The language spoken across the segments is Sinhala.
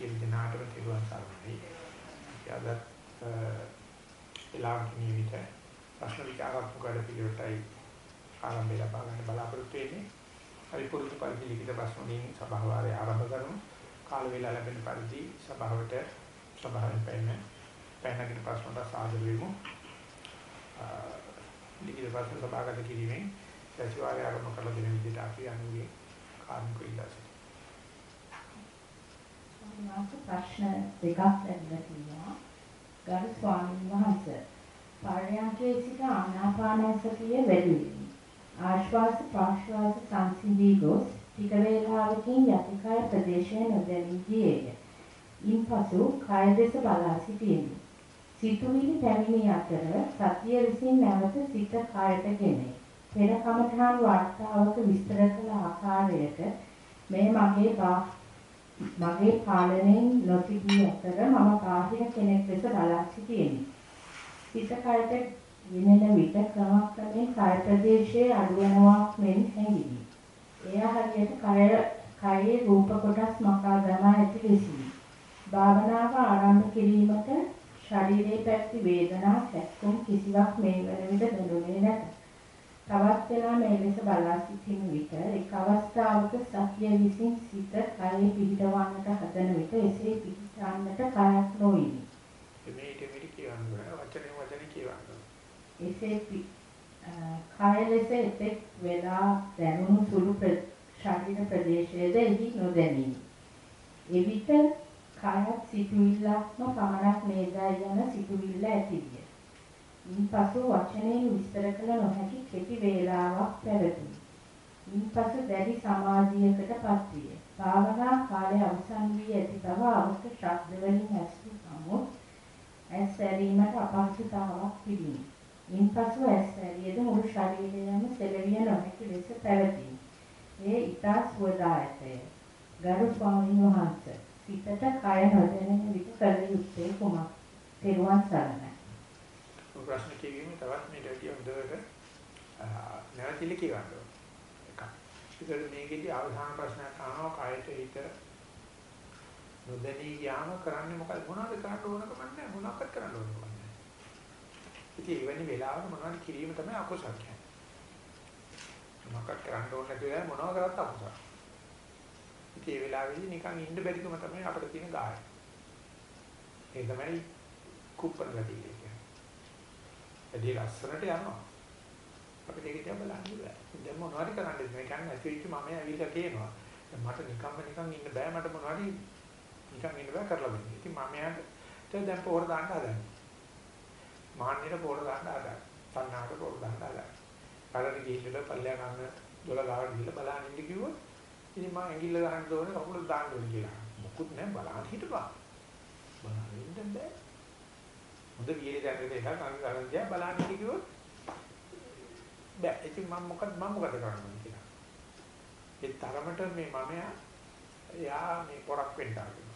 සියලු දෙනාටම තිරුවන් සරණයි. යදත් එලාම් නිවිත ප්‍රශ්න විචාරාත්මක වැඩ පිළිවෙලටයි ආරම්භය ලබා ගන්න බලාපොරොත්තු වෙන්නේ. අපි පුරුදු පරිදි ලිඛිත ප්‍රශ්න වලින් සභාව වාරය ආරම්භ කරමු. කාල වේලා ලැබෙන පරිදි සභාවට සභාවෙන් පැන පැනකට ප්‍රශ්නට සාදර වෙමු. ලිඛිත ප්‍රශ්න සභාගත කිරීමෙන් සතිವಾರය ආරම්භ කළ දෙන විදිහට අපි අනුගේ කාර්මික ඉල්ලාසි. මාස ප්‍රශ්න දෙකක් ලැබිලා තියෙනවා. ගරු ස්වාමීන් වහන්සේ පරයන්කේ සිට ආනාපානසතිය වැඩි වෙමි. ආශ්වාස ප්‍රාශ්වාස සංසිඳී ගොස් ටික වේලාවකින් යටිකය ප්‍රදේශය නොදැනී ගියේය. ඉන්පසු කය දෙස බලා සිටියෙමි. සිතුවිලි පැමිණි අතර සතිය විසින් නැවත සිත කයට ගෙනේ. පෙර කමඨාන් වාර්තාවක විස්තර කළ ආකාරයට මේ මගේ මගේ පාලනයෙන් නොතිබී අතර මම බාහිර කෙනෙක් ලෙස බලා සිටියෙමි. සිත කයට ගෙනෙන විට ක්‍රමක්‍රමයෙන් කය ප්‍රදේශයේ අඩුවනවාක් මෙන් හැඟිනි. එය හරියට කය කයේ රූප කොටස් මකා දමා ඇති ලෙසිනි. භාවනාව ආරම්භ කිරීමට ශරීරයේ පැවති වේදනා සැක්කුම් කිසිවක් මේ වන විට දැනුනේ නැත. තවත් වෙලා මේ ලෙස බලා සිටින විට එක් අවස්ථාවක සතිය විසින් සිත කයේ පිහිටවන්නට හදන විට එසේ පිහිටවන්නට කයක් නොවිනි. මේක මෙලි කියවන්න වචනේ වචනේ කියවන්න. එසේ කය ලෙස එතෙක් වෙලා දැනුණු සුළු ශරීර ප්‍රදේශයේද එහි නොදැනී. එවිට කයත් සිතුවිල්ලක්ම පමණක් නේදයි යන සිතුවිල්ල ඇතිවිය. ඉන්පසු වචනයෙන් විස්තර කළ නොහැකි කෙටි වේලාවක් පැවතුණි. ඉන්පසු දැඩි සමාධියකටපත් විය. භාවනා කාලය අවසන් වී ඇති බව අවුත් ශබ්ද වලින් ඇසු නමුත් ඇස් ඇරීමට අපහසුතාවක් තිබුණි. ඉන්පසු ඇස් ඇරියද මුළු ශරීරයම සෙලවිය නොහැකි ලෙස පැවතිණි. ඒ ඊටා සුවදායකය. ගරු ස්වාමීන් වහන්සේ සිතට කය නොදැනෙන විට කළ යුත්තේ කුමක්? තෙරුවන් සරණයි. ප්‍රශ්න කියවීම තවත් මේ ඩැඩිය හොඳට නැවතිලි කියවන්න ඕන. එකක්. ඒතර මේකෙදි අවසාන ප්‍රශ්නයක් අහනවා කායට හිත නොදැනී යාම කරන්නේ මොකද මොනවද කරන්න ඕනකම නැහැ මොනවක්වත් කරන්න ඕනකම නැහැ. ඉතින් එවැනි වෙලාවක මොනවද කිරීම තමයි අකුසල කියන්නේ. මොනවක්වත් කරන්න ඕන නැතුව මොනව කරත් අකුසල. ඉතින් ඒ වෙලාවේදී නිකන් ඉන්න බැරිකම තමයි අපිට තියෙන ගාය. ඒ තමයි කුප්පන ගතිය. වැඩි ලස්සනට යනවා. අපිට ඒක දිහා බලන්න බෑ. දැන් මොනවද කරන්නේ? මේ කියන්නේ ඇතුළේ මම ඇවිල්ලා කියනවා. දැන් මට නිකම්ම නිකන් ඉන්න බෑ මට මොනවද නිකන් ඉන්න බෑ කරලා දෙන්න. ඉතින් මම යාට දැන් පොර දාන්න හදන්නේ. මහන්නේට පොර දාන්න හදන්නේ. සන්නාට පොර දාන්න හදන්නේ. පළවෙනි ගිහිල්ලා පල්ලෙයා ගන්න දොළ ගාවට ගිහිල්ලා බලන්න ඉන්න කිව්වොත් ඉතින් මම ඇඟිල්ල ගන්න ඕනේ කකුල දාන්න ඕනේ කියලා. මොකුත් නෑ බලන්න හිටපන්. බලන්න ඉන්න බෑ. හොඳ වියලි දැනගෙන එකක් අංග ගන්න දිහා බලන්න කිව්වොත් බෑ. ඉතින් මම මොකද මම මොකද කරන්නේ කියලා. ඒ තරමට මේ මමයා එයා මේ පොරක් වෙන්න ආවා.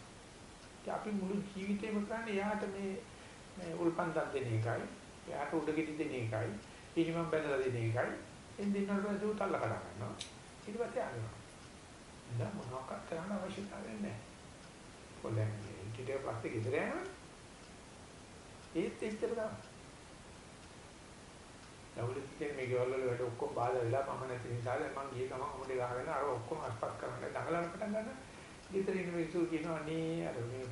අපි මුළු ජීවිතේම කරන්නේ එයාට මේ මේ උල්පන්දම් දෙන එකයි. එයාට උඩගෙඩි දෙන එකයි. ඊනිමම් බැලලා දෙන එකයි. එන් දිනවල පස්සේ උතල්ලා කඩා ගන්නවා. ඊට පස්සේ ආනවා. දැන් මොනවාක් කරන්න අවශ්‍යතාවය නැහැ. පොළෙන් ඊට පස්සේ ගෙදර යනවා. ඒත් එච්චර තමයි. දවල්ට කියන්නේ මේ ගෙවල් වල වැඩ ඔක්කොම බාධා වෙලා මම නැති නිසා දැන් මං ගියේ ගමන් ඔබට ගහගෙන අර ඔක්කොම අස්පස් කරන්න දඟලන පටන් ගන්න. ඊතර ඉන්න මිනිස්සු කියනවා නේ අර මේ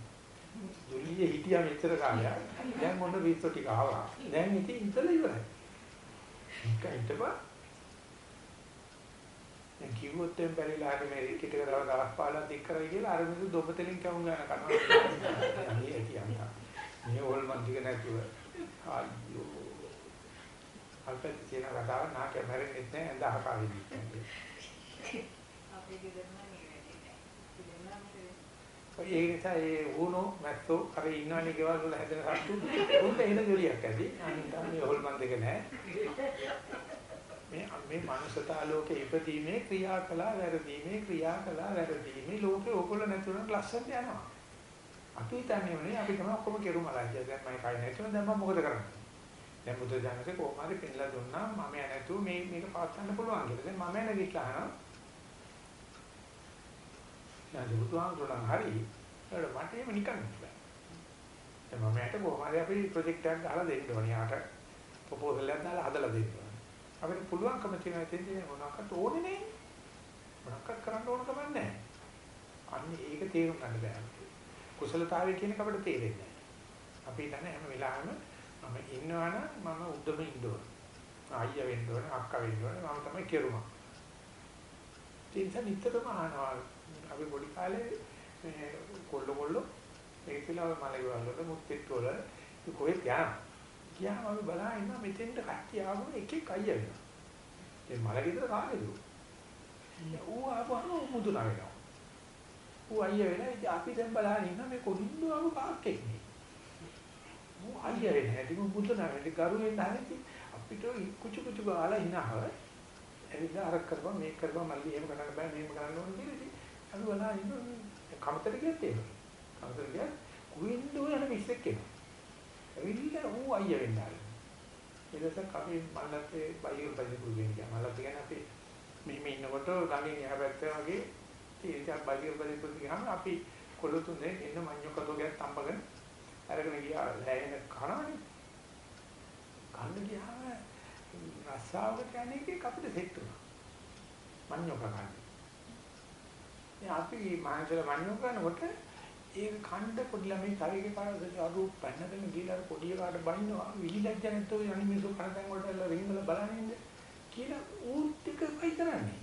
දුලියේ හිටියා මෙච්චර කාලයක්. දැන් මොන විශ්ව ටික ආවා. දැන් ඉතින් ඉතල ඉවරයි. එක හිටපන්. දැන් කිව්වොත් එම් බැරිලා හරි මේ ටික දවස් දවස් 15ක් දික් කරයි කියලා අර මිනිස්සු දොබතලින් කවුන් ගන්න කනවා. මේ කියන්නා. මේ ඕල්මන් ටික නැතුව අයියෝ අල්පෙත් තියෙන කතාව නාක මැරෙන්නේ නැහැ ඇඳ අහකා වෙන්නේ. අපේ ඒ නිසා ඒ වුණෝ මැස්සෝ අර ඉන්නවනේ ගෙවල් වල හැදෙන සත්තු උන්ට එන ජොලියක් ඇති. අනිත් මේ හොල්මන් දෙක නැහැ. මේ මේ මනුෂ්‍යතා ලෝකේ ඉපදීමේ ක්‍රියා කළා වැරදීමේ ක්‍රියා කළා වැරදීමේ ලෝකේ ඕගොල්ලෝ නැතුණත් ලස්සනට යනවා. අපි හිතන්නේ මොනේ අපි තමයි ඔක්කොම කෙරුමලා කියලා. දැන් මම කයි නැතුව දැන් මම මොකද කරන්නේ? දැන් බුදු දහමසේ කොහොම හරි පෙන්ලා දුන්නා මම ය නැතුව මේ මේක පාත් ගන්න පුළුවන් කියලා. දැන් මම නැගිටලා අහනවා. දැන් බුදුහාමුදුරන් හරි ඒකට මට එහෙම නිකන් බෑ. දැන් මම යට කොහොම හරි අපි ප්‍රොජෙක්ට් එකක් ගහලා දෙන්න ඕනේ. යාට ප්‍රොපෝසල් එකක් දාලා හදලා දෙන්න ඕනේ. අපිට පුළුවන්කම තියෙනවා ඉතින් මොනවාකට ඕනේ නැහැ. මොනවාකට කරන්න ඕන කම නැහැ. අන්න ඒක තේරුම් ගන්න බෑ. කුසලතාවය කියන එක අපිට තේරෙන්නේ නැහැ. අපි හිතන්නේ හැම වෙලාවෙම මම ඉන්නවනම් මම උද්දම ඉන්න ඕන. අයියා වෙන්න ඕන, අක්කා වෙන්න ඕන, මම තමයි කෙරුමා. ඒ නිසා නිතරම අහනවා අපි පොඩි කාලේ මේ කොල්ල කොල්ල ඒක කියලා මලේ වල මුත්තිත් වල කොහෙද යනවා. ගියාම අපි බලා ඉන්න මෙතෙන්ට කට්ටිය ආවම එක එක අයියා වෙනවා. ඒ මල ගෙදර කාගේද? ඌ ආවම මුදුනා වෙනවා. ඌ අයියා වෙලා ඉතින් අපි දැන් බලන්න ඉන්න මේ කොඩින්දු ආව කාක්කෙක් නේ. ඌ අයියා වෙන හැටි මුදුනා වෙන්නේ ගරු වෙන්න හරියි අපිට කුචු කුචු ගාලා ඉනහව එවිලා අර කරපුවා මේක කරපුවා මල්ලි එහෙම කරන්න බෑ මෙහෙම කරන්න ඕනේ කියලා ඉතින් අපි බලා ඉන්න කමතර ගියත් එහෙම. කමතර ගියත් කුින්දෝ යන මිස්සෙක් එනවා. ඇවිල්ලා ඌ අයියා වෙන්න ආරයි. ඊටසක් අපි මල්ලත්තේ බයියෝ පදින පුරු වෙන්නේ. මල්ලත් කියන්නේ අපි මෙහෙම ඉන්නකොට ගඟෙන් එහා පැත්තේ වගේ ඉතින් බයියෝ පදින පුරු ගියාම අපි කොළු තුනේ එන්න මඤ්ඤොකතෝ ගැත් තම්බගෙන අරගෙන ගියා ලෑගෙන කනවනේ. කන්න ගියාම රස්සාවකට යන්නේ එකක් අපිට සෙට් වුණා. මඤ්ඤොක කන්න. ඉතින් අපි මාංශල මඤ්ඤොක කරනකොට ඒක කණ්ඩ පොඩි ළමයි ශරීරේ පාරද අරු පැනගෙන ගිහලා පොඩි කාට බයින්නවා විලිලැජ්ජ නැත්තෝ යන්නේ මිනිස්සු කනතෙන් වලට රිංගල බලන්නේ කියලා ඌත් ටික වයි කරන්නේ.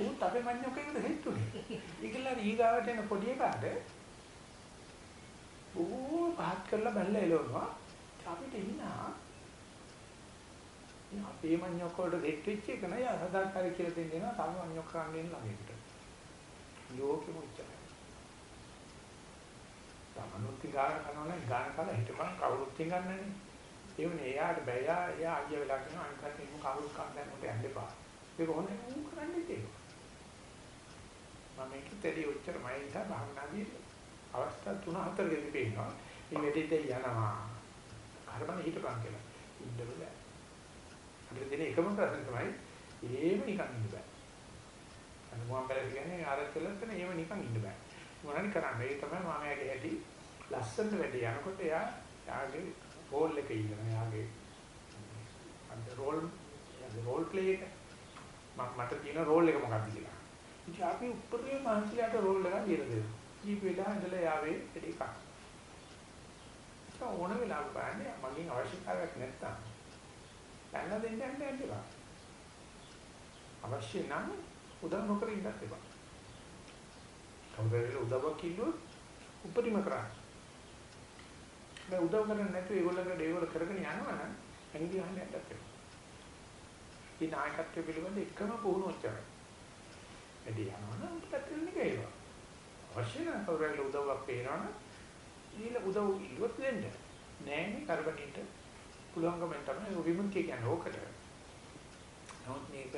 ඌත් අපේ මඤ්ඤොකේකට හෙට්ටුනේ. ඒකලා ඊගාවට එන පොඩි කාට ඌ පහත් කරලා බැලලා එළවනවා. අපිට ඉන්නා අපේ මඤ්ඤොක් වලට දෙත් වෙච්ච එක නෑ අසදාකාරී කියලා දෙන්නේ නවා තම මඤ්ඤොක් කරන්න එන ළමයෙකුට. ලෝකෙම උච්චයි. තමනුත් ගාන කරනවා ගාන කරලා හිටපන් කවුරුත් ගන්නනේ. ඒ වුණේ එයාට බෑ එයා අයියා වෙලා කියන අනිත් කටේ මු කවුරුත් කන්දෙන් උට යන්න එපා. ඒක හොඳ ඌ කරන්නේ ඒක. මම මේක තේරි උච්චර මයි නිසා භාවනාදී අවස්ථා තුන හතරකදී පේනවා. මේ වෙදිතේ යනවා. කරබන හිටපන් කියලා. ඉන්න බෑ. අපිට දෙන එකම ප්‍රශ්නේ තමයි එහෙම නිකන් ඉන්න බෑ. අර මොහොන් බැලේ කියන්නේ ආර කෙලෙත් නේ එහෙම නිකන් ඉන්න බෑ. මොනවාරි කරන්න. ඒ තමයි මාමයාගේ හැටි ලස්සනට වැඩ යනකොට එයා යාගේ රෝල් එක ඉන්නවා. යාගේ අන්ත රෝල් රෝල් ප්ලේ එක මට තියෙන රෝල් එක මොකක්ද කියලා. ඉතින් අපි උඩේ මහන්සියට රෝල් එක දීලා දෙනවා. කීප වෙලා ඉඳලා යාවේ වැඩි එකක්. ඒක ඕන වෙලාවක බලන්නේ මගෙන් අවශ්‍යතාවයක් නැත්තම් පැනලා දෙන්න යන්න යන්න එපා. අවශ්‍ය නම් උදව් නොකර ඉන්නත් එපා. කවුරුහරි උදව්වක් කිව්වොත් උපරිම කරා. මේ උදව් කරන්නේ නැතුව ඒගොල්ලන්ගේ දේවල් කරගෙන යනවා නම් ඇඟිලි ගහන්න යන්නත් එපා. මේ නායකත්වය පිළිබඳ එකම පුහුණු ඔච්චරයි. එදී යනවා නම් පැත්තෙන් නිකේවා. අවශ්‍ය නම් කවුරුහරි උදව්වක් පේනවනම් ඊළ උදව් ඉල්ලුවොත් දෙන්න. නෑනේ කරබනිට පුළුවන්කම තමයි විමුක්තිය කියන්නේ ඕකට. නමුත් මේක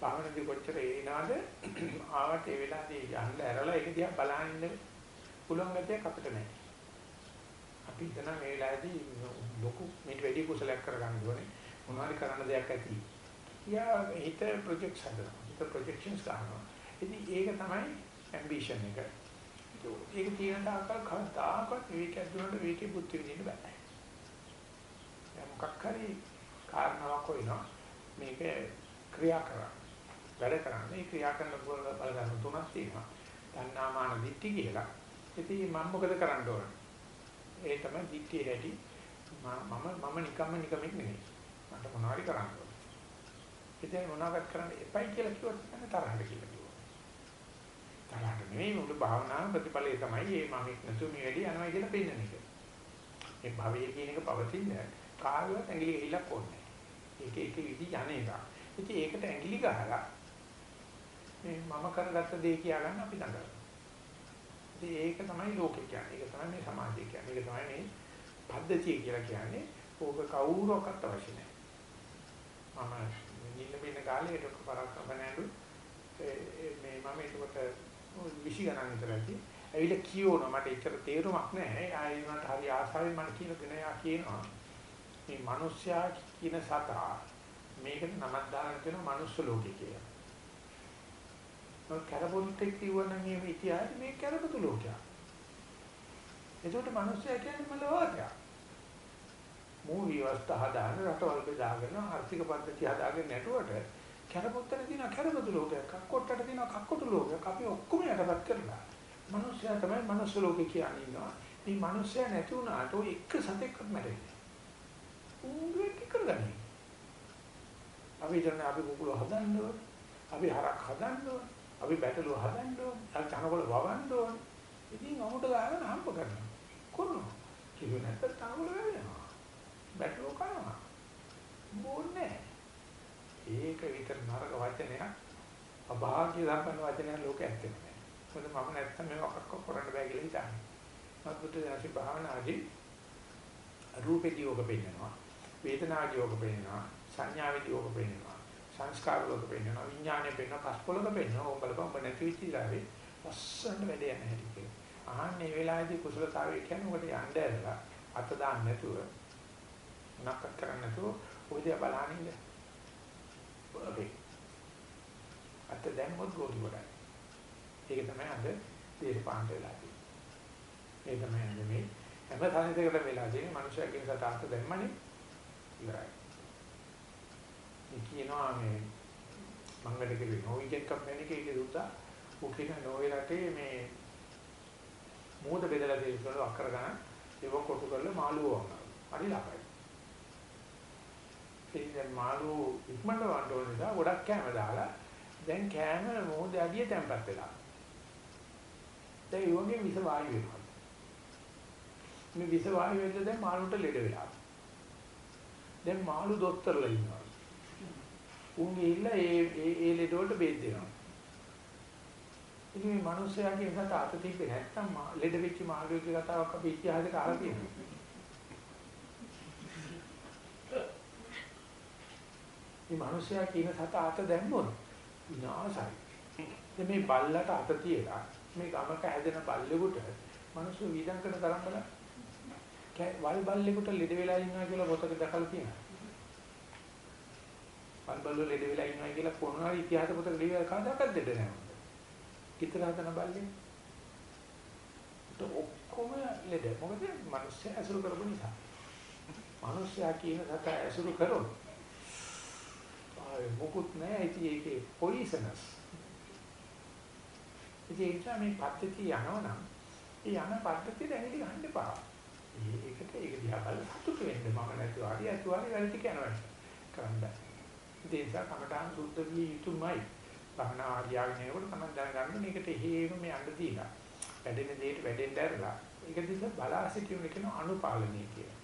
භාවනාවේ කොච්චර එනාද ආවට ඒ වෙලාවේ යන්න ඇරලා ඒක දිහා බලන්න පුළුවන් ගැතියක් අපිට නැහැ. අපි හිතන මේ වෙලාවේදී ලොකු මේට වැඩි කුසලයක් කරගන්න ඕනේ මොනවාරි කරන්න දෙයක් ඇති. යා හිත ප්‍රොජෙක්ට්ස් හදනවා. හිත ප්‍රොජෙක්ෂන්ස් ගන්නවා. ඉතින් ඒක තමයි ඇම්බිෂන් එක. ඒක තියෙන තාක්කල් කවදාකවත් විවේකයක් දුන්නට විවේකේ බුද්ධ විදින්න බෑ. මොකක් හරි කාරණාවක් වෙනවා. මේක ක්‍රියා කරා වැඩ කරන්නේ. මේ ක්‍රියා කරන බලධර්ම තුනක් තියෙනවා. තණ්හාමාන දිට්ඨි කියලා. ඉතින් මම මොකද කරන්න ඕන? ඒ තමයි දිට්ඨිය හැටි. මම මම නිකම්ම නිකමෙක් නෙවෙයි මට මොනවාරි කරන්න ඕන. ඉතින් මොනවාකට කරන්න එපයි කියලා කිව්වොත් තමයි තරහට කියලා කිව්වා තරහට නෙවෙයි මුළු භාවනා ප්‍රතිඵලය තමයි මේ මම නැතු මේ වැඩි යනවා කියලා පෙන්නන එක මේ භවයේ කියන එක පවතින්නේ කාගවත් ඇඟිලි ගහිලක් ඕනේ. ඒක ඒක විදි යන එක. ඉතින් ඒකට ඇඟිලි ගහලා මේ මම කරගත්ත දේ කියා ගන්න අපි දඟලනවා. ඉතින් ඒක තමයි ලෝකේ කියන්නේ. ඒක තමයි මේ සමාජය කියන්නේ. ඒක තමයි මේ පද්ධතිය කියලා කියන්නේ. ඕක කවුරක්වත් අවශ්‍ය නැහැ. මම නින්න බින්න කාලේ ඒක පරක්කම නැඳු මේ මම ඒකට විශි ගණන් විතර ඇති. ඇවිල්ලා කියවනවා මට ඒතර තේරුමක් නැහැ. ආයෙ උනට හරි ආසාවෙන් මට කියන දෙන යා කියනවා. මේ මිනිස්යා කියන සතා මේකට නමක් දාගෙන කියන මනුස්ස ලෝකේ කියලා. ඔය කරපොත්තෙක් කියවන මේ ඉතිහාසය මේ කරපතු ලෝකයක්. ඒකට මිනිස්සයා කියන්නේ මලවාදයක්. මූවි වස්ත හදාන රටවල් බෙදාගෙන ආර්ථික පද්ධති හදාගෙන නැටුවට කැරපොත්තට දින කැරපොතු ලෝකයක් කක්කොට්ටට දින කක්කොටු ලෝකයක් අපි ඔක්කොම යටපත් කරලා මිනිස්සයා තමයි මනුස්ස ලෝකේ කියන්නේ ඉන්නවා. මේ මිනිස්සයා නැති වුණාට ඔය එක සතෙක්වත් මැරෙන්නේ උන්ගේ කරගන්නේ අපි ඉතින් අපි කුකුල හදන්න ඕන අපි හරක් හදන්න ඕන අපි බැටළුව හදන්න ඕන අපි තනකොළ වවන්න. ඕන ඉතින් අමුඩ ගාගෙන හම්බ කරනවා. කරනවා කිව්ව නැත්නම් තනකොළ වෙනවා බැටළුව කනවා මොන්නේ ඒක විතර නරක වචනයක් අභාග්‍ය සම්පන්න වචනයක් ලෝකේ ඇත්තේ නැහැ. මොකද මම නැත්තම් මේක අක්ක කරන්න බෑ කියලා හිතන්නේ. මත් බුද්ධ දාසි භාවනාදී රූපේදී යෝග පෙන්නනවා. වේදනාදී යෝග පෙන්නනවා. සංඥාවේදී යෝග පෙන්නනවා. සංස්කාර වලක පෙන්නනවා. විඥානයේ පෙන්නනවා. කස්පලක පෙන්නනවා. ඔබ බලපන් ඔබ නැති වෙච්ච ඉලාවේ ලස්සනට වැඩ යන හැටි කියලා. අහන්නේ වෙලාවේදී කුසලතාවය කියන්නේ ඔබට යන්න ඇරලා අත දාන්න නැතුව නක්ක කරන්න නැතුව ඔය දිහා බලන්නේ අපේ අත දැම්මොත් ගෝලි ගොඩයි. ඒක තමයි අද දේශපාලන වෙලා තියෙන්නේ. ඒ තමයි අද මේ හැම තැනකකට වෙලා තියෙන්නේ මනුෂ්‍යයෙක් සත අත දැම්මනේ ඉවරයි. මේ කියනවා මේ මංගල කිවි නෝවිජන් කම්පැනි එකේ දුතා උකින නෝවේ රටේ මේ මූද බෙදලා දෙන්න වල අක්කර ගන්න ඒක කොටු කරලා මාළුව වුණා. හරි ලාභයි. ඉතින් දැන් මාළු ඉක්මනට වන්න ඕන නිසා ගොඩක් කැම දාලා දැන් කෑම මොහොත අඩිය තැම්පත් වෙලා. දැන් ඒ වගේ විස වායු වෙනවා. මේ විස වායු වෙද්දී දැන් මාළුන්ට ලෙඩ වෙලා. දැන් මාළු දොස්තරලා ඉන්නවා. උන් ගිහිල්ලා ඒ ඒ ඒ ලෙඩ වලට බෙහෙත් දෙනවා. ඉතින් මේ මිනිස්යාගේ එකට අත තිබ්බේ නැත්තම් ලෙඩ වෙච්ච මාළුවෙක්ගේ කතාවක් අපි ඉතිහාසෙට අහලා තියෙනවා. මේ මිනිස්සයා කියන සත අත දැම්මොත් විනාශයි. දැන් මේ බල්ලට අත තියලා මේ ගමක හැදෙන බල්ලෙකුට මිනිස්සු වීදම් කරන තරම් බල වල් බල්ලෙකුට ලෙඩ වෙලා ඉන්නවා කියලා පොතක දැකලා තියෙනවා. වල් බල්ලෝ ලෙඩ වෙලා ඉන්නවා කියලා කොහොමද ඉතිහාස පොතක ලියලා කවදාකවත් දෙද නැහැ. කිතර හදන බල්ලේ. તો ඔක්කොම ලෙඩ. මොකද මිනිස්සු ඇසුරු කරපු නිසා. මිනිස්සයා කියන සත ඇසුරු කරොත් මොකුත් නැහැ. ඉතින් ඒකේ පොයිසනස්. ඉතින් ඒක මේ පද්ධතිය යනවනම් ඒ යන පද්ධතිය දැනෙලි ගන්න එපා. ඒකට ඒක දිහා බලලා සතුට වෙන්න මම නැතුව හරි අතුවාරි වැඩ ටික යනවා. කරන්න බෑ. ඉතින් ඒ නිසා කමඨාන් සුද්ධ විය යුතුමයි. භවනා ආර්යයන් එනකොට තමයි දැනගන්න මේකට හේම මේ අඬ දීලා. වැඩෙන දෙයට වැඩෙන්න ඇරලා ඒක දිහා බලා සිටින කියන අනුපාලනය කියලා.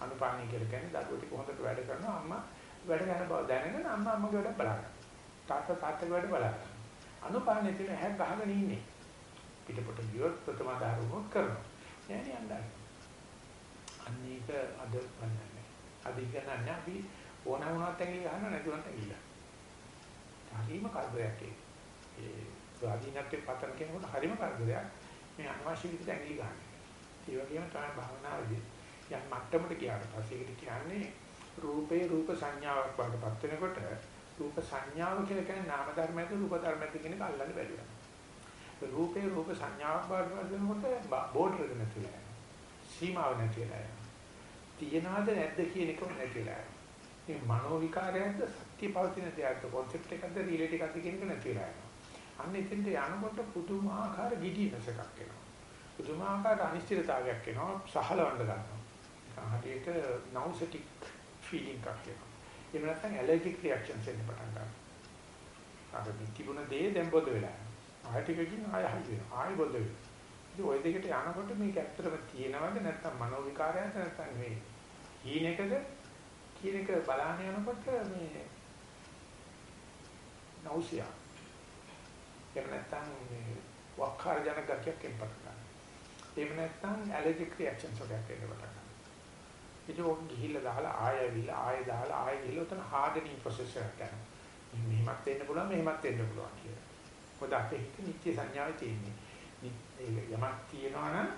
අනුපාලනය කියලා කියන්නේ දරුවෝ ටික හොඳට වැඩ කරනවා අම්මා වැඩ කරන බව දැනගෙන අම්මා අම්මගේ වැඩ බලන්න. තාත්තා තාත්තගේ වැඩ බලන්න. අනුපාලනේ තියෙන හැක් ගහගෙන ඉන්නේ. පිටපොට ගියොත් ප්‍රථම ආධාරුමොත් කරනවා. නෑනේ යන්නයි. අන්නේක අද වන්නන්නේ. අද ඉගෙනන්නේ අපි ඕන වුණාත් ඇඟිලි ගන්න නැතුවත් ඇඟිලි. හරිම කරදරයක් ඒක. ඒ ස්වාධීනත්වයේ පතන කෙනෙකුට හරිම කරදරයක්. මේ අනවශ්‍ය විදිහට ඇඟිලි ගන්න. ඒ වගේම තමයි භාවනාවේදී යම් මට්ටමකට ගියාට පස්සේ ඒකට කියන්නේ රූපේ රූප සංඥාවක් වඩපත් වෙනකොට රූප සංඥාව කියලා කියන්නේ නාම ධර්මයක රූප ධර්මයක කියන එක අල්ලන්න බැරි වෙනවා. රූපේ රූප සංඥාවක් වඩපත් වෙනකොට බෝඩර් එක නැතිලා යනවා. සීමාව නැතිලා යනවා. තියනවාද නැද්ද කියන එකම නැතිලා යනවා. මේ මනෝ විකාරයක්ද සත්‍ය පවතින දෙයක්ද කොන්සෙප්ට් එකක්ද රියැලිටි එකක්ද කියන එක නැතිලා යනවා. අන්න එතෙන්ට යනකොට පුදුමාකාර ගිඩිනස් එකක් එනවා. පුදුමාකාර අනිශ්චිතතාවයක් එනවා සහලවන්න ගන්නවා. හරියට නවුසටික් ෆීලිං එකක් එනවා. එහෙම නැත්නම් ඇලර්ජික් රියැක්ෂන්ස් එන්න පටන් ගන්නවා. අර තිබුණ දේ දැන් බොද වෙලා යනවා. ආය ටිකකින් ආය හයි වෙනවා. ආය බොද වෙනවා. ඉතින් ওই දෙකට යනකොට මේක ඇත්තටම තියෙනවද නැත්නම් මනෝ විකාරයක්ද නැත්නම් මේ හීනෙකද කියන එක බලන්න යනකොට මේ නෞසියා එහෙම නැත්නම් මේ වක්කාර ජනක ගතියක් එන්න පටන් ගන්නවා. එහෙම නැත්නම් ඇලර්ජික් රියැක්ෂන්ස් වලට එන්න පටන් ගන්නවා. ඉතින් ඔක ගිහිල්ලා දාලා ආය ඇවිල්ලා ආය දාලා ආය ගිහිල්ලා උතන හાર્ඩනින් ප්‍රොසෙස් එකක් යනවා. මෙහෙමත් වෙන්න පුළුවන් මෙහෙමත් වෙන්න පුළුවන් කියලා. මොකද අපේ හිත නිත්‍ය සංඥාවේ තියෙන්නේ. ඒක යමක් තියෙනවා නම්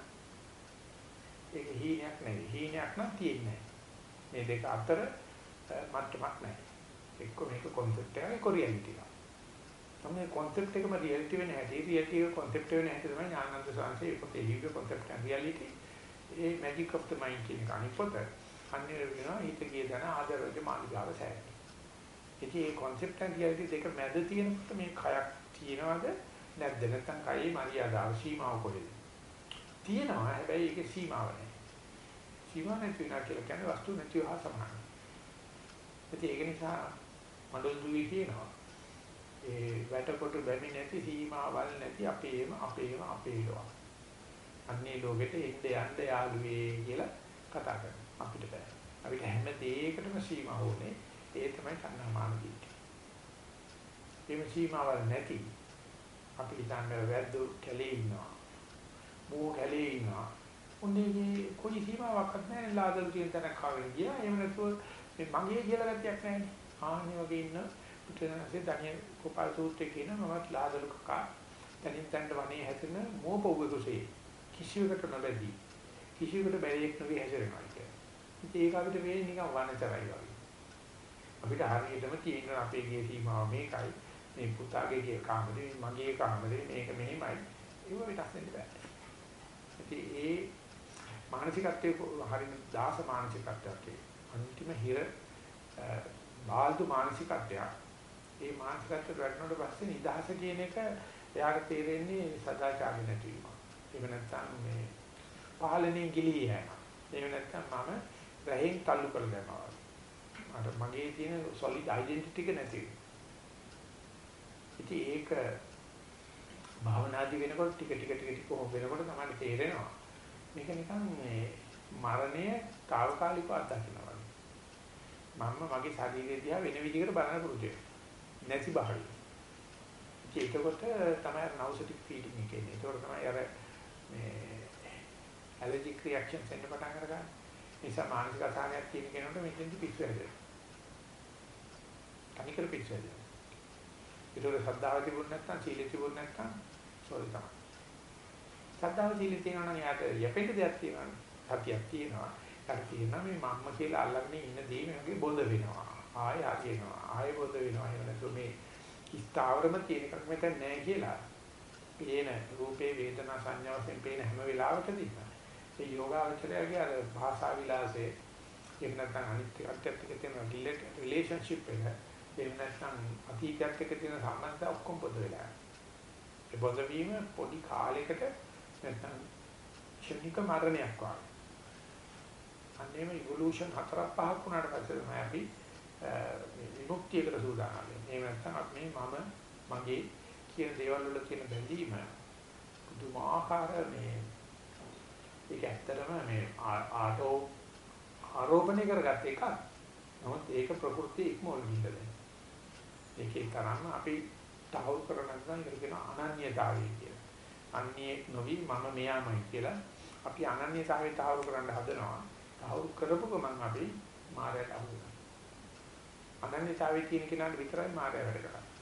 ඒක හීනයක් නෙවෙයි. හීනයක් නම් තියෙන්නේ මේ දෙක අතර මට්ටමක් නැහැ. එක්ක මේක කොන්සෙප්ට් එකක් එක්ක රියැලිටි එකක්. තමයි concept එකම reality වෙන හැටි reality එක concept වෙන හැටි තමයි ඥානන්ත සංසේ පොතේ ලිව්ව concept and reality A magic of the mind කියන එක අනිත් පොත අන්නේ වෙනවා හිත ගිය දන ආදරජ මාලිගාව සෑය. ඉතින් මේ concept and reality දෙක මැද තියෙනකොට මේ කයක් තියෙනවද නැද්ද නැත්නම් කයේ මරියාදාව සීමාව කොහෙද? තියෙනවා හැබැයි ඒකේ සීමාව නැහැ. සීමාව නැති වෙනවා කියලා කියන්නේ වස්තු නැතිව හා සමානයි. ඉතින් ඒක නිසා මඩොල් දුවේ කියනවා ඒ වැටකොට බැමි නැති සීමාවල් නැති අපේම අපේම අපේලවා. අන්නේ ලෝකෙට එන්න යන්න යාළුවේ කියලා කතා කරනවා අපිට බෑ. අපිට හැම දෙයකටම සීමා ඕනේ. ඒ තමයි කන්නාමාන දීක. මේ සීමාවල් නැති අපි හිතන්නේ වැද්දු කැලේ ඉන්නවා. මෝ කැලේ ඉන්නවා. උන්නේ කොයි සීමාවක්වත් නැහැ ලාදල් කියන තැනක් ආවෙන ගියා. එහෙම නැතුව මේ මගේ කියලා ගැතියක් නැහැ. ආන්නේ වගේ ඉන්න පුතේනසේ දණිය කොපාල සූත්‍රයේ කියන මමත් ලාදලු කකා තනින් තනට වනේ හැදෙන මෝපොව්වෙකුසේ කිසියකට නොබැදී කිසියකට බැරියක් නොවි හැසිරෙනවා කියන්නේ. ඉතින් ඒක අපිට වෙන්නේ නිකන් වනතරයි වගේ. අපිට හරියටම තියෙන අපේ ගේ සීමාව මේකයි. මේ පුතාගේ ගේ කාමරේ මගේ කාමරේ මේක මෙහෙමයි. ඒව වෙනස් වෙන්න බෑ. ඉතින් ඒ මානසිකත්වයේ හරිය දාස මානසිකත්වයක් අන්තිම හිර බාල්දු මානසිකත්වයක් ඒ මානසිකත්වයට වැටෙනකොට පස්සේ නිදහස කියන එක එයාට තේරෙන්නේ සදාචාරය නැතිවීම. එහෙම නැත්නම් මේ පහළණින් ගිලී යෑම. එහෙම නැත්නම් මම රැහෙන් තල්ලු කර දැමනවා. අර මගේ තියෙන solid identity එක නැති ඉතින් ඒක භාවනාදි වෙනකොට ටික ටික ටික ටික කොහොම වෙනකොට තමයි තේරෙනවා. මේක නිකන් මේ මරණය తాවකාලිකව අත්දකින්නවා. මම මගේ ශරීරය දිහා වෙන විදිහකට බලන්න පුරුදු වෙනවා. නැති භාවය. ඒකකොට තමයි නවුසටික් ෆීලිං එක එන්නේ. ඒකෝර තමයි අර මේ ඇලර්ජික් රියැක්ෂන්ස් එන්න පටන් ගන්නවා. නිසා මානසික අසහනයක් තියෙන කෙනෙකුට මෙතෙන්දි පිස්සු හැදෙනවා. කනිකර පිස්සු හැදෙනවා. ඒතකොට ශ්‍රද්ධාව තිබුණ නැත්නම් සීලෙ තිබුණ නැත්නම් සෝරි තමයි. ශ්‍රද්ධාව සීලෙ තියෙනවා නම් යාට යැපෙන්න දෙයක් තියෙනවා. සතියක් තියෙනවා. හරි තියෙනවා මේ මම්ම කියලා අල්ලගෙන ඉන්න දේ මේ වගේ බොඳ වෙනවා. ආය ආගෙනවා ආය බොද වෙනවා එහෙම නැතු මේ ස්ථාවරම තියෙන එකක් මෙතන නැහැ කියලා පේන රූපේ වේදනා සංඥා වශයෙන් පේන හැම වෙලාවකදීම ඒ යෝගාවචරයගේ අර භාෂා විලාසයේ එහෙම නැත්නම් අනිත් එක්කත් එක්ක තියෙන රිලේෂන්ෂිප් එක එහෙම නැත්නම් අතීතයත් එක්ක තියෙන සම්බන්ධය ඔක්කොම පොද වෙලා ඒ පොද වීම පොඩි කාලයකට නැත්නම් ක්ෂණික මරණයක් වගේ අන්නේම ඉවොලුෂන් හතරක් පහක් වුණාට පස්සේ තමයි අපි විමුක්තියකට සූදානම් වෙන්නේ. එහෙම නැත්නම් අපි මම මගේ කියන දේවල් වල තියෙන බැඳීම පුදුමාකාර මේ ඒක ඇත්තටම මේ ආටෝ ආරෝපණය කරගත්ත එකක්. නමුත් ඒක ප්‍රകൃති ඉක්මවල ගිහිල්ලා ඒකේ තරම්ම අපි තහවුරු කරගන්න ඉගෙන කියන අනන්‍යතාවය කියලා. අන්නේ නොවි මම මෙයාමයි කියලා අපි අනන්‍යතාවය තහවුරු කරන්න හදනවා. තහවුරු කරපු ගමන් අපි මායයට අහු අනන්‍යතාවයේ තියෙන කෙනාට විතරයි මාය වැඩ කරන්නේ.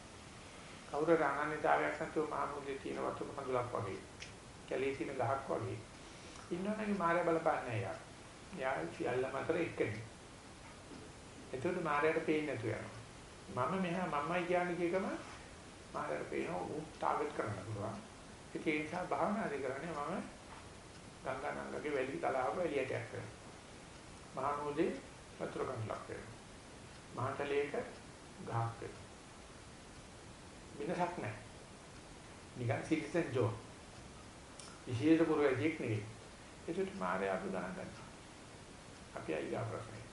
කවුරු හරි අනන්‍යතාවයක් නැතුව මහමුදේ තියෙන වතුර කඳුලක් වගේ, කැලේ තියෙන ගහක් වගේ ඉන්නවනේ මාය බලපන්නේ යා. යා සියල්ලම අතර එක්කනේ. එතකොට මායයට පේන්නේ නැතු යනවා. මම මෙහා මම්මයි කියන්නේ කියකම මායයට පේනවා ඌ ටාගට් කරන්න පුළුවන්. ඒ නිසා භාවනාදී කරන්නේ මම ගංගානංගගේ වැලි තලාවක එළියට යක් කරනවා. මහමුදේ වතුර කඳුලක් කරනවා. මහතලයක ගහක් වෙනසක් නැහැ. නිකන් සිටිසන් ජෝ. විශේෂ පුරවැජියෙක් නෙවෙයි. ඒකට මාරේ අපි ගණන් ගන්නවා. අපි අයියා ප්‍රශ්නේ.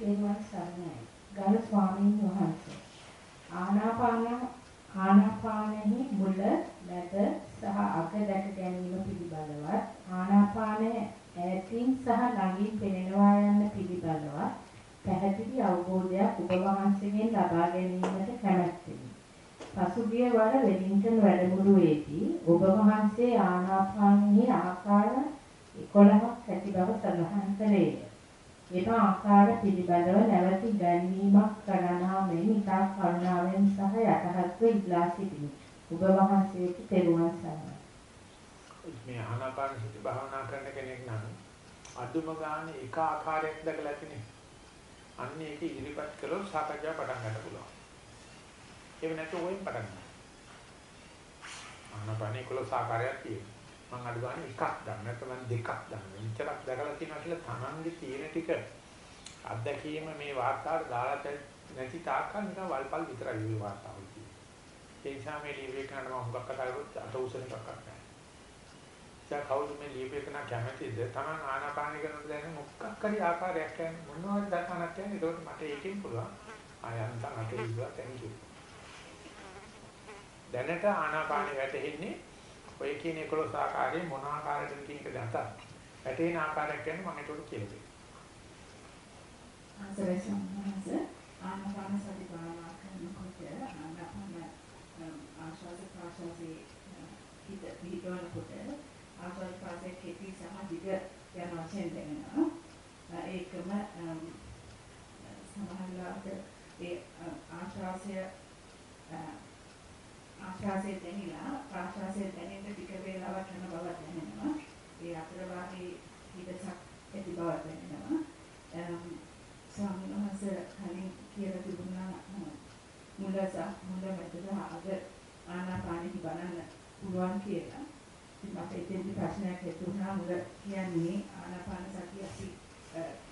දේවාල් සරණයි. ගරු ස්වාමීන් වහන්සේ. ආනාපාන ආනාපානෙහි මුල නැද සහ අග දැක ගැනීම පිළිබඳවත් ආනාපානයේ ඈතින් සහ ළඟින් පෙනෙනවා යන පිළිබඳව පැහැදිලි අවබෝධයක් ඔබ වහන්සේගෙන් ලබා ගැනීමට කැමැත්තෙමි. පසුගිය වර වෙලින්ටන් වැඩමුළුවේදී ඔබ වහන්සේ ආනාපානයේ ආකාර 11ක් ඇති බව සඳහන් කළේය. එම ආකාර පිළිබඳව නැවත ගැනීමක් කරනා මෙන් ඉතා කරුණාවෙන් සහ යටහත්ව ඉල්ලා සිටිමි. ඔබ වහන්සේට තෙරුවන් සරණයි. මේ ආනාපාන සති භාවනා කරන කෙනෙක් නම් අදුම ගන්න එක ආකාරයක් දැකලා තියෙන්නේ. අන්න ඒක ඉදිරිපත් කළොත් සාකච්ඡා පටන් ගන්න පුළුවන්. ඒක නැත්නම් ඔයෙන් පටන් ගන්න. ආනපනේ කළොත් සාකාරයක් තියෙනවා. මම අඩු ගන්න එකක් ගන්න නැත්නම් මම දෙකක් ගන්න. විතරක් දැකලා තියෙනවා කියලා තමන්ගේ තියෙන ටික අත්දැකීම මේ වාර්තාවට දාලා නැති තාක්කල් නිකන් වල්පල් විතරයි මේ වාර්තාව කියන්නේ. ඒ නිසා මේ ලියුවේ කරන මම හුඟක් කතා කරුවොත් අත උසන එකක් නැහැ. දැන් කවුද මේ ලියුවේ කරන කැමැතිද? තමන් ආනාපාන කරනකොට දැන් මොකක් හරි ආකාරයක් කියන්නේ මොනවද දක්වන්නත් කියන්නේ. ඒකට මට ඒකෙන් පුළුවන්. ආයන්තම් අතේ ඉඳලා thank you. දැනට ආනාපානෙ වැටෙන්නේ ඔය කියන 11 ආකාරයේ මොන ආකාරයකද කියන එක දැනට වැටෙන ආකාරයක් කියන්නේ මම ඒකට කියලා දෙනවා. අසරේ සම්මාස ආනාපාන සති භාවනා කරනකොට ආනාපාන ආශ්වාස ප්‍රශ්වාසයේ හිත පිටවනකොට ආශ්වාස ප්‍රශ්වාසයේ කෙටි සහ දිග යන වශයෙන් දැනෙනවා ඒකම සමහරවිට ඒ ආශ්වාසය ආශ්වාසයේ දැනිලා ප්‍රාශ්වාසයේ දැනෙන්න ටික වේලාවක් යන බව දැනෙනවා. ඒ අතර වාගේ හිතසක් ඇති බව දැනෙනවා. ස්වාමීන් වහන්සේ කලින් කියලා තිබුණා මුලස මුල මැදට අග ආනාපානෙහි බලන්න පුළුවන් කියලා. ඉතින් මට එතෙන්දි ප්‍රශ්නයක් හිතුණා මුල කියන්නේ ආනාපාන සතිය අපි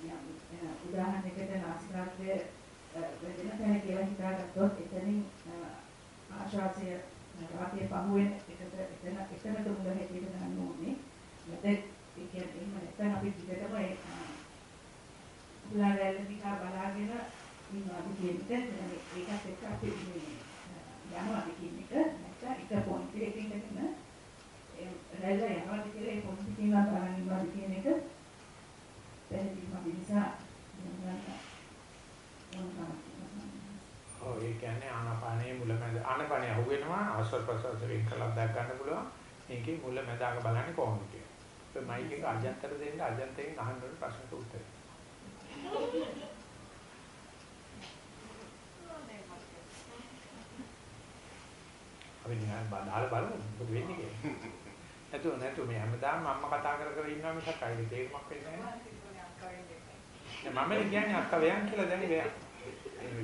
යම් උදාහරණයකට නාසිකාග්‍රය වෙන තැන කියලා හිතාගත්තොත් එතනින් ආශාසය වාතයේ පහුවෙන එකට එතන එතනට මුල හැටියට ගන්න ඕනේ. මට ඒ කියන්නේ එහෙම නැත්නම් අපි දිගටම ඒ උලාරැල්ල දිහා බලාගෙන ඉන්නවාද කියන එක ඒකත් එක්ක අපි යනවාද කියන එක නැත්නම් එක පොයින්ට් එකකින් ඉඳගෙන රැල්ල යනවාද කියලා ඒ පොයින්ට් එකකින් බලන්න ඉන්නවාද කියන එක පැහැදිලිම නිසා ඔව් ඒ කියන්නේ ආනාපානයේ මුලමැද ආනාපානය අහුවෙනවා ආශ්වාස ප්‍රශ්වාස වෙන් කළා දැක් ගන්න පුළුවන් මේකේ මුලමැදාක බලන්නේ කොහොමද කියලා. ඒ මයික් එක අජන්තර දෙන්න අජන්තයෙන් අහන්න ඕන ප්‍රශ්නට උත්තරේ. අපි නිකන් බදාලා බලමු මොකද වෙන්නේ කියලා. නැතුව නැතුව මේ හැමදාම මම්ම කතා කර කර ඉන්නවා මිසක් අයිති තේරුමක් වෙන්නේ නැහැ. මම කියන්නේ අක්ක වයන් කියලා දැන් වයන්.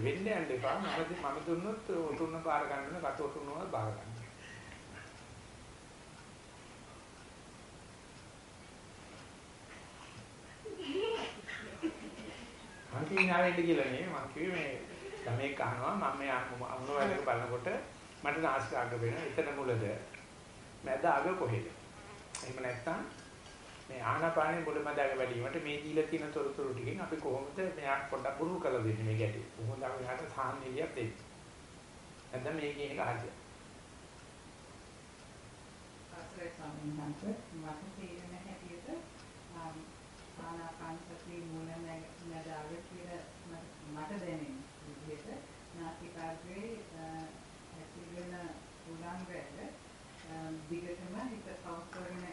වෙන්න යන්න එපා. මම මම දුන්නොත් උතුන්න බාර ගන්න කට උතුන්නව බාර ගන්න. මං කියන්නේ කියලා නේ මං කිව්වේ මේ ළමෙක් අහනවා මම මේ අමුණ වැඩක බලනකොට මට නාසික අග වෙන එතන මුලද මැද අග කොහෙද? එහෙම නැත්නම් මේ ආනාපානෙ මුල මැද අග වැඩිවීමට මේ දීලා තියෙන තොරතුරු ටිකෙන් අපි කොහොමද මෙයා පොඩ්ඩක් පුරුදු කරලා දෙන්නේ මේ ගැටේ? කොහොමද අපි යාට සාහනෙලියක් දෙන්නේ? නැත්නම් මේ කියන එක හරියට ආශ්‍රය සම්බන්ධව මට තේරෙන හැටියට ආනාපාන සතිය මූල නැදාග කියලා මට දැනෙන විදිහට නාසිකාග්‍රේ ඇතිවෙන උලන් වැද Um, දිගටම හිත පවත්වගෙන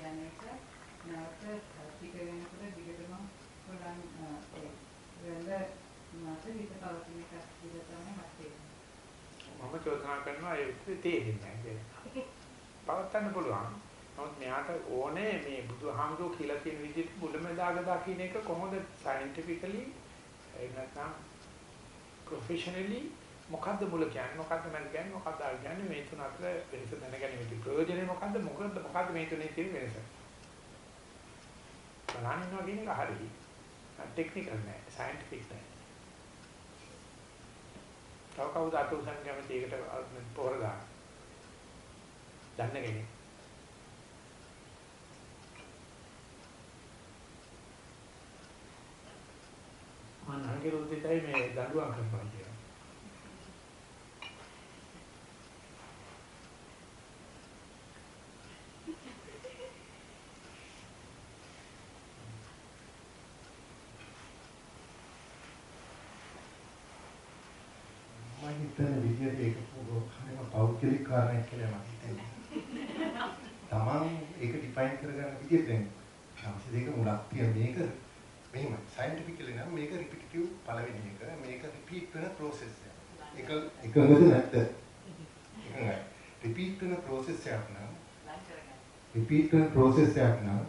යන එක නැවත ටික වෙනකොට දිගටම උලන් ඒ වෙල මට හිත පවතින එකක් විදිහ තමයි මට මම චෝදනා කරනවා ඒ තේරෙන්නේ නැහැ පවත්න්න පුළුවන්. නමුත් මෙයාට ඕනේ මේ බුදුහාමුදුරුවෝ කියලා තියෙන විදිහට මුලමදාග දකින්න එක කොහොමද සයන්ටිෆිකලි එහෙම නැත්නම් ප්‍රොෆෙෂනලි මොකද්ද මුල කියන්නේ මොකද්ද මම කියන්නේ මොකද්ද අර කියන්නේ? මේ තුන අතර වෙනස දැනගැනීමේ ප්‍රයෝජනේ මොකද්ද? මොකද්ද මොකද්ද මේ තුනේ තියෙන වෙනස? බලන්නවා කියන එක හරි. ටෙක්නිකල් නෑ සයන්ටිෆික් නෑ. තව කවුද අත උසන් කැමති ඒකට පොර දාන්න දන්න කෙනෙක්. මම නංගි රුද්දිතයි මේ දඬුවම් කරනවා කියලා. මම හිතන විදිහට ඒක පොරොක්කම පෞද්ගලික කාරණයක් කියලා මම හිතන්නේ. Taman ඒක ඩිෆයින් කරගන්න විදිහ දැන් සම්සි දෙක මුලක් තියෙන මේක මෙහෙම සයන්ටිෆිකලි නම් මේක රිපිටිටිව් පළවෙනි එක මේක රිපීට් වෙන process එක. එක එකඟද නැද්ද? එකඟයි. රිපීට් වෙන process එකක් නම් රිපීට් වෙන process එකක් නම්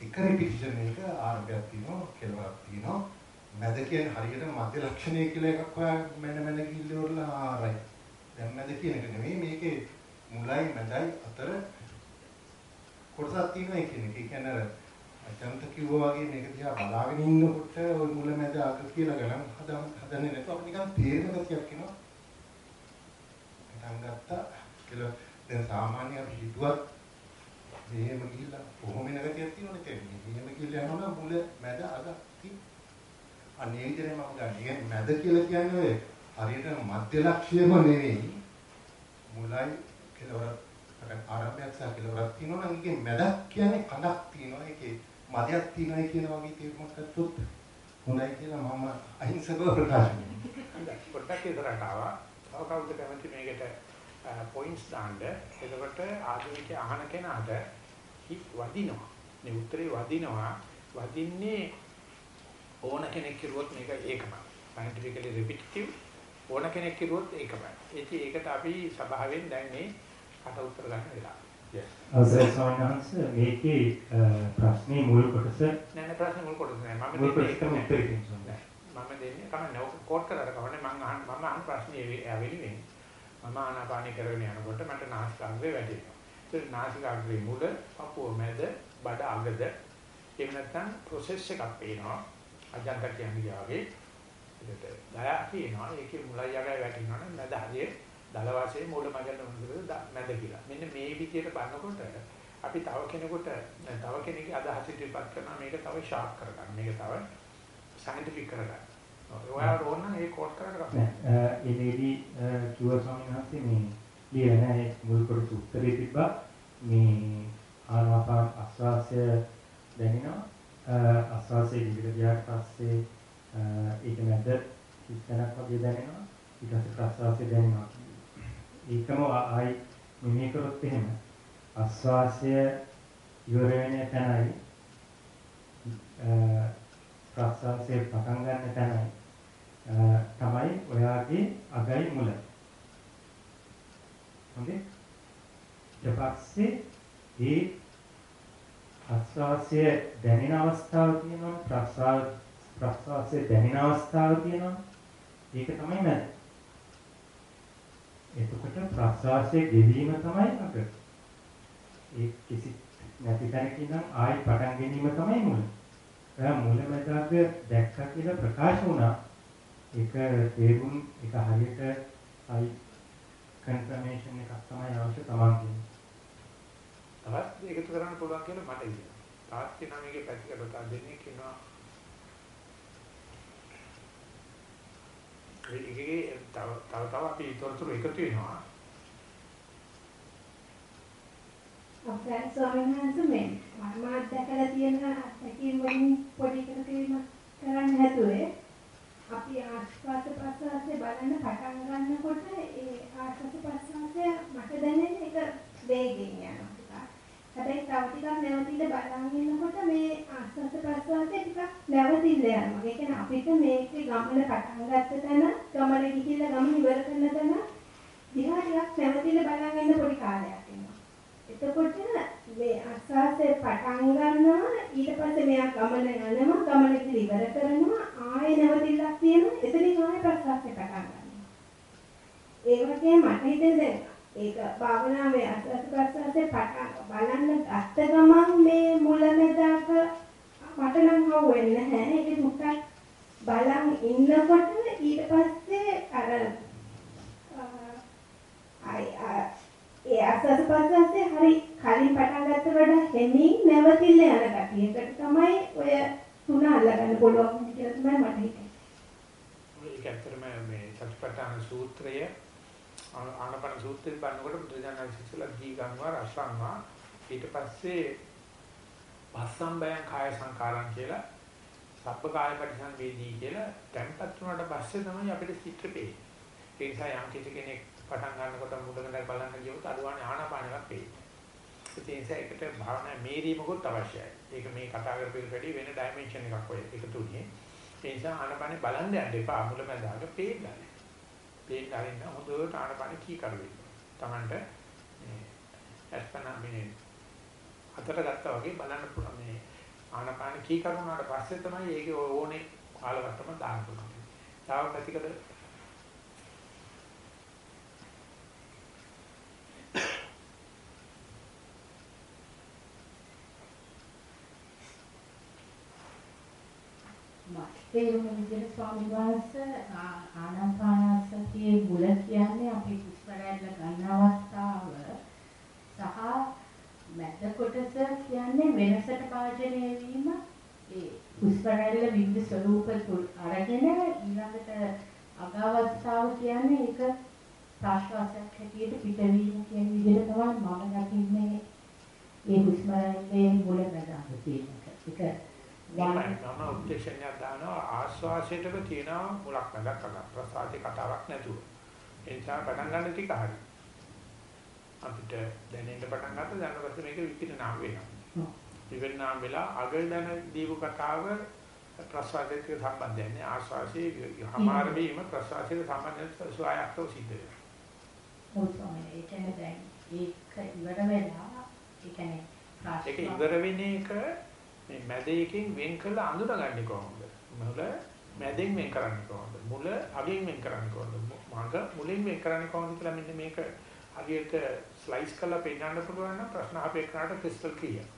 එක repetition එක ආරම්භයක් තියෙනවා කෙලවරක් තියෙනවා මැද කියන්නේ හරියට මධ්‍ය ලක්ෂණය කියලා එකක් හොයා මැන මැන ගිහිල්ලා ආරයි. දැන් මැද කියන එක නෙමෙයි මේකේ මුලයි මැදයි අතර කොටසක් තියෙනවා කියන එක. ඒ කියන්නේ අර අජන්ත කිව්වා වගේ මේක දිහා බලාගෙන ඉන්නකොට ওই මුල මැද අග කියලා ගණන් හදන්න හදන්නේ නැතුව අපිට නිකන් තේරෙන ගතියක් එනවා. පටන් ගත්තා කියලා දැන් සාමාන්‍ය අපි හිතුවත් මෙහෙම ගිහිල්ලා කොහොම වෙන ගතියක් තියෙනවනේ තේරෙන්නේ. මෙහෙම ගිහිල්ලා යනවා මුල මැද අග තියෙනවා. අනේ විදිහේ මම ගන්න. ඒ මැද කියලා කියන්නේ හරියට මධ්‍ය ලක්ෂ්‍යම නෙවෙයි. මුලයි කෙලවර ආරම්භයක් සහ කෙලවරක් තියෙනවා නම් ඒකේ මැදක් කියන්නේ කඳක් තියෙනවා. ඒකේ මදයක් තියෙනවා කියන වගේ තේරුමක් ගත්තොත් හොඳයි කියලා මම අහිංසකව ප්‍රකාශ කරනවා. පොඩ්ඩක් ඉදරට ආවා. තව කවුද කැමති මේකට පොයින්ට්ස් දාන්න. එතකොට ආධුනික අහන කෙනාට හිත් වදිනවා. මේ උත්තරේ වදිනවා. වදින්නේ ඕන කෙනෙක් කිරුවොත් මේක ඒකමයි. scientifically repetitive ඕන කෙනෙක් කිරුවොත් ඒකමයි. ඉතින් ඒකට අපි සභාවෙන් දැන් මේ කට උත්තර ගන්න ස්වාමීන් වහන්සේ මේකේ ප්‍රශ්නේ මුල් කොටස නෑ නෑ ප්‍රශ්න මුල් කොටස නෑ මම මුල් දෙන්නේ කොටසට උත්තර ඒක දෙන්න නෑ. මම දෙන්නේ කමන්නේ නෝ කෝඩ් කරලා කමන්නේ මම අහන මම අහන ප්‍රශ්නේ ඇවිල්ලා මම ආනාපානි කරගෙන යනකොට මට නාසිකාග්‍රේ වැටෙනවා. ඒක නාසිකාග්‍රේ මුල, පපුව මැද, බඩ අගද එහෙම නැත්නම් process එකක් පේනවා. අජන්ත කියන්නේ වගේ. ඒකට දයා කියනවා. ඒකේ මුලයි අගයි වැටෙනවා නම් මැද හරිය දල වශයෙන් මූල මගල මොකද මැද කියලා. මෙන්න මේ විදිහට බලනකොට අපි තව කෙනෙකුට තව කෙනෙකුගේ අදහස ඉදිරිපත් කරනවා මේක තව ෂාප් කරගන්න. මේක තව සයන්ටිෆික් කරගන්න. ඔයාලා ඕන නම් ඒක කෝඩ් කරලා ගන්න. නෑ ඒ ලේඩි කිව්ව ස්වාමීන් වහන්සේ මේ ලියලා නැහැ මුල් කොටස උත්තරේ තිබ්බා මේ ආනාපාන ආස්වාසය දැනෙනවා ආස්වාසයේ විවිධ ගියාට පස්සේ Eh, ඒක නැද හිස්තනක් වගේ දැනෙනවා ඊට පස්සේ ප්‍රස්වාසය දැනෙනවා ඒකම ආයි මෙහෙ කරොත් එහෙම ආස්වාසය ඉවර වෙන තැනයි eh, ප්‍රස්වාසයේ පටන් ගන්න තැනයි eh, තමයි ඔයාගේ අගයි මුල. හොඳේ? ඊට පස්සේ ඒ ආස්වාසය දැනෙන අවස්ථාව තියෙනවා ප්‍රස්වාස ප්‍රස්වාසය දැනෙන අවස්ථාව තියෙනවා ඒක තමයි මැද. එතකොට ප්‍රස්වාසයේ ගෙවීම තමයි අග. ඒ කිසි නැති තැනකින් නම් ආයි පටන් ගැනීම තමයි මුල. ඔයා මුල මැදක දැක්කා කියලා ප්‍රකාශ වුණා. ඒක තේරුම් ඒක හරියට අයි කන්ෆර්මේෂන් එකක් තමයි අවශ්‍ය තමන් කියන්නේ. තවත් එකතු කරන්න පුළුවන් කියලා මට හිතෙනවා. තාත් කෙනා මේකේ පැතිකඩ තා දෙන්නේ කියනවා. ඒකේ තව තව තව අපි තොරතුරු එකතු වෙනවා. අපේ ස්වාමීන් වහන්සේ මේ මම දැකලා තියෙන අත්දැකීම් වලින් පොඩි එකතු කිරීමක් කරන්න හැදුවේ අපි ආස්වාද ප්‍රසවාසය බලන්න පටන් ගන්නකොට ඒ ආස්වාද ප්‍රසවාසය මට දැනෙන එක වේගෙන් යනවා. හැබැයි තව ටිකක් නැවතිලා බලන් ඉන්නකොට මේ ආස්වාද ප්‍රසවාසය ටිකක් නැවතිලා යනවා. ඒ කියන්නේ අපිට මේකේ ගමන පටන් ගත්ත තැන ගමන ගිහිල්ලා ගමන ඉවර කරන තැන දිහා ටිකක් නැවතිලා බලන් ඉන්න පොඩි කාලයක් එනවා. එතකොට මේ ආස්වාදේ පටන් ගන්නවා ඊට පස්සේ මෙයා ගමන යනවා ගමන ඉවර කරනවා ආයෙ නැවතිලක් තියෙනවා එතනින් ආයෙ ප්‍රසවාසය පටන් ගන්නවා. ඒ වගේ මට හිතෙන්නේ ඒක භාවනාවේ අසස් ප්‍රසවාසයේ පටන් බලන්න ගත්ත ගමන් මේ මුලමෙදාක මට නම් හවුවෙන්නේ නැහැ. ඒක මුත්තක් බලන් ඉන්නකොට ඊට පස්සේ අර අය ඒ අසස් ප්‍රසවාසයේ හරි කලින් පටන් ගත්ත වඩා හෙමින් නැවතිල්ල යන ගතියකට තමයි ඔය තුන අල්ලගන්න පුළුවන් කියලා තමයි මට හිතෙන්නේ. ඒක ඇත්තටම මේ සත්‍යපට්ඨාන සූත්‍රය ආනපන සූත්‍රය බලනකොට බුදුජානක දී ගන්නවා රසංවා ඊට පස්සේ පස්සම්බයං කාය සංකාරම් කියලා සබ්බ කාය පරිසංවේදී කියලා tempත් වුණාට පස්සේ තමයි අපිට චිත්‍ර පේන්නේ. ඒ නිසා යම් කිසි කෙනෙක් පටන් ගන්නකොට මුලකට බලන්න ගියොත් අඩුවානේ ආනාපානයක් පේන්නේ. ඒ නිසා ඒකට භාවනා මේරීමකුත් අවශ්‍යයි. ඒක මේ කතා කරපු වැඩි වෙන ඩයිමන්ෂන් එකක් ඔය එකතු වෙන්නේ. ඒ නිසා ආනාපානේ බලන්න යන්න එපා මුලමඳාක පේන්න. පේන්න හරින්න හොඳට ආනාපානේ කී කරවෙන්න. Tamanට මේ අස්පනා මේ අතට ගත්තා වගේ බලන්න පුළුවන් මේ ආනාපාන කී කරුණාට පස්සේ තමයි ඒකේ ඕනේ ආලවට්ටම දාන්න පුළුවන්. තාම පැතිකඩ තේරුම විදිහට ස්වාමීන් වහන්සේ ආනාපානසතියේ මුල කියන්නේ අපි හුස්ම රැල්ල ගන්න අවස්ථාව සහ මැද කොටස කියන්නේ වෙනසට භාජනය වීම ඒ හුස්ම රැල්ල විවිධ ස්වරූප අරගෙන ඊළඟට අග අවස්ථාව කියන්නේ ඒක ප්‍රාශ්වාසයක් හැටියට පිටවීම කියන විදිහට තමයි මම දකින්නේ ඒ හුස්ම රැල්ලේ මුල මැද තියෙන එක. ඒක මම ඔබ්ජෙක්ෂන් එකක් දානවා ආස්වාසයටම තියෙනවා මුලක් නැදක් අගක් ප්‍රසාදේ කතාවක් නැතුව. ඒ නිසා පටන් ගන්න ටික හරි. අපිට දැනෙන්න පටන් ගත්ත දැන් පස්සේ මේක විපිරණාම වෙනවා. විපිරණාම වෙලා අගල් දැන දීපු කතාව ප්‍රසාදයට සම්බන්ධ නැහැ. ආස්වාසයේ හමාර වීම ප්‍රසාදයට සම්බන්ධ සුවයක්ව සිද්ධ වෙනවා. ස්වාමීනි ඒ කියන්නේ දැන් ඒක ඉවර වෙලා ඒ කියන්නේ ඒක ඉවර වෙන එක මේ මැදයකින් වෙන් කරලා අඳුනගන්නේ කොහොමද? මුල මැදෙන් වෙන් කරන්නේ කොහොමද? මුල අගෙන් වෙන් කරන්නේ කොහොමද? මඟ මුලින් වෙන් කරන්නේ කොහොමද කියලා මෙන්න මේක හරියට ස්ලයිස් කරලා පෙන්නන්න පුළුවන් නම් ප්‍රශ්න අපේ කරාට ක්‍රිස්ටල් ක්ලියර්.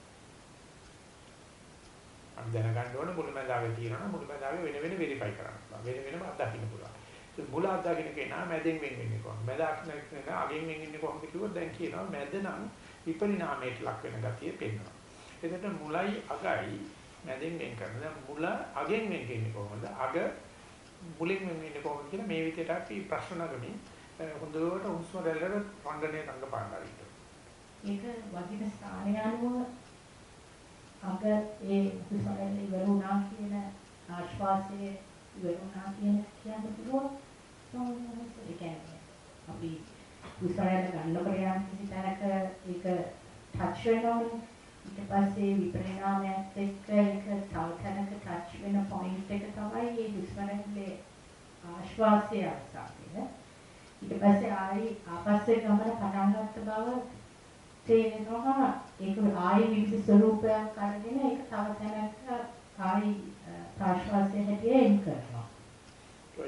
අපි දැනගන්න ඕනේ මුල මැදාවේ තියෙනවා මුල මැදාවේ වෙන වෙන වෙරිෆයි කරන්න පුළුවන්. වෙන වෙනම අත්දකින්න පුළුවන්. ඒ මුල අත්දකින්න කෙනා මැදෙන් වෙන් වෙන්නේ කොහොමද? මැද අත්දකින්න අගෙන් වෙන් වෙන්නේ කොහොමද කිව්වොත් දැන් කියනවා මැද නම් විපරිණාමයට ලක් වෙන ගතිය පෙන්වනවා. එතකොට මුලයි අගයි මැදෙන් වෙන් කරනවා. දැන් මුල අගෙන් වෙන් වෙන්නේ කොහොමද? අග මුලින් වෙන් වෙන්නේ කොහොමද කියලා මේ විදිහට අපි ප්‍රශ්න නගමින් හොඳට හුස්ම රැල්ලට රංගනයේ රංගපාන හරියට. ඒක වදින ස්ථානය අනුව අග ඒ හුස්ම රැල්ල ඉවර වුණා කියන ආශ්වාසයේ ඉවර වුණා කියන කියන්න පුළුවන්. ඒ කියන්නේ අපි හුස්ම රැල්ල ගන්නකොට යම් කිසි තැනක ඒක ටච් වෙනවනේ ඊට පස්සේ විපරිණාමයත් එක්ක ඒක තව තැනක ටච් වෙන පොයින්ට් එක තමයි මේ හුස්ම රැල්ලේ ආශ්වාසය අවස්ථාවේ. ඊට පස්සේ ආයි ආපස්සේ ගමන පටන් ගත්ත බව තේරෙනවා. ඒක ආයි විවිධ ස්වරූපයක් අරගෙන ඒක තව තැනක ආයි ප්‍රාශ්වාසය හැටියට එන් කරනවා.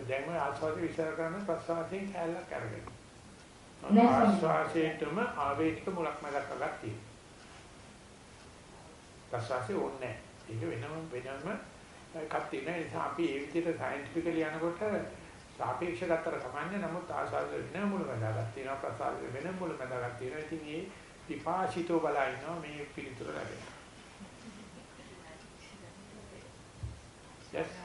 දැන් මේ ආශ්වාසය විස්තර කරන ප්‍රශ්වාසයෙන් කැලලක් අරගෙන. ආශ්වාසයේටම ආවේනික මුලක් අගක් තියෙනවා. ප්‍රසවාසය ඕනේ ඒක වෙනම වෙනම එකක් තියෙන නිසා අපි ඒ විදිහට සයන්ටිෆිකලි යනකොට සාපේක්ෂ ගත්තර කමන්නේ නමුත් ආසාව වෙන මුල මැදක් තියෙනවා ප්‍රසාර වෙන මුල මැදක් තියෙනවා. ඉතින් මේ විපාශිතෝ බලා ඉන්නවා මේ පිළිතුර ලැබෙන. Yes.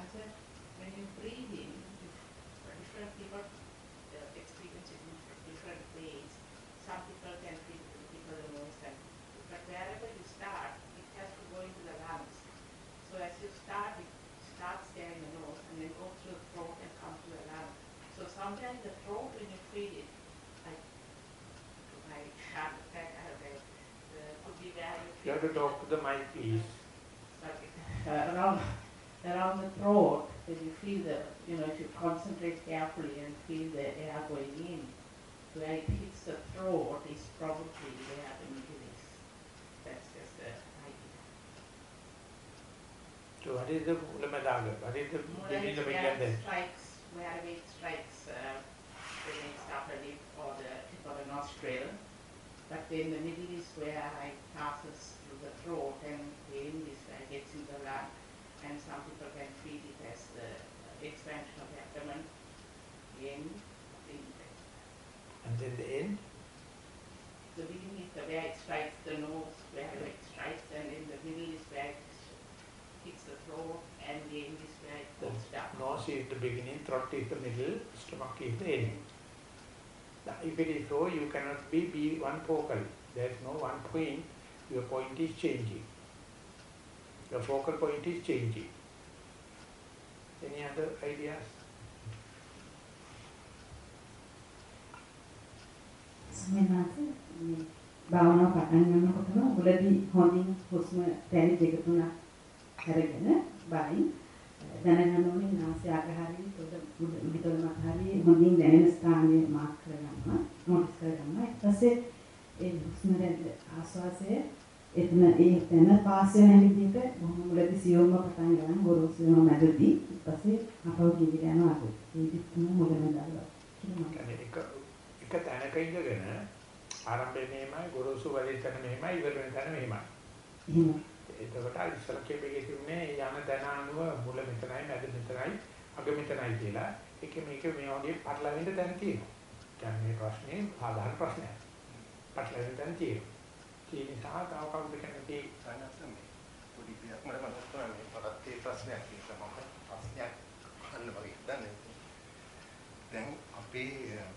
Sometimes the throat, when you feel it, like my sharp attack, I have a, uh, could be where you You have to talk to the mic, please. Sorry. Uh, around, around the throat, when you feel the, you know, if you concentrate carefully and feel the air going in, where it hits the throat is probably where the middle is. That's just a So what is the Ulamadaga? What is the beginning of where India it strikes, where it strikes uh, the next upper lip or the tip of the nostril. But then the middle is where it passes through the throat and the end is where it gets in the lung. And some people can feel it as the uh, expansion of the abdomen, the end of the intestine. And then the end? The beginning is the where it strikes the nose, where it strikes, and in the middle is where it hits the throat and the end is where it oh, goes down. Nose is the beginning, throat is the middle, stomach is the end. Now, if it is so, you cannot be, be one focal. There is no one point. Your point is changing. Your focal point is changing. Any other ideas? ස්මෙනාස මේ භාවනාව පටන් ගන්නකොටම මුලදී හොඳින් හුස්ම තැනි දෙක තුනක් අරගෙන බලින් දැනගන්න ඕනේ නාසය අගහරින් පොඩ උඩිතල මත හරිය හොඳින් දැනෙන ස්ථානය මාක් කරගන්නවා නොටිස් කරගන්නවා ඊට පස්සේ ඒ හුස්ම රැල්ල ආස්වාසය එතන ඒ තැන පාස් වෙන විදිහට බොහොම මුලදී සියොම්ම පටන් ගන්න ගොරෝසු වෙන මැදදී ඊට පස්සේ අපව ගිහින් යනවා අද. ඒ දිත්තම මුලම දාලා. එක එක තැනක ඉඳගෙන ආරම්භයේ මෙහෙමයි ගොරෝසු වලින් තැන මෙහෙමයි ඉවර වෙන තැන මෙහෙමයි. එහෙම. එතකොට ඉස්සර කෙබෙගේ තිබුණේ යන තැන අනුව මුල මෙතනයි මැද මෙතනයි අග මෙතනයි කියලා. ඒක මේක මේ වගේ පටලවෙන්න තැන තියෙනවා. කියන්නේ මේ ප්‍රශ්නේ සාධාරණ ප්‍රශ්නයක්. පටලවෙන්න තැන තියෙනවා. ඒ නිසා තව කවුද කැමති සනසම පොඩි පියක් මට මතක් වුණා මේ පරත් ඒ ප්‍රශ්නයක් නිසා මම ප්‍රශ්නයක් අහන්න වගේ දන්නේ. දැන් අපේ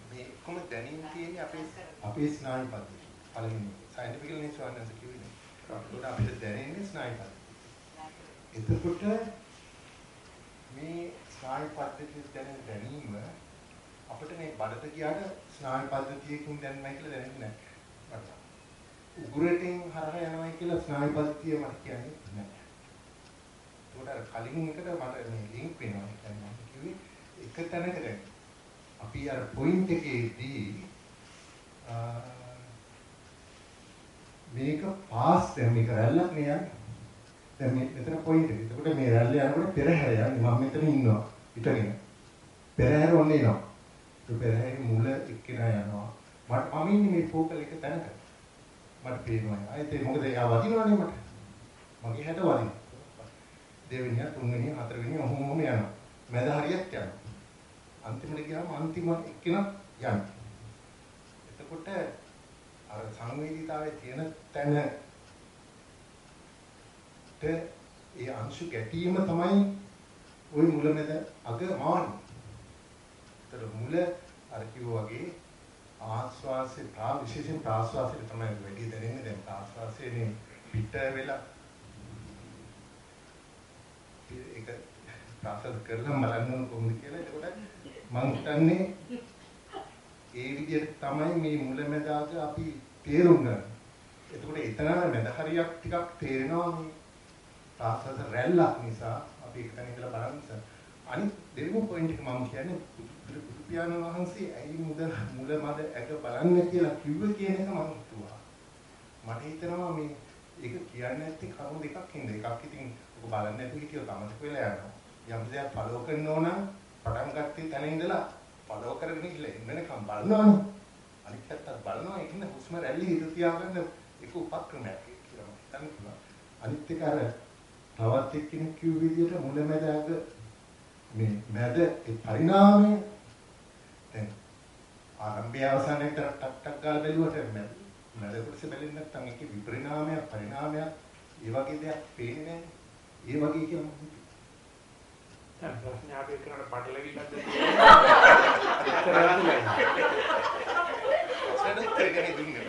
මේ කොහොම දැනීම තියෙන්නේ අපේ අපේ ස්නායු පද්ධතිය. පළවෙනි සයන්ටිෆිකලි ස්වාමීන් කිව්වේ. ඒකට අපිට දැනෙන්නේ ස්නායු පද්ධතිය. එතකොට මේ ස්නායු පද්ධතිය දැනෙන දැනීම අපිට මේ බඩට ගියාට ස්නායු පද්ධතියකින් දැනන්නයි කියලා දැනෙන්නේ නැහැ. උගුරටින් හරහා යනවා කියලා ස්නායු පද්ධතිය මට කියන්නේ නැහැ. ඒකට කලින් එකට මට මේ ලින්ක් වෙනවා කියන්නේ මම කිව්වේ එක තැනකට අපි අර පොයින්ට් එකේදී මේක පාස් දැන් මේක රැල්ලක් නේ යන්නේ. දැන් මේ මෙතන පොයින්ට් එක. එතකොට මේ රැල්ල යනකොට පෙරහැර යන්නේ මම මෙතන ඉන්නවා. හිටගෙන. පෙරහැර ඔන්නේ එනවා. ඒ පෙරහැරේ මුල එක්කෙනා යනවා. මට මම ඉන්නේ මේ ෆෝකල් එක තැනක. මට පේනවා. ආයෙත් මොකද එයා වදිනවනේ මට. මගේ හැට වදිනවා. දෙවෙනිය, තුන්වෙනිය, හතරවෙනිය ඔහොම ඔහොම යනවා. මැද හරියක් යනවා. අන්තිමට ගියාම අන්තිම එක්කෙනා යනවා. එතකොට අර සංවේදීතාවයේ තියෙන තැන ඒ අංශු ගැටීම තමයි ওই මුලමෙද අග මාන්නේ. ඒතර මුල අර කිව්වා වගේ ආස්වාසේ ප්‍රා විශේෂයෙන් ප්‍රාස්වාසයේ තමයි වැඩි දැනෙන්නේ දැන් ප්‍රාස්වාසයේනේ පිට වෙලා ඒක ප්‍රාසස් කරලා බලන්න කොහොමද කියලා එතකොට මම හිතන්නේ ඒ විදිහට තමයි මේ මුලැමැදාක අපි තේරුම් ගන්න. එතකොට එතන මැද හරියක් ටිකක් තේරෙනවා මේ ප්‍රාසස් රැල්ලක් නිසා අපි එක තැන ඉඳලා බලන්න නිසා. අනිත් දෙවෙනි පොයින්ට් එක මම කියන්නේ බුදු පියාණන් වහන්සේ ඇයි මුද මුල මද ඇක බලන්න කියලා කිව්ව කියන එක මම හිතුවා. මට හිතෙනවා මේ ඒක කියන්නේ නැති කරුණු දෙකක් හින්දා. එකක් ඉතින් ඔබ බලන්න නැතුව හිටියොත් අමතක වෙලා යනවා. යම් දෙයක් ෆලෝ කරනවා නම් පටන් ගත්තේ තැන ඉඳලා ෆලෝ කරගෙන ගිහලා එන්නකම් බලනවානේ. අනිත් පැත්තත් බලනවා ඒකින හුස්ම රැලි හිත තියාගන්න ඒක උපක්‍රමයක් කියලා මම හිතන්නේ. අනිත් එක අර තවත් එක්කෙනෙක් කිව්ව විදිහට මුලැමැදාක මේ මැද ඒ පරිණාමය දැන් ආරම්භය අවසානයේ ටක් ටක් ගාලා බැලුවට මැද මැද කොටස බැලෙන්නේ නැත්නම් ඒකේ විපරිණාමය පරිණාමයක් ඒ වගේ දෙයක් පේන්නේ නැහැ. ඒ වගේ කියලා මම දැන් ප්‍රශ්න ආපේ කරන පටලවිල්ලක්ද තියෙන්නේ. දුන්නේ.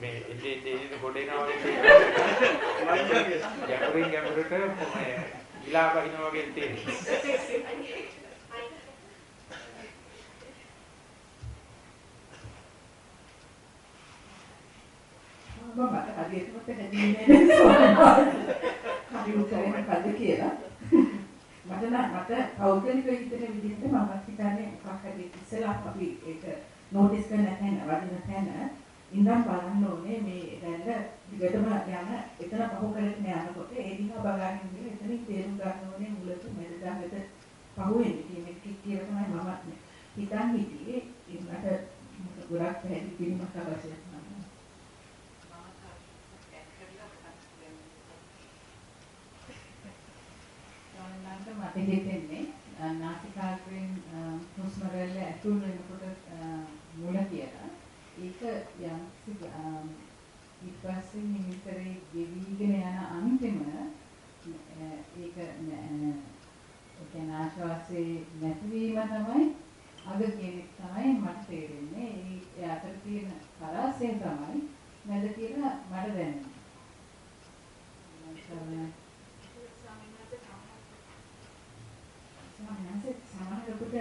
මේ එන්නේ එන්නේ ගොඩේනවා වගේ ගැඹුරින් ගැඹුරට ඉලා බහිනවා වගේ තියෙනවා. මම මට හරියටම පැහැදිලි නෑ හරි උත්තරේ මොකද්ද කියලා මට නම් මට පෞද්ගලික හිතන විදිහට මම හිතන්නේ මොකක් හරි ඉස්සෙල්ලා අපි ඒක නෝටිස් කරන්න තැන වදින තැන ඉඳන් බලන්න ඕනේ මේ දැන් දිගටම යන එතන පහු කරගෙන යනකොට ඒ දිහා බලාගෙන ඉඳලා එතනින් තේරුම් ගන්න ඕනේ මුලට මැදට පහු වෙන්නේ කියන එක කියලා තමයි මම හිතන් හිටියේ ඒකට ගොඩක් පැහැදිලි කිරීමක් අවශ්‍යයි මට හිතෙන්නේ නාසිකාග්‍රයෙන් හුස්ම රැල්ල ඇතුල් වෙනකොට මුල කියලා. ඒක යම් ඊට පස්සේ නිතරේ ගෙවිගෙන යන අන්තිම ඒක ඒ ආශ්වාසයේ නැතිවීම තමයි අග කියන තමයි මට තේරෙන්නේ. ඒ අතර තියෙන පරාසය තමයි මැද කියලා මට දැනෙන්නේ. සමහරවිට සමහරකට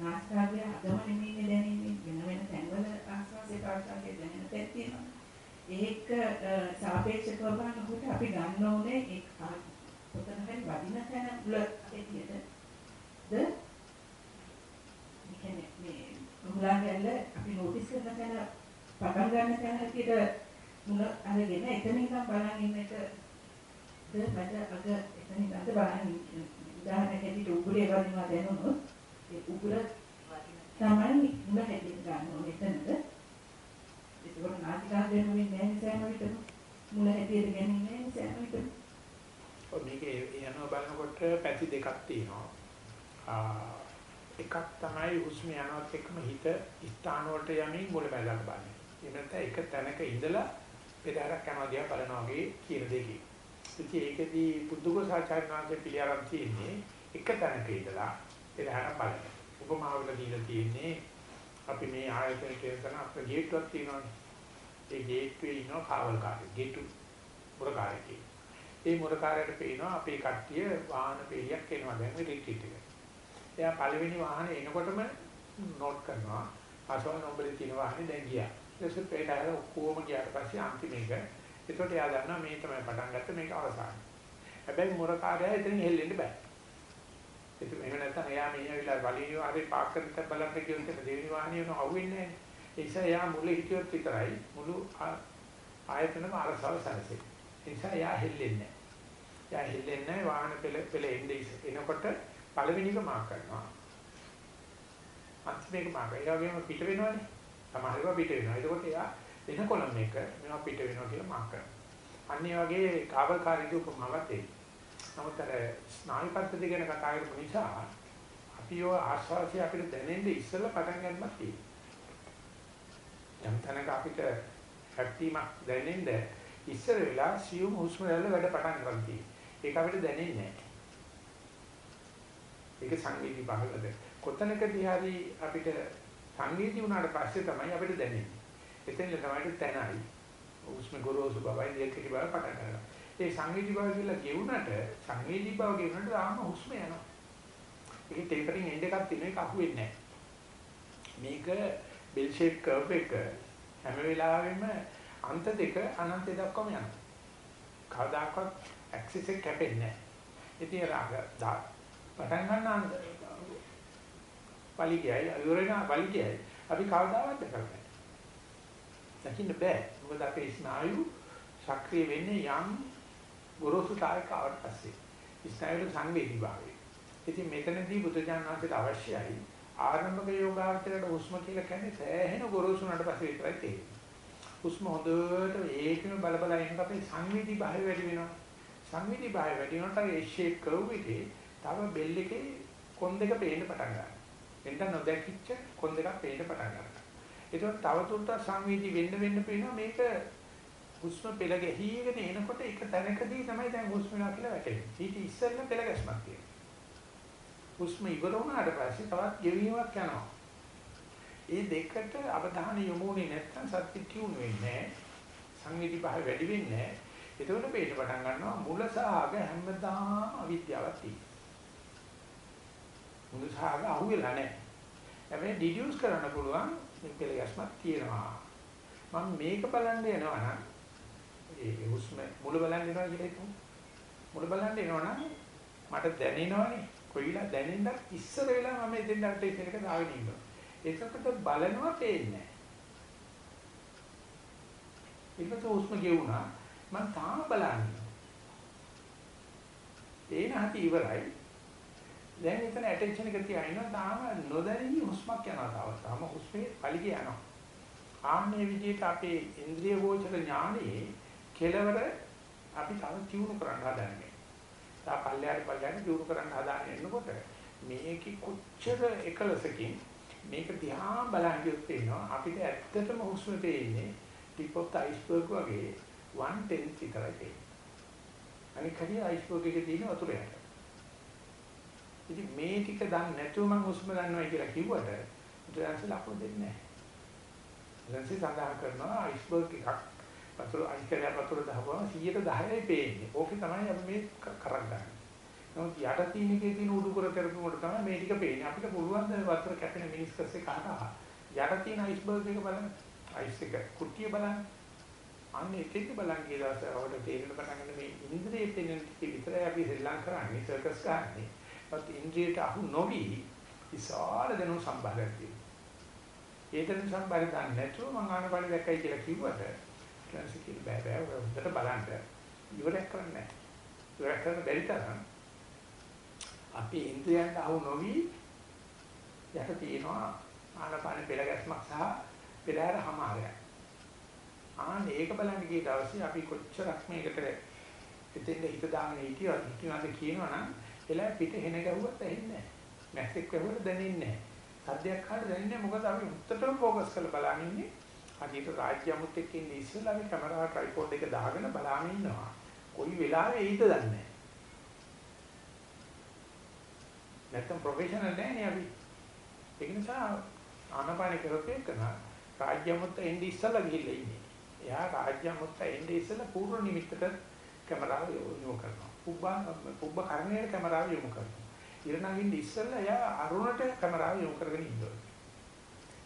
නාස්කාගේ අගම නෙමෙයි දැනෙන්නේ වෙන වෙන තැන්වල ආස්වාදේ පාස්වාදේ දැනෙන තැන් තියෙනවා. ඒක සාපේක්ෂව බලනකොට අපි ගන්න ඕනේ ඒ පොතන හරි වදින තැන උල ඇටියද ද? කියන්නේ මේ මුලාගැල්ල අපි නොටිස් කරන පටන් ගන්න තැන හැටියට මුල අරගෙන එතන ඉඳන් බලන් ඉන්න එක. ද? මට අද එතන ඉඳන් බලන් උදාහරණයක් හැටියට උගුරේ වදිනවා දැනුනොත් ඒ උගුර තමයි මුල හැටියට ගන්න ඕනේ එතනද ඒකෝට නාසිකාග්‍රේම වෙන්නේ නැහැ සෑම විටම මුල හැටියට ගන්නේ නැහැ සෑම විටම ඔය මේකේ යනවා බලනකොට පැති දෙකක් තියෙනවා එකක් තමයි හුස්ම යනවත් එක්කම හිත ස්ථාන වලට යමින් මුල බැලලා බලන්නේ. ඒ නැත්නම් එක තැනක ඉඳලා පෙරහැරක් යනවා දිහා බලනවා වගේ කියන දෙකේ. ඉතින් ඒකෙදී පුදුගෝසාචාර්යනාංශ පිළිඅරන් තියෙන්නේ එක තැනක ඉඳලා පෙරහැර බලන. උපමාවල දීලා තියෙන්නේ අපි මේ ආයතන කියන අපේ ගේට්ටුවක් තියෙනවානේ. ඒ ගේට්ටුවේ ඉන්න කාවල්කාරයෙක්. ගේට්ටු මුරකාරයෙක්. ඒ මුරකාරයට පේනවා අපේ කට්ටිය වාහන පෙළියක් එනවා දැන් රිට්‍රීට් එකට. එයා පළවෙනි වාහනේ එනකොටම නෝට් කරනවා අසවල් නම්බරේ තියෙන වාහනේ දැන් ගියා. ඊට පස්සේ පේටාර ඔක්කොම ගියාට පස්සේ අන්තිම එක. ඒකට එයා දන්නවා මේ තමයි පටන් ගත්ත මේක අවසානයි. හැබැයි මොරකාරයා එතනින් හෙල්ලෙන්න බෑ. ඒක එහෙම නැත්නම් එයා මේ ඇවිල්ලා වලිනිය හරි පාක් කරන්න බලන්න කියොත් දෙවෙනි වාහනේ යන අහුවෙන්නේ නැහැ. ඒ නිසා එයා මුල හිටියොත් විතරයි මුළු ආයතනම අරසව සැලසෙන්නේ. ඒ නිසා එයා හෙල්ලෙන්නේ නැහැ. එයා හෙල්ලෙන්නේ නැහැ වාහන පෙළ පෙළ එන්නේ එනකොට පළවෙනි එක මාක් කරනවා. අන්තිම එක මාක් කරනවා. ඒ වගේම පිට වෙනවනේ. සමහර ඒවා පිට වෙනවා. ඒකෝට එයා වෙන කොලම් එක මේවා පිට වෙනවා කියලා මාක් කරනවා. අන්න ඒ වගේ කාවල්කාරීක උපමාවක් දෙයි. නමුත් අර ස්නායු පද්ධතිය ගැන කතා කරපු නිසා අපි ඔය ආස්වාසිය අපිට දැනෙන්නේ ඉස්සෙල්ලා පටන් ගන්නත් තියෙනවා. යම් තැනක අපිට හැප්පීමක් දැනෙන්නේ ඉස්සර වෙලා සියුම් හුස්ම රැල්ල වැඩ පටන් ගන්න තියෙනවා. ඒක අපිට දැනෙන්නේ නැහැ. ඒක සංවේදී භාවයද. කොතනකදී හරි අපිට සංවේදී වුණාට පස්සේ තමයි අපිට දැනෙන්නේ. එතෙන් තමයි තැනයි. උස්ම ගොරෝසු බවයි දෙකේ බව පටන් ගන්නවා. ඒ සංවේදී භාවය කියලා ගෙවුනට සංවේදී භාව ගෙවුනට ආම හුස්ම යනවා. ඒක ටේපරින් එන්ඩ් එකක් තියෙන එක අහුවෙන්නේ නැහැ. මේක බෙල් ෂේප් කර්ව් එක හැම වෙලාවෙම අන්ත දෙක අනන්ත දක්වාම යනවා. කවදාකවත් ඇක්සිස් එක කැපෙන්නේ නැහැ. ඉතින් රාග පටන් ගන්න පලිගයයි අයුරේන පලිගයයි අපි කවදාවත් දැකලා නැහැ. දකින්න බෑ. මොකද අපේ ස්නායු සක්‍රිය වෙන්නේ යම් ගොරෝසු කායකාවට පස්සේ. ස්නායු සංවේදී භාවය. ඉතින් මෙතනදී බුදුජානනාථට අවශ්‍යයි ආරම්භක යෝගාවචරයට හුස්ම කියලා කියන්නේ සෑහෙන ගොරෝසුනට පස්සේ විතරයි තේරෙන්නේ. හුස්ම හොඳට ඒකම බල බල ඉන්නකොට අපේ සංවේදී භාවය වැඩි වෙනවා. සංවේදී භාවය වැඩි වෙනකොට ඒ ෂේප් කර්ව් එකේ තව බෙල් එකේ කොන් දෙක පේන්න පටන් ගන්නවා. එතන නොදැකිච්ච කොන් දෙකක් පේන්න පටන් ගන්නවා. ඒකට තව තුරට සංවේදී වෙන්න වෙන්න පේනවා මේක හුස්ම පෙළ ගැහිගෙන එනකොට එක තැනකදී තමයි දැන් හුස්ම වෙනවා කියලා වැටෙන්නේ. ඊට ඉස්සෙල්ලා පෙළ ගැස්මක් තියෙනවා. හුස්ම ඉවර වුණාට පස්සේ තවත් ගෙවීමක් යනවා. ඒ දෙකට අවධානය යොමුනේ නැත්නම් සත්‍ය ටියුන් වෙන්නේ නැහැ. සංවේදී භාවය වැඩි වෙන්නේ නැහැ. එතකොට පේන්න පටන් ගන්නවා මුල සහ අග හැමදාම අවිද්‍යාවක් තියෙනවා. මුළු සාග අහුවෙලා නැහැ. හැබැයි ඩිඩියුස් කරන්න පුළුවන් මේ පෙළගස්මක් තියෙනවා. මම මේක බලන්න යනවා නම් ඒ හුස්ම මුල බලන්න යනවා කියලා හිතමු. මුල බලන්න එනවා නම් මට දැනෙනවනේ කොයිලා දැනෙන්නත් ඉස්සර වෙලා මම එතෙන් අරට එක දාගෙන ඉන්නවා. ඒකකට බලනවා පේන්නේ නැහැ. ඊට හුස්ම ගෙවුනා මම තාම බලන්නේ. ඒන හති ඉවරයි දැන් එතන ඇටෙන්ෂන් එක තියා ඉන්නවා තාම නොදැනී හුස්මක් යනවා තාම තාම හුස්මේ පලිග යනවා. ආන්නේ විදිහට අපේ ඉන්ද්‍රිය ගෝචර ඥානයේ කෙලවර අපි තව තියුණු කරන්න හදන්නේ. තා පල්ලයට පල්ලයට තියුණු කරන්න හදාගෙන එනකොට මේක කොච්චර එකලසකින් මේක දිහා බලන් ගියොත් පේනවා අපිට ඇත්තටම හුස්ම පේන්නේ ටිප් ඔෆ් ද අයිස්බර්ග් වගේ 1 10 විතරයි තියෙන්නේ අනික හරිය අයිස්බර්ග් එකේ තියෙන වතුර යට. ඉතින් මේ ටික දන්නේ නැතුව මම හුස්ම ගන්නවා කියලා කිව්වට බුදුරජාණන් ලකුණු දෙන්නේ නැහැ. ඊළඟට සඳහන් කරනවා අයිස්බර්ග් එකක් වතුර අයිස්කරය වතුර දහවම 110යි පේන්නේ. ඕකේ තමයි අපි මේ කරන්නේ. නමුත් යට තියෙන එකේ තියෙන උඩුකර කරපුවට තමයි මේ ටික පේන්නේ. අපිට පුළුවන් ද වතුර කැපෙන මිනිස්කස් එක අහලා යට තියෙන අයිස්බර්ග් එක බලන්න. අයිස් එක කුට්ටිය බලන්න. අන්න ඒකෙත් බලන් කියලා අපිට තේරෙන්න පටන් ගන්න මේ ඉන්ද්‍රිය පෙනෙන ටික විතරයි අපි ශ්‍රී ලංකාවේ කරන්නේ සර්කස් ගන්නනේ. පත් ඉන්ද්‍රියට අහු නොවි විශාල දෙනු සම්භාරයක් තියෙනවා. ඒතන සම්බර ගන්න නැතුව මම ආනපාන දැක්කයි කියලා කිව්වට ඊට කිව්ව බෑ බෑ ඔය හොඳට බලන්න ඉවරයක් කරන්නේ නැහැ. ඉවරයක් කරන්න බැරි තරම් අපි ඉන්ද්‍රියන්ට අහු නොවි යට තියෙනවා ආනපාන පෙළ ගැස්මක් සහ පෙරහැර හමාරයක්. ආන්න ඒක බලන්න ගිය දවසේ අපි කොච්චරක් මේකට එතෙන්ද හිත දාගෙන හිටියද හිතනවාද කියනවනම් එලා පිට හෙන ගැහුවත් ඇහෙන්නේ නැහැ. මැස්සෙක් ගැහුවට දැනෙන්නේ නැහැ. සද්දයක් අහලා දැනෙන්නේ මොකද අපි උත්තරම ફોකස් කරලා බලන් ඉන්නේ. හදිට රාජ්‍ය අමුත් එක්ක ඉන්නේ ඉස්සෙල්ලා අපි කැමරා ට්‍රයිපෝඩ් එක දාගෙන බලන් ඉන්නවා. කොයි වෙලාවෙ එයිද දන්නේ නැහැ. නැත්තම් ප්‍රොෆෙෂනල් නෑනේ අපි. ඒක නිසා ආනපාන කරපු එකන රාජ්‍ය අමුත් එන්නේ ඉස්සෙල්ලා ගිහිල්ලා ඉන්නේ. එයා රාජ්‍ය අමුත් එන්නේ ඉස්සෙල්ලා පූර්ව නිමිත්තට කැමරාව යොමු කරනවා. පුබ්බා පුබ්බ කර්ණයේ කැමරාව යොමු කරනවා. ඉර නගින්න ඉස්සෙල්ලා එයා අරුණට කැමරාව යොමු කරගෙන ඉන්නවා.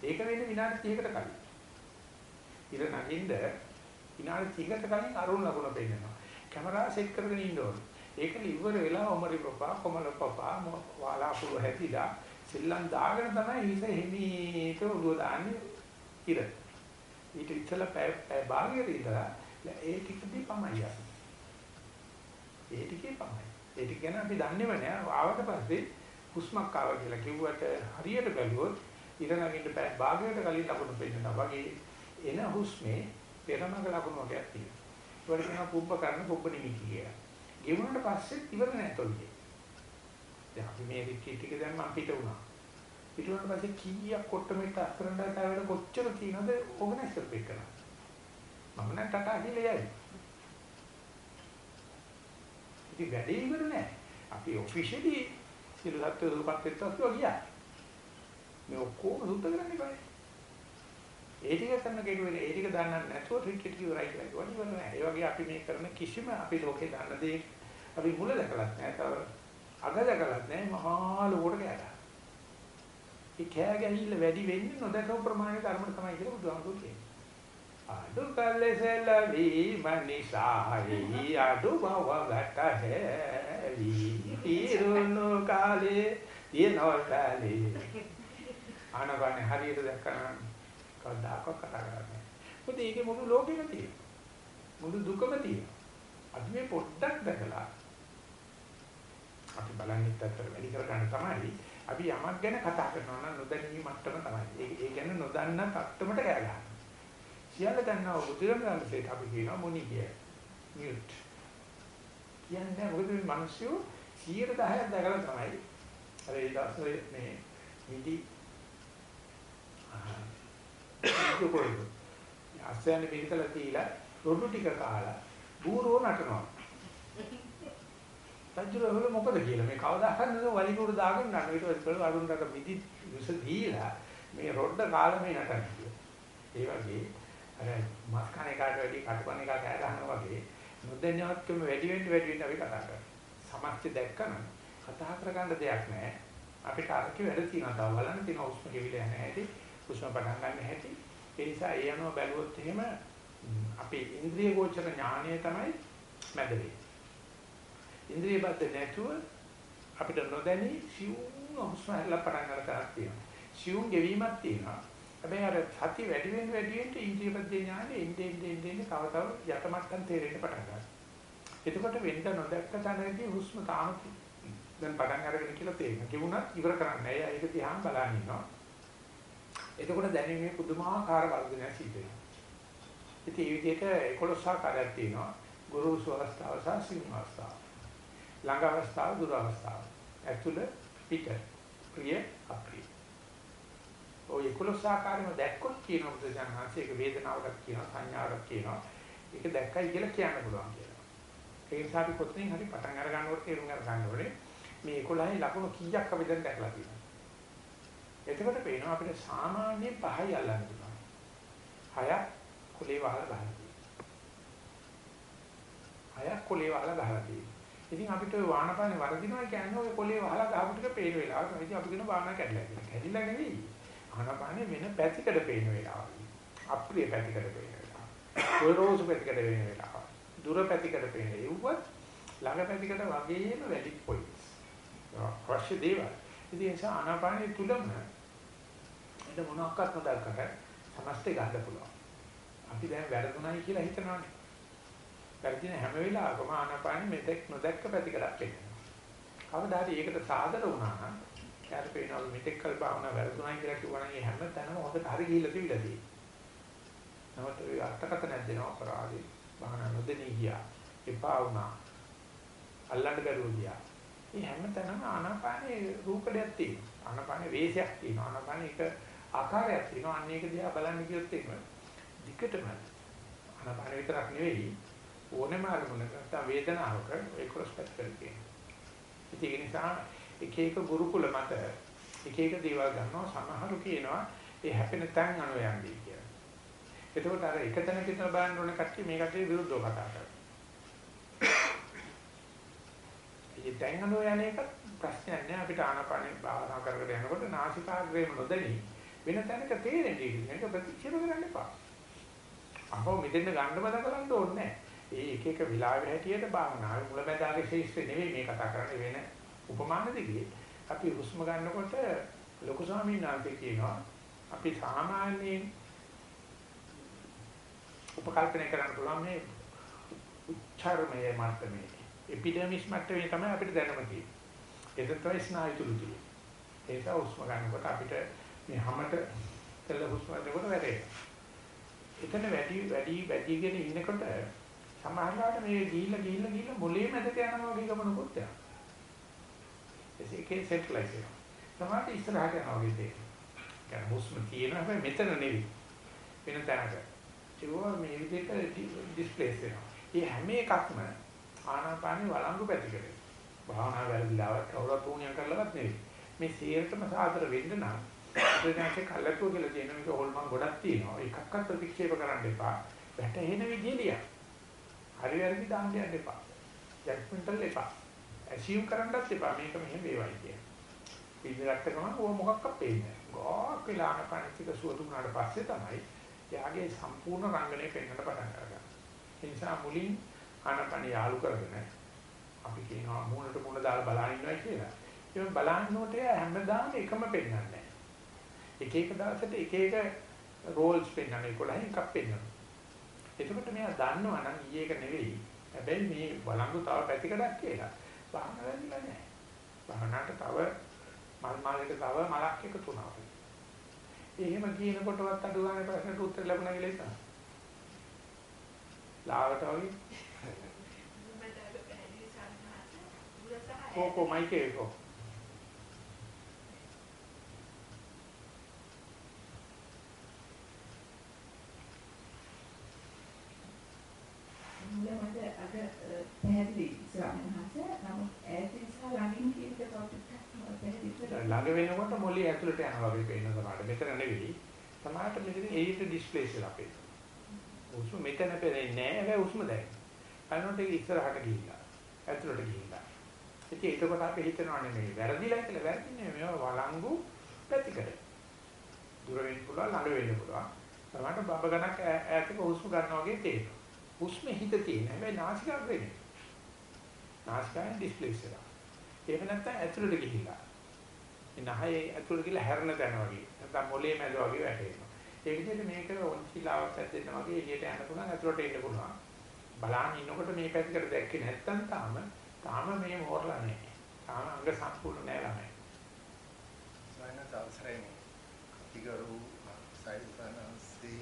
ඒක වෙන්නේ විනාඩි 30කට කලින්. ඉර නගින්න විනාඩි 30කට කලින් අරුණ ලකුණ පෙන්නනවා. කැමරාව සෙට් කරගෙන ඉන්න ඕනේ. ඒක ඉවර වෙලා ඔමරි පපා කොමල පපා වාලාපුර හැදිලා සෙල්ලම් දාගෙන තමයි හිත හිමීට උඩ දාන්නේ ඉර. ඊට ඉතලා පැය පැය භාගයකට ඉඳලා ඒ ටිකදී පමයි යන්නේ. ඒ ටිකේ පමයි. ඒ ටික ගැන අපි දන්නේම නෑ. ආවට පස්සේ හුස්මක් ආවා කියලා කිව්වට හරියට බැලුවොත් ඉර නගින්න පැය භාගයකට කලින් ලකුණු පෙන්නනවා වගේ එන හුස්මේ පෙරමග ලකුණු වර්ගයක් තියෙනවා. ඒවට කියනවා පුබ්බ කරන පුබ්බ නිමිති කියලා. ගෙවුනට පස්සේ ඉවර නෑ තොල්ලේ. දැන් අපි මේ රිට්‍රීට් ටික දැන් මම පිට වුණා. පිට වුණාට පස්සේ කීයක් කොට්ටමෙට අස්තරණ්ඩාට කොච්චර තියෙනවද ඕගනයිස් කරපෙන්න. මම නම් ටටා කියලා යයි. ඉතින් වැඩේ ඉවර නෑ. අපි ඔෆිෂියලි සියලු සත්ත්ව දුපත් වෙත්වා ගියා. මේ ඔක්කොම සුද්ධ කරන්න බෑ. ඒ ටික කරන කෙනෙකුට ඒ ටික දන්න නැතුව ක්‍රිකට් කිව්වයි කියලා කිව්වොත් ඉවර නෑ. ඒ වගේ අපි මේ කරන කිසිම අපි ලෝකේ දන්න දේ අපි මුල දැකලත් නෑ. තව අග දැකලත් නෑ. මහා ලෝකට ගෑලා. ඒ කෑ ගැහිල්ල වැඩි වෙන්නේ නොදකව ප්‍රමාණයට අරමුණ තමයි කියලා බුදුහාමුදුරුවෝ කියන්නේ. අඩු කල්ලෙසලවි මනිසායි අඩු බව ගත හැවි තිරුණු කාලේ තියනෝ කාලේ ආනගන්නේ හරියට දැක්කම කවදාකවත් කතා කරන්නේ මොකද ඒකේ මුළු ලෝකෙම තියෙනවා. මුළු දුකම තියෙනවා. අපි මේ පොඩ්ඩක් දැකලා අපි බලන්නේ තත්තර වැඩි කරගන්න තමයි අපි යමක් ගැන කතා කරනවා නම් නොදැනීම මට්ටම තමයි. ඒ ගැන නොදන්න තත්ත්වමට කෑ ගන්නවා සියල්ල දන්නවා බුදුරජාණන්සේට අපි කියනවා මොනි කිය. මියුට්. කියන්නේ මොකද මේ මිනිස්සු 110ක් දැකලා තමයි අර ඒ දවස්වල මේ නිදි ආ කොයිද? අස්සයන් පිළිකලා තියලා රොඩු ටික කාලා බූරෝ නටනවා. තජ්ජුර මොකද කියලා මේ කවදාහත් නේද වලිගුරු දාගෙන නටන ඊට පස්සේ අරුණට මිදි විස දීලා මේ රොඩ කාලා මේ නටන ඒ වගේ අර මස් කන එකට වැඩි කටුකන එක කෑ ගන්නවා වගේ නොදැනියවත්කම වැඩි වෙන්න වැඩි වෙන්න අපි කතා කරනවා. සමස්ත දැක්කම කතා කරගන්න දෙයක් නැහැ. අපිට අරකේ වැඩ තියෙනවා. තව බලන්න තියෙන උස්ම කෙවිල යන හැටි, උස්ම පටන් ගන්න හැටි. ඒ නිසා ඒ අනුව බැලුවොත් එහෙම අපේ ඉන්ද්‍රිය ගෝචර ඥානය තමයි මැද වෙන්නේ. ඉන්ද්‍රිය බද්ධ නැතුව අපිට නොදැනී සිවුම් උස්ම හැල්ලා පටන් ගන්න තරක් තියෙනවා. සිවුම් ගෙවීමක් තියෙනවා. හැබැයි අර සති වැඩි වෙන වැඩි වෙන්න ඉන්ද්‍රියපද්‍ය ඥානෙ එන්නේ එන්නේ එන්නේ තව තව යටමට්ටම් තේරෙන්න පටන් ගන්නවා. එතකොට වෙන්න නොදැක්ක තැනදී හුස්ම තාම දැන් පටන් අරගෙන කියලා තේරෙනවා. කිවුණත් ඉවර කරන්නේ නැහැ. ඒක දිහා බලන් ඉන්නවා. එතකොට දැනෙන්නේ පුදුමාකාර වර්ධනයක් සිද්ධ වෙනවා. ඉතින් මේ විදිහට 11 ආකාරයක් තියෙනවා. ගුරුසු අවස්ථාව සහ සිංහ අවස්ථාව. ළඟ අවස්ථාව දුර අවස්ථාව. ඇතුළ පිට ප්‍රිය අප්‍රිය. ඔය 11 ආකාරයෙන්ම දැක්කොත් කියන බුදුසසුන ඒක වේදනාවකට කියනවා සංඥාවකට කියනවා. ඒක දැක්කයි කියලා කියන්න පුළුවන් කියලා. ඒ නිසා අපි කොතනින් හරි පටන් අර ගන්නකොට තේරුම් ගන්න ඕනේ මේ 11 ලකුණු කීයක් අපි දැන් දැකලා තියෙනවා. එතකොට පේනවා අපිට සාමාන්‍ය පහයි අල්ලන්න පුළුවන්. හයක් කුලේ වහලා ගන්න තියෙනවා. හයක් කුලේ වහලා ගහලා තියෙනවා. ඉතින් අපිට ඔය වානපානේ වරදිනවා කියන්නේ ඔය කොලේ වහලා ගහපු ටික පේන වෙලාවට ඉතින් අපි කියන බාහනා කැඩලා කියලා. කැඩිලා නෙවෙයි. ආනපානේ වෙන පැතිකඩ පේන වෙලාව. අප්‍රිය පැතිකඩ පේන වෙලාව. ඔයරෝසු පැතිකඩ වෙන වෙලාව. දුර පැතිකඩ පේන. ඒවත් ළඟ පැතිකඩ වගේම වැඩි පොයින්ට්ස්. අවශ්‍ය දේවල්. ඉතින් ඒ නිසා ආනපානේ තුලම එතන මොනවාක්වත් නොදක්කට සමස්තය ගන්න පුළුවන්. අපි දැන් වැරදුණයි කියලා හිතනවානේ. වැරදින හැම වෙලාවකම ආනාපානෙ මෙතෙක් නොදැක්ක පැතිකඩක් පෙන්නනවා. කවදා හරි ඒකට සාදර වුණා නම් යාට පේනවා මෙතෙක් කල් භාවනා වැරදුණයි කියලා කිව්වනම් ඒ හැම තැනම හොඳට හරි ගිහිල්ලා තිබිලා තියෙනවා. නමුත් ඒ අර්ථකථනයක් දෙනවා අපරාධේ. භාවනා නොදෙනී ගියා. එපා වුණා. අල්ලන්න බැරුව ගියා. මේ හැම තැනම ආනාපානේ රූපඩයක් තියෙනවා. ආනාපානේ වේශයක් තියෙනවා. ආනාපානේ එක ආකාරයක් තියෙනවා. අන්න ඒක දිහා බලන්න කියොත් එහෙම දිගටම ආනාපාන විතරක් නෙවෙයි ඕනෙම අරමුණක නැත්නම් වේදනාවක ඒ ක්‍රොස්පෙක්ට් කරගෙන. ඒක නිසා එක එක ගුරුකුල මත එක එක දේවල් ගන්නවා සමහරු කියනවා ඒ හැපෙන තැන් අනුව යන්නේ කියලා. එතකොට අර එක තැනක ඉඳලා බලන්න ඕන කට්ටිය මේ කට්ටිය විරුද්ධව කතා කරනවා. ඒ තැන් අනුව යන එක ප්‍රශ්නයක් නෑ අපිට ආනාපානේ භාවනා කරගෙන යනකොට නාසිකාග්‍රේම නොදැනි වෙන තැනක තේරෙන්නේ ඒක ප්‍රතික්ෂේප කරන්න එපා. අහෝ මෙතෙන් ගන්න බද කරන්න ඕනේ නෑ. ඒ එක එක විලාවේ හැටියට භාවනාවේ මුලැමැදාගේ ශේෂ්ත්‍රය නෙවෙයි මේ කතා කරන්නේ වෙන උපමාන දෙකේ. අපි හුස්ම ගන්නකොට ලොකු ස්වාමීන් වහන්සේ කියනවා අපි සාමාන්‍යයෙන් උපකල්පනය කරන්න පුළුවන් මේ උච්චාරමය මට්ටමේ එපිඩර්මිස් මට්ටමේ තමයි අපිට දැනුම තියෙන්නේ. ඒක තමයි ස්නායු තුරු තියෙන්නේ. ඒක හුස්ම ගන්නකොට අපිට මේ හැමත තෙල හුස්ම ගන්නකොට වැටෙනවා. එතන වැඩි වැඩි වැඩිගෙන ඉන්නකොට සමහරවිට මේ ගිහිල්ලා ගිහිල්ලා ගිහිල්ලා මොලේ මැදට යනවා වගේ ගමනකුත් යනවා. ඒකේ සෙට්ලයිස් වෙනවා. සමහරවිට ඉස්සරහට යනවා වගේ තේරෙනවා. يعني හුස්ම තියෙන හැබැයි මෙතන නෙවෙයි. වෙන තැනක. ඒක මේ විදිහට ඩිස්ප්ලේස් වෙනවා. මේ හැම එකක්ම ආනාපානෙ වළංගු පැතිකඩේ. භාවනා වැරදිලාවක් කවුරුත් උණියම් කරලවත් නෙවෙයි. මේ සියයටම සාතර වෙන්න නම් ප්‍රඥාසේ කල්ලාතුව කියලා කියන මේක හොල්මන් ගොඩක් තියෙනවා. එකක්වත් ප්‍රතික්ෂේප කරන්න එපා. වැටහෙන විදිය ලියන්න. හරි වැරදි දාන්න යන්න එපා. ජඩ්මන්ටල් එපා. ඇසියුම් කරන්නත් එපා. මේක මෙහෙම වේවයි කියන. ඉඳගත්ත ගමන් ඕව මොකක්වත් පේන්නේ නැහැ. ගොක් විලාන පණිතික සුවතුනාට පස්සේ තමයි යාගේ සම්පූර්ණ රංගනය පෙන්වන්න පටන් ගන්න. ඒ නිසා මුලින් ආනපන යාලු කරගෙන අපි කියනවා මූණට මූණ දාලා බලන් ඉන්නවා කියලා. ඒක බලන්නකොට හැමදාම එකම පෙන්වන්නේ එක එක දවසට එක එක රෝල්ස් පෙන්වන 11 එකක් පෙන්වනවා. එතකොට මෙයා දන්නවා නම් ඊයේ එක නෙවෙයි. හැබැයි මේ බලංගු තව පැතිකඩක් කියලා. බාහන වෙන්නේ නැහැ. බාහනට තව මල් මාලයක තව මලක් එකතු වුණා. එහෙම කියනකොටවත් අඩු ගන්න ප්‍රශ්නට උත්තර ලැබුණා කියලා හිතනවා. ලාවට වගේ. කොකෝ මයිකේ කො මට අද පැහැදිලි ස්වාමීන් වහන්සේ නමුත් ඈතින් සහ ළඟින් කියන එක තව ළඟ වෙනකොට මොළේ ඇතුළට යනවා වගේ පේන සමහරට මෙතන නෙවෙයි. සමහරට මෙතන එළියට ඩිස්ප්ලේස් වෙලා පේනවා උස්ම මෙතන පේන්නේ නැහැ හැබැයි උස්ම දැනෙනවා අනොට ඒක ඉස්සරහට ගිහිල්ලා ඇතුළට ගිහිල්ලා. ඉතින් ඒකකොට අපි හිතනවා නෙමෙයි. වැරදිලා කියලා වැරදින්නේ මේවා වළංගු පැතිකඩ. දුර වෙන්න පුළුවන් ළඟ වෙන්න පුළුවන්. සමහරට බබ ගණක් ඈතක උස්ම ගන්නවා වගේ තේරෙනවා. හුස්ම හිත තියෙන හැබැයි නාසිකාග්‍රේ නෙවෙයි. නාසිකායෙන් ඩිස්ප්ලේස් වෙලා. එහෙම නැත්නම් ඇතුළට ගිහිල්ලා. ඒ නහයේ ඇතුළට ගිහිල්ලා හැරෙන තැන වගේ. නැත්නම් මොලේ මැද වගේ වැටෙනවා. ඒ විදිහට මේක ඔන්චිලාවක් ඇද්දෙන්න වගේ එළියට යන්න පුළුවන් ඇතුළට එන්න පුළුවන්. බලන්න ඉන්නකොට මේ පැත්තකට දැක්කේ නැත්නම් තාම තාම මේ මෝරලා නැහැ. තාම අංග සම්පූර්ණ නැහැ ළමයි. සයනත් අවසරයි. ටිකරු සයිසනන්සි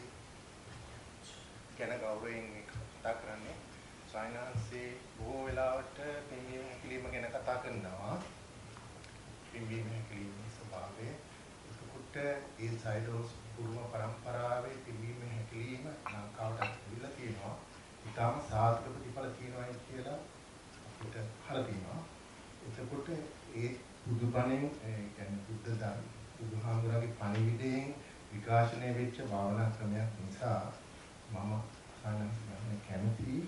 ගැන ගෞරවයෙන් කතා කරන්නේ සායනාංශේ බොහෝ වෙලාවට පින්වීම හැකිලිම ගැන කතා කරනවා. පින්වීම හැකිලිමේ ස්වභාවය එතකොට ඒ සයිඩෝස් පුරුම પરම්පරාවේ පින්වීම හැකිලිම ලංකාවට ඇවිල්ලා තියෙනවා. ඊටාම සාධක ප්‍රතිඵල තියෙනවා කියලා අපිට අහලා තියෙනවා. එතකොට ඒ බුදුබණෙන් ඒ කියන්නේ බුද්ධ ධර්ම බුදුහාමුදුරගේ පණිවිඩයෙන් විකාශනය වෙච්ච භාවනා ක්‍රමයක් නිසා මම සානන්ද කැමති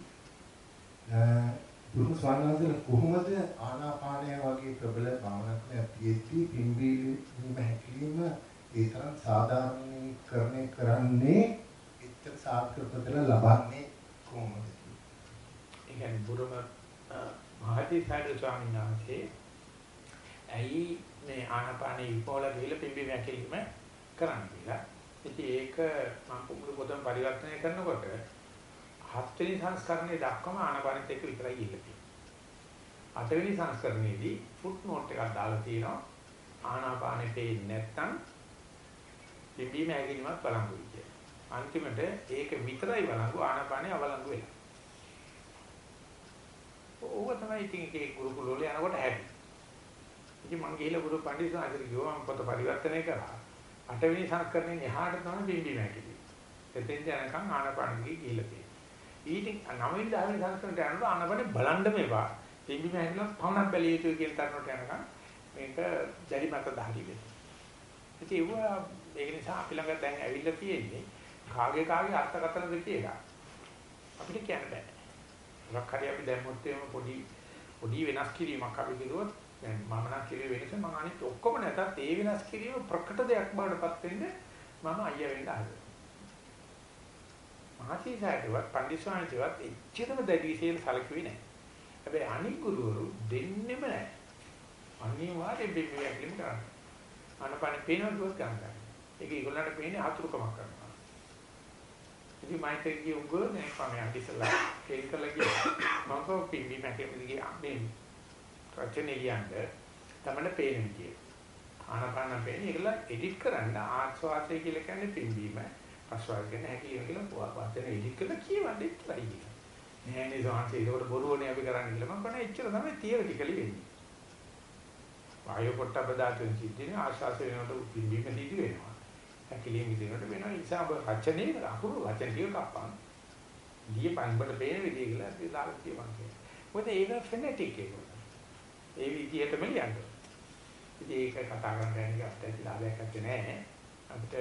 පුරුම ස්වාමීන් කොහොමද ආනාපානය වගේ ප්‍රබල භාවනාවක් තියෙද්දි පිම්බීම හැකිලිම ඒ තරම් සාධාරණීකරණය කරන්නේ එච්චර සාර්ථකත්වය ලබන්නේ කොහොමද? ඒ කියන්නේ බුරුම මහති සාරි ස්වාමීන් වහන්සේ ඇයි මේ ආනාපානෙ ඉපෝල ගිහලා පිම්බීම හැකිලිම කරන්න කියලා. ඉතින් ඒක මම කුඹුරු පොතම පරිවර්තනය කරනකොට හත්වෙනි සංස්කරණය දක්වම ආනපානෙත් එක්ක විතරයි ගිහිල්ලා තියෙන්නේ. අටවෙනි සංස්කරණයේදී ෆුට් නෝට් එකක් දාලා තියෙනවා ආනාපානෙ පේන්නේ නැත්නම් පිම්බීම හැකිලිමත් බලංගුයි කියලා. අන්තිමට ඒක විතරයි බලංගු ආනාපානෙ අවලංගු වෙලා. ඕක තමයි ඉතින් ඒකේ ගුරුකුල වල යනකොට හැටි. ඉතින් මං ගිහිල්ලා ගුරු පඬිස් ආචාර්ය කිව්වා මම පොත පරිවර්තනය කරා. අටවෙනි සංස්කරණයෙන් එහාට තමයි පිම්බීම හැකිලි. එතෙන් යනකම් ආනාපානෙ ගිහිල්ලා තියෙනවා. ඊට නවවෙනි දහවෙනි සංස්කරණයට යනකොට ආනාපානෙ බලන්න මේවා. පිම්බීම හැකිලිම පවණක් බැලිය යුතුයි කියන තරමට යනකම් මේක ජරිමත දහඩි වෙනවා. ඉතින් ඒක නිසා අපි ළඟ දැන් ඇවිල්ලා තියෙන්නේ කාගේ කාගේ අර්ථකථනද කියලා. අපිට කියන්න බෑ. මොකක් හරි අපි දැම්මොත් එහෙම පොඩි පොඩි වෙනස් කිරීමක් අපි කරුවොත් දැන් මම නම් කිරුවේ වෙනස මම අනිත් ඔක්කොම නැතත් ඒ වෙනස් කිරීම ප්‍රකට දෙයක් බවටපත් වෙන්නේ මම අයියා වෙන්න හදනවා. මහසීසාරේවත් පඬිස්වාමීන්ටවත් එච්චරම දැඩි විශේෂ සැලකුවේ නැහැ. හැබැයි අනික් ගුරුවරු දෙන්නෙම නැහැ. අනිවාර්යෙන් බිම්බියක් ලිම් කරන්න. අනපන පේනවා දුවත් ගන්න. ඒක ඒගොල්ලන්ට පේන්නේ අතුරුකමක් කරනවා. ඉතින් මයිතේ ගිය උග නේ කම යන්ටිසලා කේල් කරලා ගියා. මම කෝ පිම්බි මැකෙම ගියා මේ රචනෙ ලියන්න තමයි පේන විදිය. ආනපන පේන්නේ ඒගොල්ල එඩිට් කරන්න ආස්වාදය කියලා කියන්නේ පිම්බීම. ආස්වාද කියන්නේ හැකියි කියලා වචන එඩිට් කරලා කියවන්න ඉච්චරයි. නෑනේ සාංශය ඒකට බොරුවනේ අපි කරන්නේ කියලා මම කන එච්චර තමයි තියරිටිකලි වෙන්නේ. වායු පොට්ටබ ධාතුන් සිද්ධිනේ ආශාස වෙනකොට පිම්බීම සිද්ධ වෙනවා. ඇකිලිම විදිනකොට වෙනවා. නිසා ඔබ රචනයේ අකුරු වචන ටික කප්පන්. ලියපන් බඩ පේන විදිය කියලා අපි දාලා කියපන් කියලා. මොකද ඒක ෆෙනටික් එක. ඒ විදියටම ලියන්න. ඉතින් ඒක කතා කරන්න යන්නේ අපිට ලාභයක් නැත්තේ නෑ. අපිට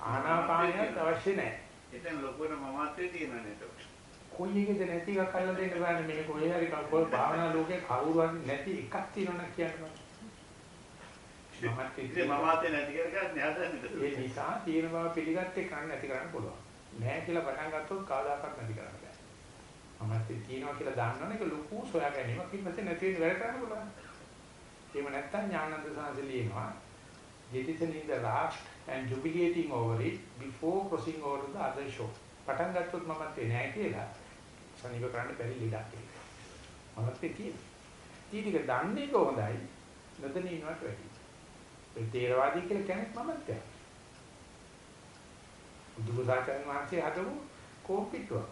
ආනාපානයක් අවශ්‍ය නෑ. එතන ලොකුවට මමත්වයේ තියෙනවා නේද? කොයි එකද නැති එකක් අල්ල දෙන්න බෑනේ මේ කොහේ හරි කවුරු භාවනා ලෝකේ කවුරුවත් නැති එකක් තියෙනවා කියනවා. මමත් ඉතින් මමත් නැති කරගන්නේ හදන්නේ. ඒ නිසා තියෙන බව පිළිගත්තේ කරන්න නැති කරන්න පුළුවන්. නැහැ කියලා පටන් ගත්තොත් කවදාකවත් නැති කරන්න බෑ. මමත් තියෙනවා කියලා දන්නවනේ ඒක ලොකු සොයා ගැනීමක් පස්සේ නැති වෙන වැඩ කරන්න පුළුවන්. එහෙම නැත්නම් ඥානන්ද සාංශ ලියනවා jettisoning the raft and jubilating over it before crossing over to the other shore. පටන් ගත්තොත් මමත් නැහැ කියලා සනීප කරන්න බැරි ලීඩක් ඒක. මමත් තියෙනවා. ඊටික දන්නේ කොහොඳයි නොදැනී ඉන්නවට වැඩි. ඒ තේරවාදී කියලා කියන්නේ මමත් ඒක. බුදුසසුන වහන්සේ හදපු කෝපිටුව.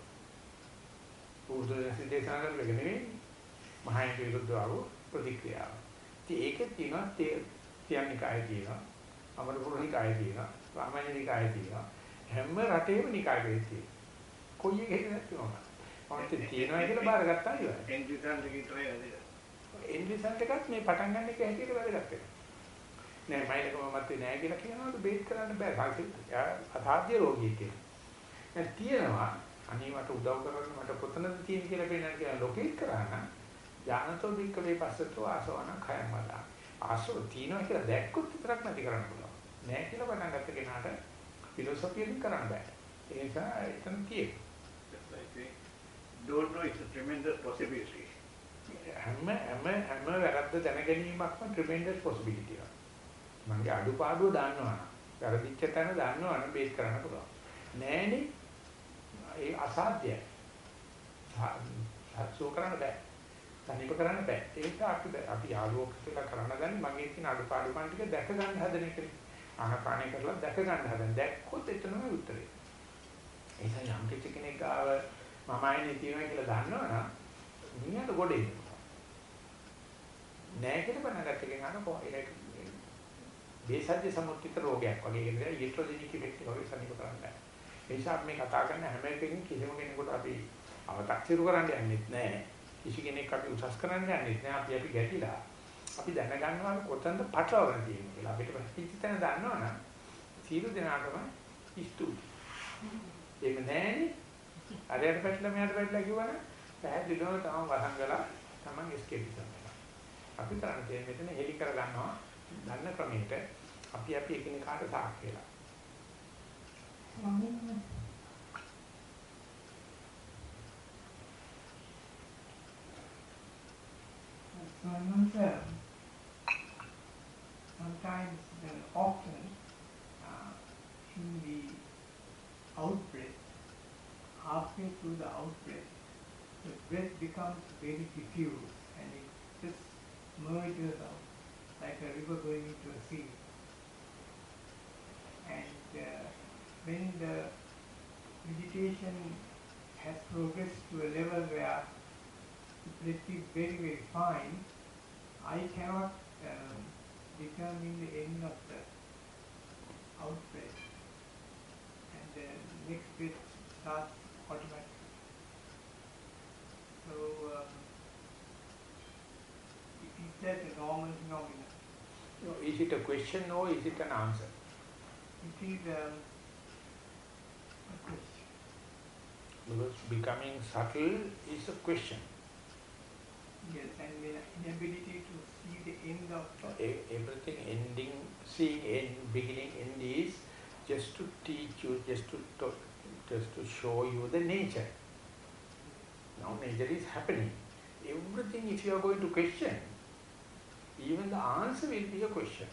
බුදුරජාණන් දේශනා කරන එක නෙවෙයි. මහායන විරුද්ධව ප්‍රතික්‍රියාව. ඉතින් ඒකේ තියෙනවා තියන්නිකාය තියෙනවා. අමරපුරනිකාය තියෙනවා. රාමයනිකාය තියෙනවා. හැම රටේම නිකායකේ තියෙනවා. කොයි එකේ නැතිවම. මම තියෙනවා කියලා බාරගත්තා ඉවරයි. ට්‍රයි අදේ. එන්ජිසන් එකත් මේ පටන් ගන්න එක හැටියට වැදගත් වෙනවා. නෑ මයිලකම මත නෑ කියලා කියනවාට බේත් කරන්න බෑ. සාක්ෂි අසාධ්‍ය රෝගී කියලා. දැන් තියෙනවා අනේ මට උදව් කරන්න මට කොතනද තියෙන කියලා පේනවා කියලා ලොකේට් කරා නම් ඥානතෝ දික්ක වේ පස්සතෝ khයම් වදා. ආසව තියෙනවා කියලා දැක්කොත් විතරක් නැති කරන්න පුළුවන්. නෑ කියලා පටන් ගත්ත කෙනාට ෆිලොසොෆියෙන් කරන්න බෑ. ඒ නිසා එතන තියෙනවා. don't know it's a tremendous possibility. හැම හැම හැම වැරද්ද දැන ගැනීමක්ම tremendous possibility එකක්. මගේ අඩුපාඩුව දන්නවනම් වැරදිච්ච තැන දන්නවනම් බේස් කරන්න පුළුවන්. නෑනේ ඒ අසාධ්‍යයි. සත්‍යෝ කරන්න බෑ. තනිප කරන්න බෑ. ඒක අපි අපි යාළුවෝ කියලා කරන්න ගන්නේ මගේ තියෙන අඩුපාඩුකම් ටික දැක ගන්න හදන එකනේ. ආනපානය කරලා දැක ගන්න හදන. දැක්කොත් එතනම උත්තරේ. ඒ නිසා යම් කිසි කෙනෙක් ගාව මම ආයේ තියෙනවා කියලා දන්නවනම් නියට ගොඩ එනවා. නෑ කියලා බනගත්ත කෙනාට කොහේ බේසජ්‍ය සමුත්‍තිත රෝගයක් වගේ කියන්නේ ඊට්‍රොජෙනික් ඉෆෙක්ට් වගේ සනීප කරන්නේ. ඒ නිසා මේ කතා කරන හැම එකකින් කිසිම කෙනෙකුට අපි අව탁සිරු කරන්න යන්නෙත් නෑ. කිසි කෙනෙක් අපි උසස් කරන්න යන්නෙත් නෑ. අපි අපි ගැටිලා අපි දැනගන්නවා කොතනද පටලවගෙන තියෙන්නේ කියලා. අපිට ප්‍රතිචිත තැන දන්නවනම් සීල දෙනාටම ස්තුති. ඒක නෑනේ. අරයට පැටල මෙයාට පැටල කිව්වනම් පැහැදිලිවම තමන් වහංගලා තමන් එස්කේපිසම් වෙනවා. අපි කරන්නේ මෙතන හෙලි කර ගන්නවා දන්න ක්‍රමයට අපි අපි එකිනෙකාට සාක් වෙලා. Sometimes, sometimes, often, uh, in the out breath, halfway through the out breath, the breath becomes very diffuse and it just merges out like a river going into a sea. And uh, when the meditation has progressed to a level where the breath is very, very fine, I cannot um, determine the end of the out breath. And the next bit starts automatically. So, um, is that a normal phenomenon? No, is it a question or is it an answer? It is um, a question. Because becoming subtle is a question. Yes, and the inability to Everything ending, seeing end, beginning, end is just to teach you, just to, to just to show you the nature. Now nature is happening. Everything if you are going to question, even the answer will be a question.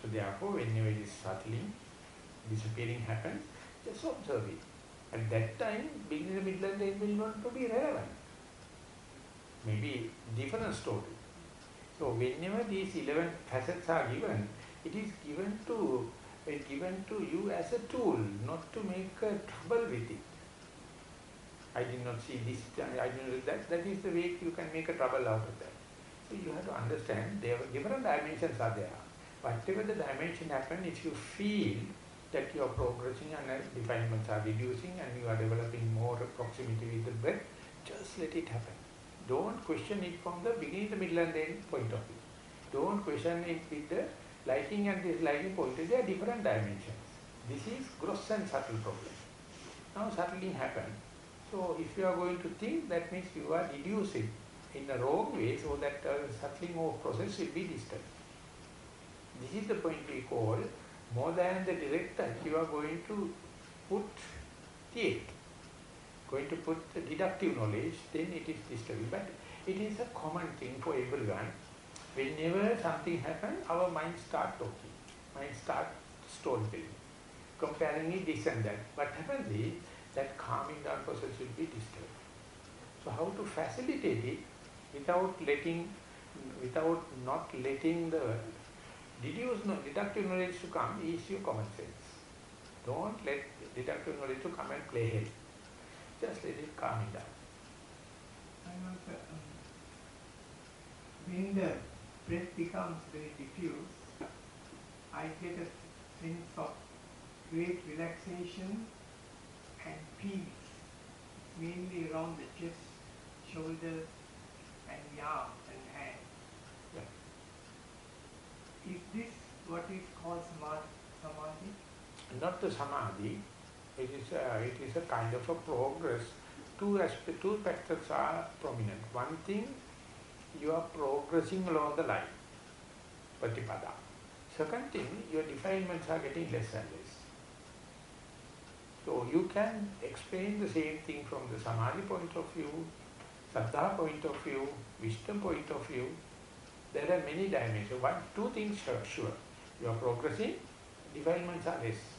So therefore whenever it is settling, disappearing happens, just observe it. At that time, beginning, middle and end will not to be relevant. Maybe different story. So whenever these 11 facets are given, it is given to uh, given to you as a tool, not to make trouble with it. I did not see this, I did not that. That is the way you can make a trouble out of that. So you have to understand there are different dimensions are there. Whatever the dimension happen, if you feel that you are progressing and defilements are reducing and you are developing more proximity with the breath, just let it happen. Don't question it from the beginning, the middle and the end point of view. Don't question it with the liking and disliking point. They are different dimensions. This is gross and subtle problem. Now subtling happen. So if you are going to think, that means you are reducing in a wrong way so that uh, subtling of process will be disturbed. This is the point we call more than the direct touch, you are going to put theatre, going to put the deductive knowledge, then it is disturbing. But it is a common thing for everyone. Whenever something happens, our mind start talking, mind start storytelling, comparing it this and that. What happens is that calming down process will be disturbed. So how to facilitate it without letting, without not letting the deduce, deductive knowledge to come is your common sense. Don't let deductive knowledge to come and play hell. Just let it calm down. And also, um, when the breath becomes very diffuse, I get a sense of great relaxation and peace, mainly around the chest, shoulders, and the arms and hands. Is this what is called samadhi? Not the samadhi, it is a, it is a kind of a progress. Two aspects, two factors are prominent. One thing, you are progressing along the line, patipada. Second thing, your defilements are getting less and less. So you can explain the same thing from the samadhi point of view, saddha point of view, wisdom point of view. There are many dimensions. One, two things are sure. You are progressing, defilements are less.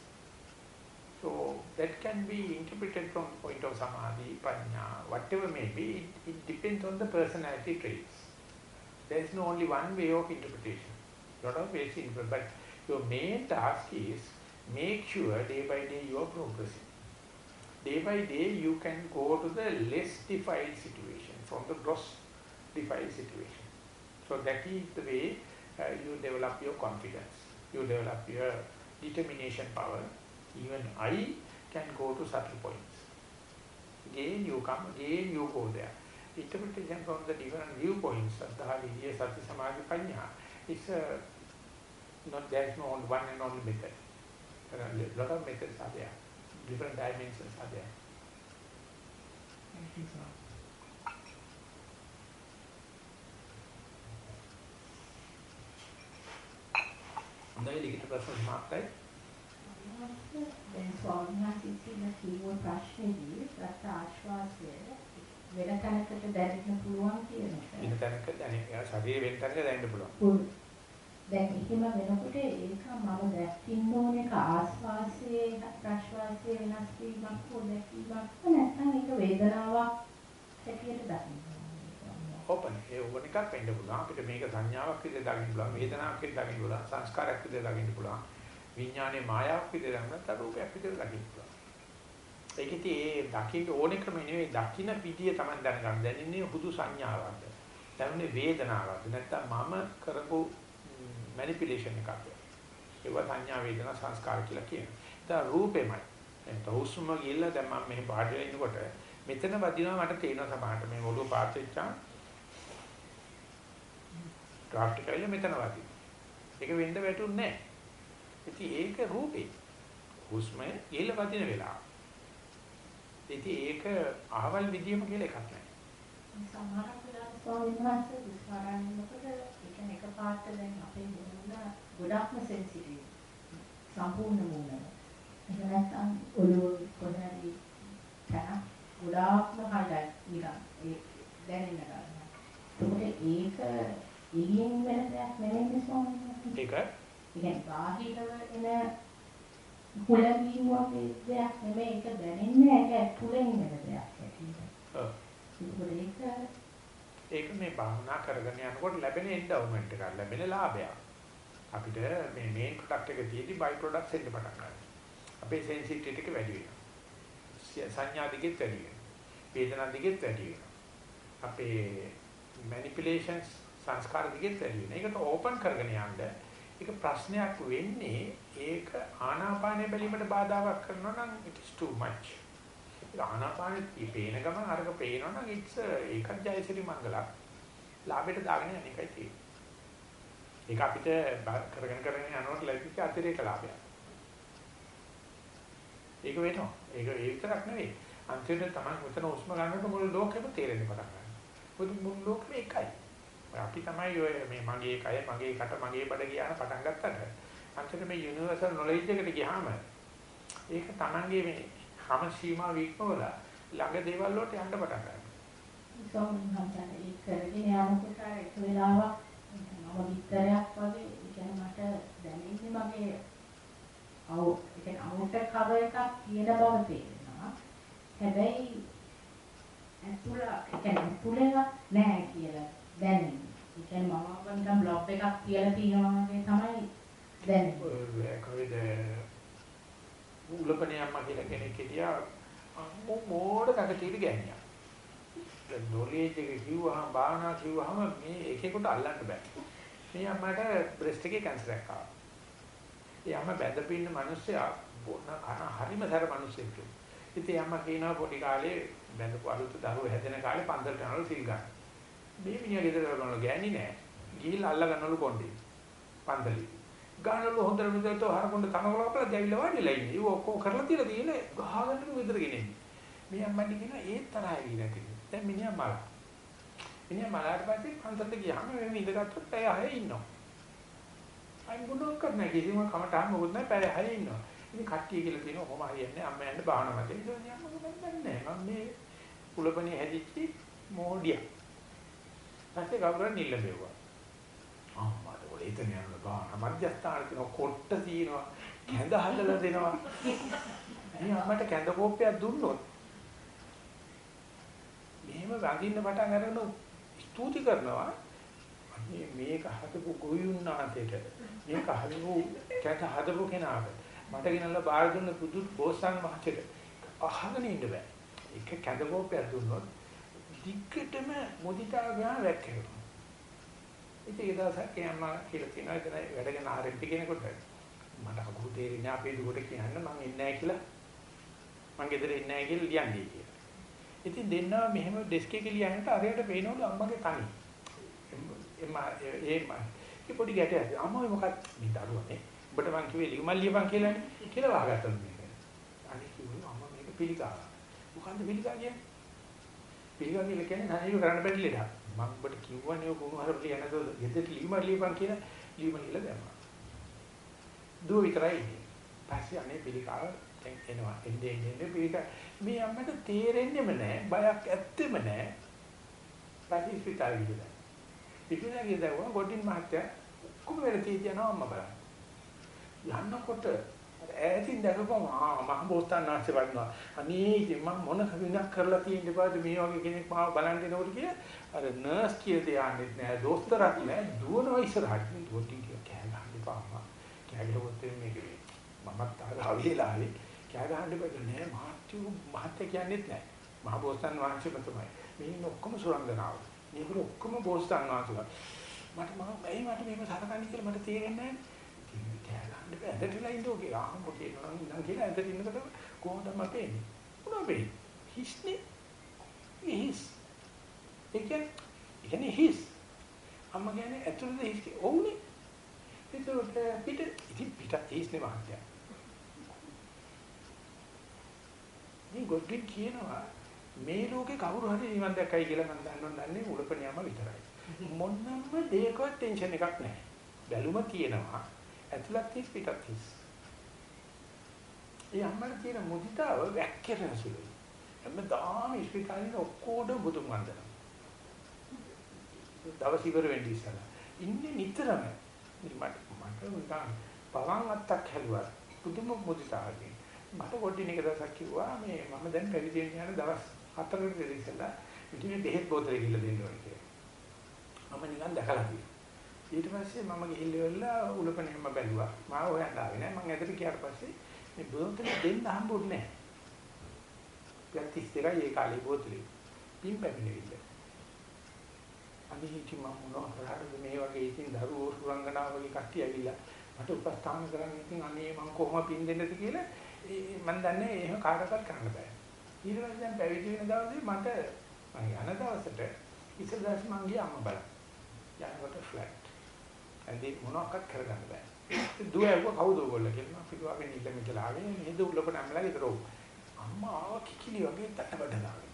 So that can be interpreted from point of samadhi, panya, whatever may be. It, it depends on the personality traits. There is no only one way of interpretation. Lot of ways. But your main task is make sure day by day you are progressing. Day by day you can go to the less defined situation from the gross defined situation. So that is the way uh, you develop your confidence. You develop your determination power. Even I can go to subtle points. Again you come, again you go there. Interpretation from the different viewpoints, Saddha, Vidya, Sati, Samadhi, Panya, it's a, not, there is no only one and only method. There are a lot of methods are there. Different dimensions are there. Thank you, sir. හොඳයි ලිඛිත ප්‍රශ්න සමාප්තයි. දැන් ස්වාමීන් වහන්සේ ඉස්සෙල්ලා කිව්ව ප්‍රශ්නේදී ප්‍රත් ආශ්වාසය වෙන තැනකට දැනෙන්න පුළුවන් කියන එක. වෙන තැනක දැනෙන ශරීරය වෙන තැනක දැනෙන්න පුළුවන්. පුළු- දැන් එහෙම වෙනකොට ඒක මම දැක්කින්න ඕන එක ආස්වාසයේ ප්‍රශ්වාසයේ වෙනස් වීමක් හෝ දැකීමක් නැත්නම් ඒක වේදනාවක් හැටියට දකින්න ඕපන් ඒ ඕන එකක් වෙන්න පුළුවන් අපිට මේක සංඥාවක් විදිහට දකින්න පුළුවන් වේදනාවක් විදිහට දකින්න පුළුවන් සංස්කාරයක් විදිහට දකින්න පුළුවන් විඥානයේ මායාවක් විදිහට දකින්න නැත්නම් රූපයක් විදිහට දකින්න පුළුවන් ඒක ඉතින් ඒ දකින්න ඕන ක්‍රම නෙවෙයි දකින්න විදිය තමයි දැනගන්න. දැනෙන්නේ හුදු සංඥාවක්ද? දැනුනේ වේදනාවක්ද? නැත්නම් මම කරපු මැනිපියුලේෂන් එකක්ද? ඒවා සංඥා වේදනා සංස්කාර කියලා කියනවා. දැන් රූපෙමයි. එතකොට හුස්ම ගිල්ල දැන් මම මෙහෙ පාඩේ ඉන්නකොට මෙතන වදිනවා මට තේරෙනවා සමහරට. මේ ඔළුව පාත් වෙච්චා. ඩ්‍රාෆ්ට් එක ඇවිල්ලා මෙතන වදිනවා. ඒක වෙන්න වැටුන්නේ නැහැ. ඉතින් ඒක රූපේ. හුස්ම ගිහිල්ලා වදින වෙලාව. ඉතින් ඒක අහවල් විදියම කියලා එකක් නැහැ. සමහරක් වෙලාවට ස්වාමීන් වහන්සේ විස්තරන්නකොට ඒක එක පාට දැන් අපේ මොන ගොඩක්ම සෙන්සිටිව්. සම්පූර්ණ මොන. ඒක නැත්නම් ඔළුව කොහරි තන ගොඩාක්ම හයිලයිට් නිකන් ඒ දැනෙන්න ගන්නවා. ඒක එළියෙන් වෙන දෙයක් නෙවෙයි ස්වාමීන් වහන්සේ. ඒක කියන්නේ බාහිරව එන කුලවීම වගේ දෙයක් නෙමෙයි ඒක දැනෙන්නේ ඒක ඇතුලෙන් වෙන දෙයක් ඇටියෙ. ඒක මේ භාවනා කරගෙන යනකොට ලැබෙන එන්ඩවුමන්ට් එකක් ලැබෙන ලාභයක්. අපිට මේ මේන් ප්‍රොඩක්ට් එක තියෙදි බයි ප්‍රොඩක්ට්ස් එන්න පටන් ගන්නවා. අපේ සෙන්සිටිවිටි එක වැඩි වෙනවා. සංඥා දිගෙත් වැඩි වෙනවා. වේදනා දිගෙත් වැඩි වෙනවා. අපේ මැනිපියුලේෂන්ස් සංස්කාර දිගෙත් වැඩි වෙනවා. ඒකට ඕපන් කරගෙන යන්න ඒක ප්‍රශ්නයක් වෙන්නේ ඒක ආනාපානය බැලීමට බාධාවක් කරනවා නම් it is too much. ඒක ආනාපානෙ පේන ගමන් අරක පේනවා නම් it's uh, ඒකත් ජයසිරි මංගලක්. ලාභයට දාගෙන යන එකයි තියෙන්නේ. ඒක අපිට කරගෙන කරගෙන යනකොට ලැබිච්ච අතිරේක ලාභයක්. ඒක වෙනවා. ඒක ඒ විතරක් නෙවෙයි. අන්තිමට තමයි මෙතන උස්ම ගන්නකොට මුළු ලෝකෙම තේරෙන්න පටන් ගන්නවා. මුළු ලෝකෙම එකයි. අපි තමයි ඔය මේ මගේ කය මගේ කට මගේ බඩ කියන පටන් ගත්තට අන්තිමට මේ යුනිවර්සල් නොලෙජ් එකට ගියාම ඒක Tamange මේ හැම සීමා වික්මවල ළඟ දේවල් වලට යන්න පටන් ගන්නවා. සෝමනන්තන ඒක කරගෙන යනකොට ඒක වෙලාවක් මම විතරයක් වගේ කියන්නේ මට දැනෙන්නේ මගේ අව ඒ කියන්නේ අවුට් කවර් එකක් තියෙන බව තේරෙනවා. හැබැයි ඇතුළ ඒ කියන්නේ ඇතුළේ නෑ කියලා දැනෙන්නේ. ඒ කියන්නේ මම නිකන් බ්ලොග් එකක් කියලා තියෙනවා වගේ තමයි දැනෙන්නේ. කොහෙද උලපනේ අම්මා කියලා කෙනෙක් හිටියා අම්මෝ මෝඩ කකටීරි ගෑනියා. දැන් නොලෙජ් එක කිව්වහම බාහනා කිව්වහම මේ එකෙකුට අල්ලන්න බෑ. මේ අම්මට බ්‍රෙස්ට් එකේ කැන්සර් එකක් ආවා. ඒ අම්මා බැඳපින්න මිනිස්සයා බොන කන හරිම සැර මිනිස්සෙක්. ඉතින් අම්මා කියනවා පොඩි කාලේ බැඳපු අලුත් දරුවෝ හැදෙන කාලේ පන්සලට යනවලු සිල් ගන්න. මේ මිනිහා ගෙදර කරනවලු ගෑණි නෑ. ගිහිල්ලා අල්ල ගන්නවලු කොණ්ඩේ. පන්දලි. ගානවලු හොඳට විදිහට හරකොණ්ඩ තනකොළ අපලා දැවිලා වඩිලා ඉන්නේ. ඒක ඔක්කොම කරලා තියලා තියෙන්නේ ගහගන්නලු ගෙදර ගෙනෙන්නේ. මේ අම්මණි කියන ඒ තරහයි නැති. දැන් මිනිහා මල. මිනිහා මලාට පස්සේ පන්සලට ගියාම මේ ඉඳගත්තොත් පැය 6 ඉන්නවා. අයින් ගුණක් කරන්න කිසිම කමටහන් මොකුත් නැහැ පැය 6 ඉන්නවා. ඉතින් කට්ටිය කියලා කියනවා කොහොම හරියන්නේ අම්ම යන්න බාහන මතේ. ඉතින් අම්ම දන්නේ නැහැ. මම මේ කුලපණේ හැදිච්චි මෝඩියා. පස්සේ ගවුරන් නිල්ල බෙව්වා. අම්මට ඔය එතන යන ගාන මධ්‍යස්ථාන තියෙන කොට්ට තියෙනවා කැඳ හදලා දෙනවා. මේ අම්මට කැඳ කෝප්පයක් දුන්නොත් මෙහෙම වඳින්න පටන් අරගෙන ස්තුති කරනවා. මේ මේක හදපු ගොයුන්නාන්තේට මේක හදපු කැඳ හදපු කෙනාට මට ගෙනල්ලා බාර දුන්න පුදු බෝසන් මහත්තයට අහගෙන ඉන්න බෑ. එක කැඳ කෝප්පයක් දුන්නොත් දිග්ගටම මුදිතා ගාන වැක්කෙනවා. ඉතින් ඒ දවසක් එයාම කියලා තියෙනවා එතන වැඩගෙන ආරෙම්පි කෙනෙකුට මට අකුරු තේරෙන්නේ අපේ දුකට කියන්න මම එන්නේ නැහැ කියලා මං ගෙදර එන්නේ නැහැ කියලා ලියන්නේ කියලා. ඉතින් දෙන්නා මෙහෙම ඩෙස්ක් එකේ ලියන්නට අරයට පේනවලු අම්මගේ තනි. එම්මා එම්මා ඒ පොඩි ගැටයක් අම්මා මොකක්ද මේ දරුවනේ ඔබට මං කිව්වේ ලියමල් ලියපන් කියලානේ කියලා වහගත්තලු මේක. අනේ කිව්වලු අම්මා මේක පිළිකාව. මොකන්ද පිළිකාව කියන්නේ? පිළිගන්න කියලා කියන්නේ නෑ ඒක කරන්න බැරි ලෙඩක්. මම ඔබට කිව්වනේ ඔය කුණු හරප ලියනද ගෙදරට ලියම ලියපන් කියලා ලියම කියලා දැම්මා. දුව විතරයි ඉන්නේ. පස්සේ අනේ පිළිකාව දැන් එනවා. එන්නේ එන්නේ පිළිකා මේ අම්මට තේරෙන්නෙම නෑ බයක් ඇත්තෙම නෑ. පස්සේ ස්පිතාලෙ ගිහලා. ඉතින් ගිහලා ගොඩින් මහත්තයා ඔක්කොම වෙන තී තියනවා අම්මා බලන්න. යන්නකොට ඈතින් දැකපුවම ආ මම බෝසතාණන් වහන්සේ වඩනවා. අනේ ඉතින් මම මොන කවියක් කරලා තියෙන්න බාද මේ වගේ කෙනෙක් මාව බලන් දෙනකොට කියලා අර නර්ස් කියලා දෙන්නේ නැහැ. දොස්තරක් නැහැ. දුවනවා ඉස්සරහට. දුවටින් කියලා කෑ ගහන්න එපා අම්මා. කෑ ගහුවොත් මේක මමත් ආවෙලාවේ කෑ ගහන්න බෑ නෑ මහත්තු මහත්ය කියන්නේත් නෑ. මහ බෝසතාණන් වහන්සේම තමයි. මේ ඔක්කොම සුරංගනාව. මේක ඔක්කොම බෝසතාණන් වහන්සේලා. මට මම ඇයි මට මේක සරකන්නේ කියලා මට තේරෙන්නේ නෑ. කෑගහන්න බෑ. ඇදටිලා ඉන්න ඕකේ. ආහම කියනවා නම් කියලා ඇදට ඉන්නකොට කොහොමද මම පේන්නේ? මොනවා පේන්නේ? හිස්නේ. හිස්. ඒ කියන්නේ හිස්. අම්මා කියන්නේ ඇතුළේ හිස්. ඔව්නේ. ඒකට පිට ඉතින් පිට හිස් නේ මහත්තයා. මේ ගොඩින් කියනවා මේ ලෝකේ කවුරු හරි නිවන් දැක්කයි කියලා මම දන්නවන්නේ උලපණියම විතරයි. මොන්නම දෙයකවත් ටෙන්ෂන් එකක් නැහැ. බැලුම තියෙනවා. ඇතුළත් හිස් පිටත් හිස්. ඒ අම්මට තියෙන මුදිතාව වැක්කිරෙන සුළුයි. හැමදාම ඉස්පිතාලේ ඔක්කොඩ බුදුන් වන්දනවා. දවස් ඉවර වෙන්නේ ඉස්සලා. ඉන්නේ නිතරම මට මට උන්ට පවන් අත්තක් හැලුවා. පුදුම මුදිතාවකින්. මට පොඩි නික දවසක් කිව්වා මේ මම දැන් පැවිදි වෙන්න යන දවස් හතරකට ඉස්සලා ඉතින් බෙහෙත් බෝතලෙ ගිහලා දෙන්න ඕනේ කියලා. මම නිකන් දැකලා තියෙනවා. ඊට පස්සේ මම ගිහිල්ලා උලපනෙම බැලුවා. මාව හොයන්න ආවේ නෑ. මම ඇදට ගියාට පස්සේ මේ බෝතලෙ දෙන්න හම්බුනේ නෑ. පිටිස් දෙකයි ඒ කාලේ බෝතලෙ. පින් පැමිණෙවිද. අනිත් ඉති මම මොනවා කරාද මේ වගේ ඉතින් දරුවෝ සුරංගනා වගේ කට්ටිය ඇවිල්ලා මට උපස්ථාන කරන්න ඉතින් අනේ මම කොහොම පින් දෙන්නද කියලා මම දන්නේ එහෙම කාටවත් කරන්න බෑ. ඊට පස්සේ දැන් පැවිදි වෙන දවසේ මට මම යන දවසට ඉස්සර දවස් මං ගියා අම්මා බලන්න. යනකොට ෆ්ලැට්. ඇදී මොනවක්වත් කරගන්න බෑ. දුව ඇහුවා කවුද ඔයගොල්ලෝ කියලා මම පිටුවාගෙන ඉල්ල මෙතලා ආවේ නේද උලපට අම්මලා ගෙදර ඕ. අම්මා ආව කිකිලි වගේ තටබඩ දාගෙන.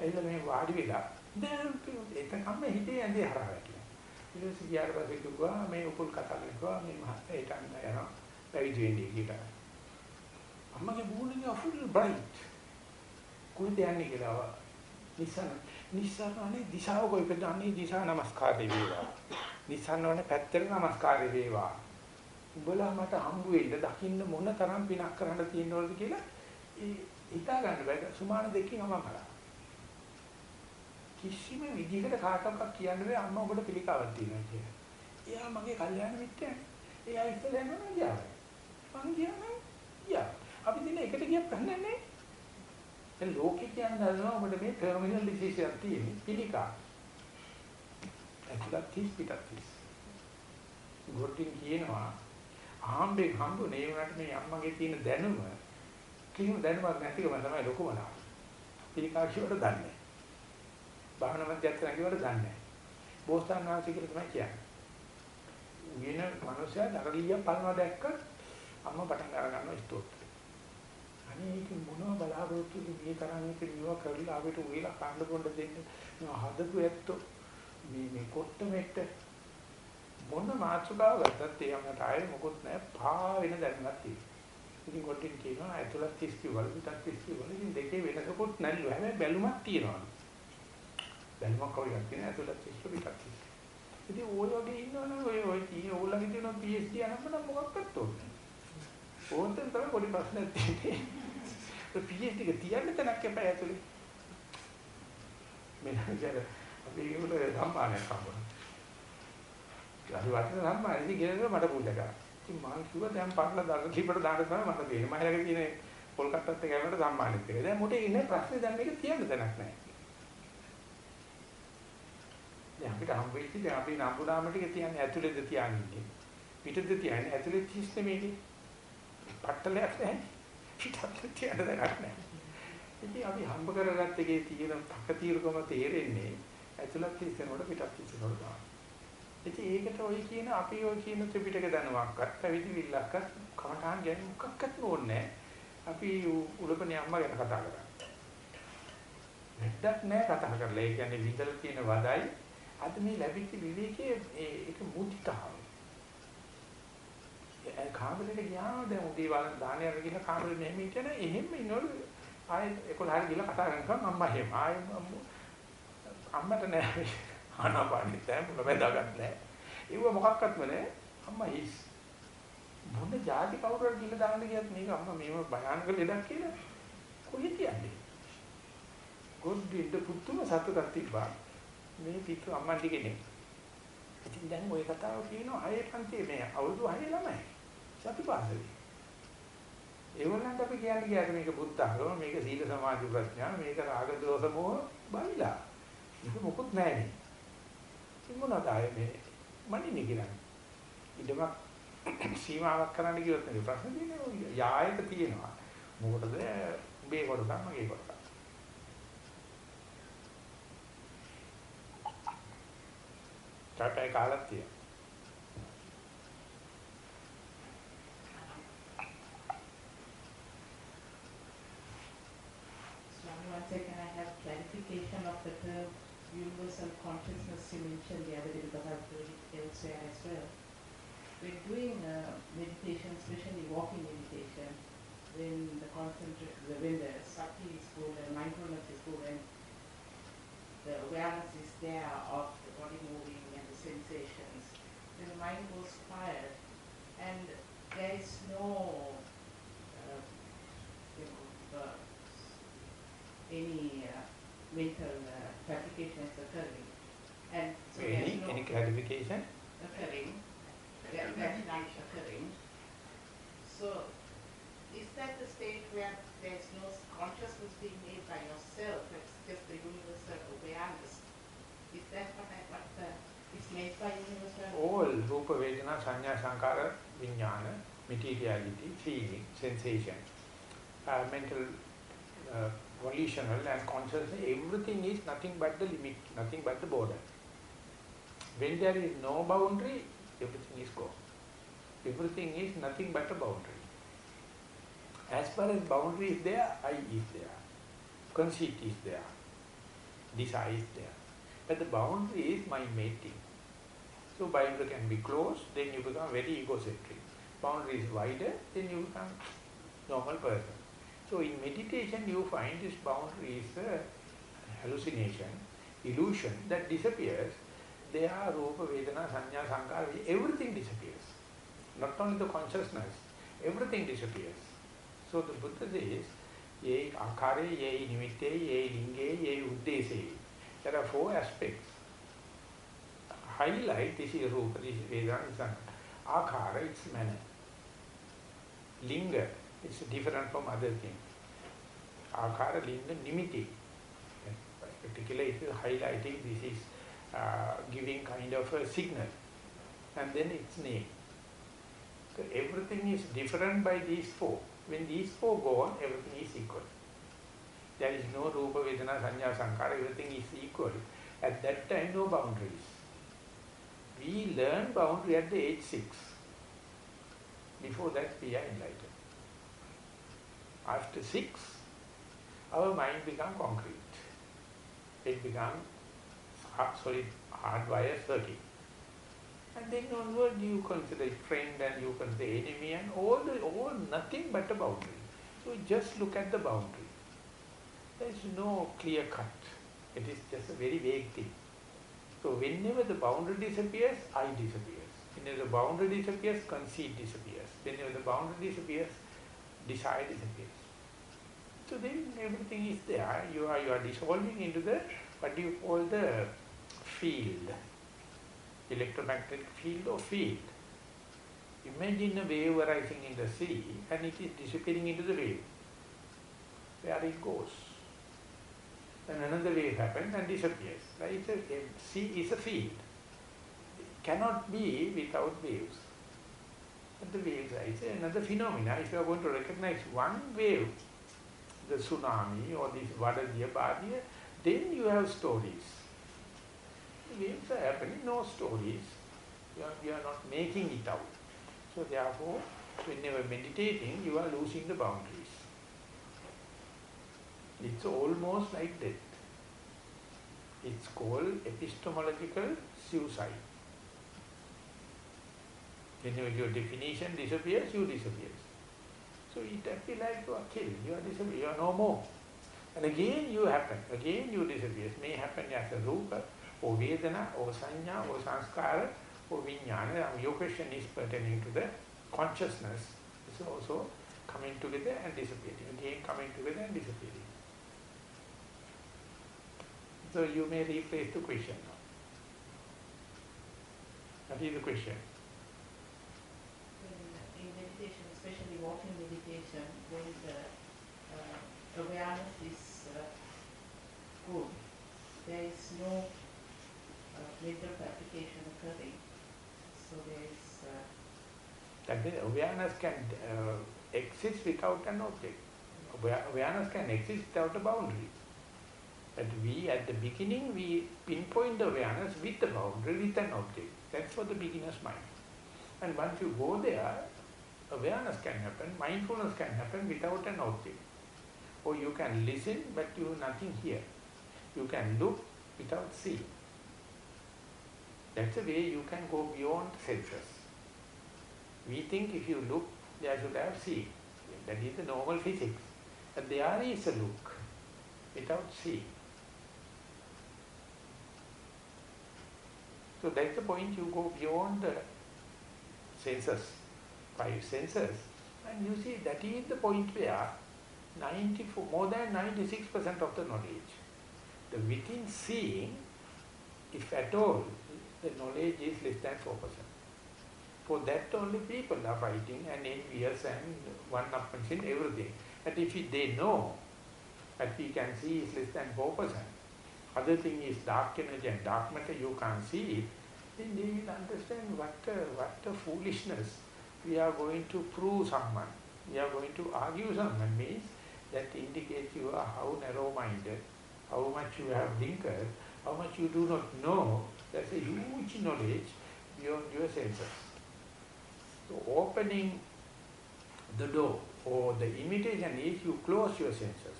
එයිල මේ වාඩි වෙලා දැන් එතකම හිතේ ඇඳේ හරහා වැටිලා. ඊට පස්සේ ගියාට පස්සේ කිව්වා මේ උපුල් කතා කරලා මේ මහත්තයා ඊට අන්න යනවා පැවිදි වෙන්නේ කියලා. අම්මගේ මූණේ ෆුල් බ්‍රයිට්. කොහෙද යන්නේ කියලා නිසන නිසනනේ දිශාව කොයිකද අනේ දිශා නමස්කාරය වේවා. නිසනවනේ පැත්තට නමස්කාරය වේවා. උඹලා මට හම්බ වෙන්න දකින්න මොන තරම් පිනක් කරන්න තියෙනවද කියලා ඒ හිතා ගන්න බෑ. සුමාන දෙකකින් අම කරා. කිසිම විදිහකට කාටවත් කියන්න බෑ අම්මා ඔබට පිළිකාවක් තියෙනවා කියලා. එයා මගේ කල්යාණ මිත්‍රයානේ. එයා ඉස්සෙල්ලා යනවා ගියා. මං ගියා නම් ගියා. අපි දින එකට ගියත් කන්නේ නැහැ. දැන් ලෝකෙ කියන්නේ දන්නවා ඔබට මේ ටර්මිනල් ඩිසීස් එකක් තියෙන්නේ පිළිකා. ඇතුළත් තිස් පිටත් තිස්. ගොඩින් කියනවා ආම්බේ හම්බුනේ උනට මේ අම්මගේ තියෙන දැනුම කිසිම දැනුමක් නැතිකම තමයි ලොකුම ලාභ. පිළිකා කියවට දන්නේ. භාවනා මධ්‍යස්ථාන කියවට දන්නේ. බෝසතාන් වහන්සේ කියලා තමයි කියන්නේ. වෙන මනුස්සයා දරලිය පල්නවා දැක්ක අම්මා පටන් අර ගන්නවා ස්තෝත්‍රය. අනේ ඒක මොනවා බලාපොරොත්තු මේ තරම් එක නියම කරලා අපිට උයලා කාණ්ඩ පොණ්ඩ දෙන්න හදපු ඇත්තෝ මේ මේ කොට්ට මෙට්ට මොන මාතෘකාව ගත්තත් ඒ අම්මට ආයේ මොකොත් නැහැ පා වෙන දැනුමක් තියෙනවා. ඉතින් කොටින් කියනවා ඇතුළත් 30 කිව්වල පිටත් 30 කිව්වල ඉතින් දෙකේ වෙනසකුත් නැල්ලු. හැබැයි බැලුමක් තියෙනවා. බැලුමක් කවුරුත් කියන ඇතුළත් 30 පිටත් 30. ඉතින් ඔය වගේ ඉන්නවනම් ඔය ඔය තියෙන ඕලගේ තියෙන PhD අනම්ම මොකක්වත් ඕනේ. ඕන්තෙන් තමයි පොඩි ප්‍රශ්නයක් තියෙන්නේ. ඒ PhD එක තියන්න තැනක් එපා ඇතුලේ. මෙන්න ජර අපි ඒකට සම්මානයක් හම්බුනා. අපි වටින සම්මානයි ඉතින් ගෙනදලා මට පූජා කරා. ඉතින් මම කිව්වා දැන් පටල දාලා කීපට දාන්න තමයි මට දෙන්නේ. මම ළඟ තියෙන පොල්කට්ටත් එක යනකොට සම්මානෙත් එක. දැන් මොටේ ඉන්නේ ප්‍රශ්නේ දැන් මේක තියන්න තැනක් නැහැ. දැන් අපිට හම්බ වෙච්ච දැන් අපි නම්බුනාම ටික තියන්නේ ඇතුළේද තියන්නේ. පිටද තියන්නේ ඇතුළේ තිස් නෙමෙයි. පට්ටලයක් නැහැ. පිටත් තියන්න තැනක් නැහැ. ඉතින් අපි හම්බ කරගත්ත එකේ තියෙන තකතිරකම තේරෙන්නේ ඇතුළත් තිස්සනකොට පිටත් තිස්සනකොට තමයි. ඉතින් ඒකට ඔය කියන අපි ඔය කියන ත්‍රිපිටක දැනුමක්වත් පැවිදි විල්ලක්වත් කමඨාන් ගැන මොකක්වත් ඕනේ අපි උලපනේ අම්මා ගැන කතා කරා. නැද්දක් නෑ කතා කරලා. ඒ කියන්නේ විතර තියෙන වදයි අද මේ ලැබිච්ච විවේකයේ ඒක මුදිතාව. කාමරේට ගියාම දැන් උදේ වළන් දාන්නේ අර ගිහලා කාමරේ මෙහෙම හිටියන එහෙම ඉනවලු ආයෙ 11 හරි ගිහලා කතා කරනවා අම්මා එහෙම ආයෙ අම්මට නෑ. ආනාපානෙත් නෑ මොන වැදගත් නෑ. ඒව මොකක්වත්ම නෑ. අම්මා හිස්. මොන જાති කවුරු හරි ගිහලා දාන්න ගියත් මේක අම්මා මේව භයානක ලෙඩක් කියලා කොහෙද කියන්නේ ගොඩින්ද පුතුම සතුටක් තිබ්බා. මේ පිටු අම්මන්ටි කෙනෙක් ඉතින් දැන් ওই කතාව කියනවා අයේ පන්තියේ මේ අවුරුදු 6 ළමයි. සතිපාසලේ ඒගොල්ලන්ට අපි කියන්නේ කියන්නේ මේක බුද්ධ ආගම මේක සීල සමාධි ප්‍රඥා මේක රාග දෝෂ මොහ බයිලා. මේක මොකුත් නැහැ නේ. ඉතින් මොනවද ආයේ මේ මනින්නේ කියලා? ඉදමක් සීමාවක් කරන්න කිව්වොත් නේ ප්‍රශ්න තියෙනවා යායක තියෙනවා. මොකටද? මේ කොට ගන්න මගේ කොට ගන්න තාපේ කාලක් තියෙනවා. Universal consciousness you mentioned the other day because I've heard it elsewhere as well. When doing uh, meditation, especially walking meditation, when the concentration, when the sati is good and mindfulness is good and the awareness is there of the body moving and the sensations, then the mind goes quiet and there is no uh, you know, uh, any uh, mental uh, fabrications occurring. And so any there's no any clarification occurring, that, that's not occurring. So is that the state where there's no consciousness being made by yourself, it's just the universal awareness? Is that what, I, what uh, is meant by universal all rupa vedana sanya sankara vijnana materiality feeling sensation uh, mental uh, volitional and consciousness everything is nothing but the limit nothing but the border. When there is no boundary everything is gone. Everything is nothing but a boundary. As far as boundary is there i is there. Conceit is there. Desire is there. But the boundary is mind making so boundary can be closed, then you become very egocentric. Boundary is wider, then you become normal person. So in meditation you find this boundary is a hallucination, illusion that disappears. They are rupa, vedana, sanya, sankara, everything disappears. Not only the consciousness, everything disappears. So the Buddha says, ye akare, ye nimitte, ye linge, ye uddese. There are four aspects highlight this is Rupa, this is Vedana, is Akara, it's manner. Linga, it's different from other things. Akara, Linga, Nimitti. Particularly it is highlighting, this is uh, giving kind of a signal. And then its name. So everything is different by these four. When these four go on, everything is equal. There is no Rupa, Vedana, Sanya, Sankara, everything is equal. At that time, no boundaries. We learn boundary at the age six. Before that, we are enlightened. After six, our mind become concrete. It become hard, solid hardwire circuit. And then onward you consider friend and you consider enemy and all the all nothing but a boundary. So just look at the boundary. There is no clear cut. It is just a very vague thing. So whenever the boundary disappears, I disappears. Whenever the boundary disappears, conceit disappears. Whenever the boundary disappears, desire disappears. So then everything is there. You are you are dissolving into the what do you call the field, electromagnetic field or field. Imagine a wave arising in the sea and it is disappearing into the wave. Where it goes. Then another wave happens and disappears. Right? It's a, sea is a field. It cannot be without waves. The waves are another phenomena. If you are going to recognize one wave, the tsunami or this Vadadiya, Badiya, then you have stories. The waves are happening, no stories. You are, you are not making it out. So therefore, whenever meditating, you are losing the boundaries. It's almost like death. It's called epistemological suicide. Whenever your definition disappears, you disappear. So it appears like you are killed, you are disappear, you are no more. And again you happen, again you disappear. May happen as a rupa, or vedana, or sanya, or sanskara, for vijnana. Your question is pertaining to the consciousness. It's also coming together and disappearing. Again coming together and disappearing. So you may rephrase the question now. What is the question? In, in meditation, especially walking meditation, when the uh, awareness is uh, good, there is no uh, mental application occurring. So there is. Uh, that means awareness can uh, exist without an object. Awareness can exist without a boundary. But we, at the beginning, we pinpoint the awareness with the boundary, with an object. That's for the beginner's mind. And once you go there, awareness can happen, mindfulness can happen without an object. Or you can listen, but you nothing here. You can look without seeing. That's the way you can go beyond senses. We think if you look, there should have seeing. That is the normal physics. But there is a look without seeing. So that's the point you go beyond the senses, five senses, and you see that is the point where 94, more than 96% of the knowledge, the within seeing, if at all, the knowledge is less than 4%. For that only people are fighting and envious and one-upmanship in everything. But if they know that we can see is less than 4%, other thing is dark energy and dark matter, you can't see it, then they will understand what a, what a foolishness. We are going to prove someone, we are going to argue someone means that indicates you are how narrow-minded, how much you have blinkered, how much you do not know. That's a huge knowledge beyond your senses. So opening the door or the imitation is you close your senses,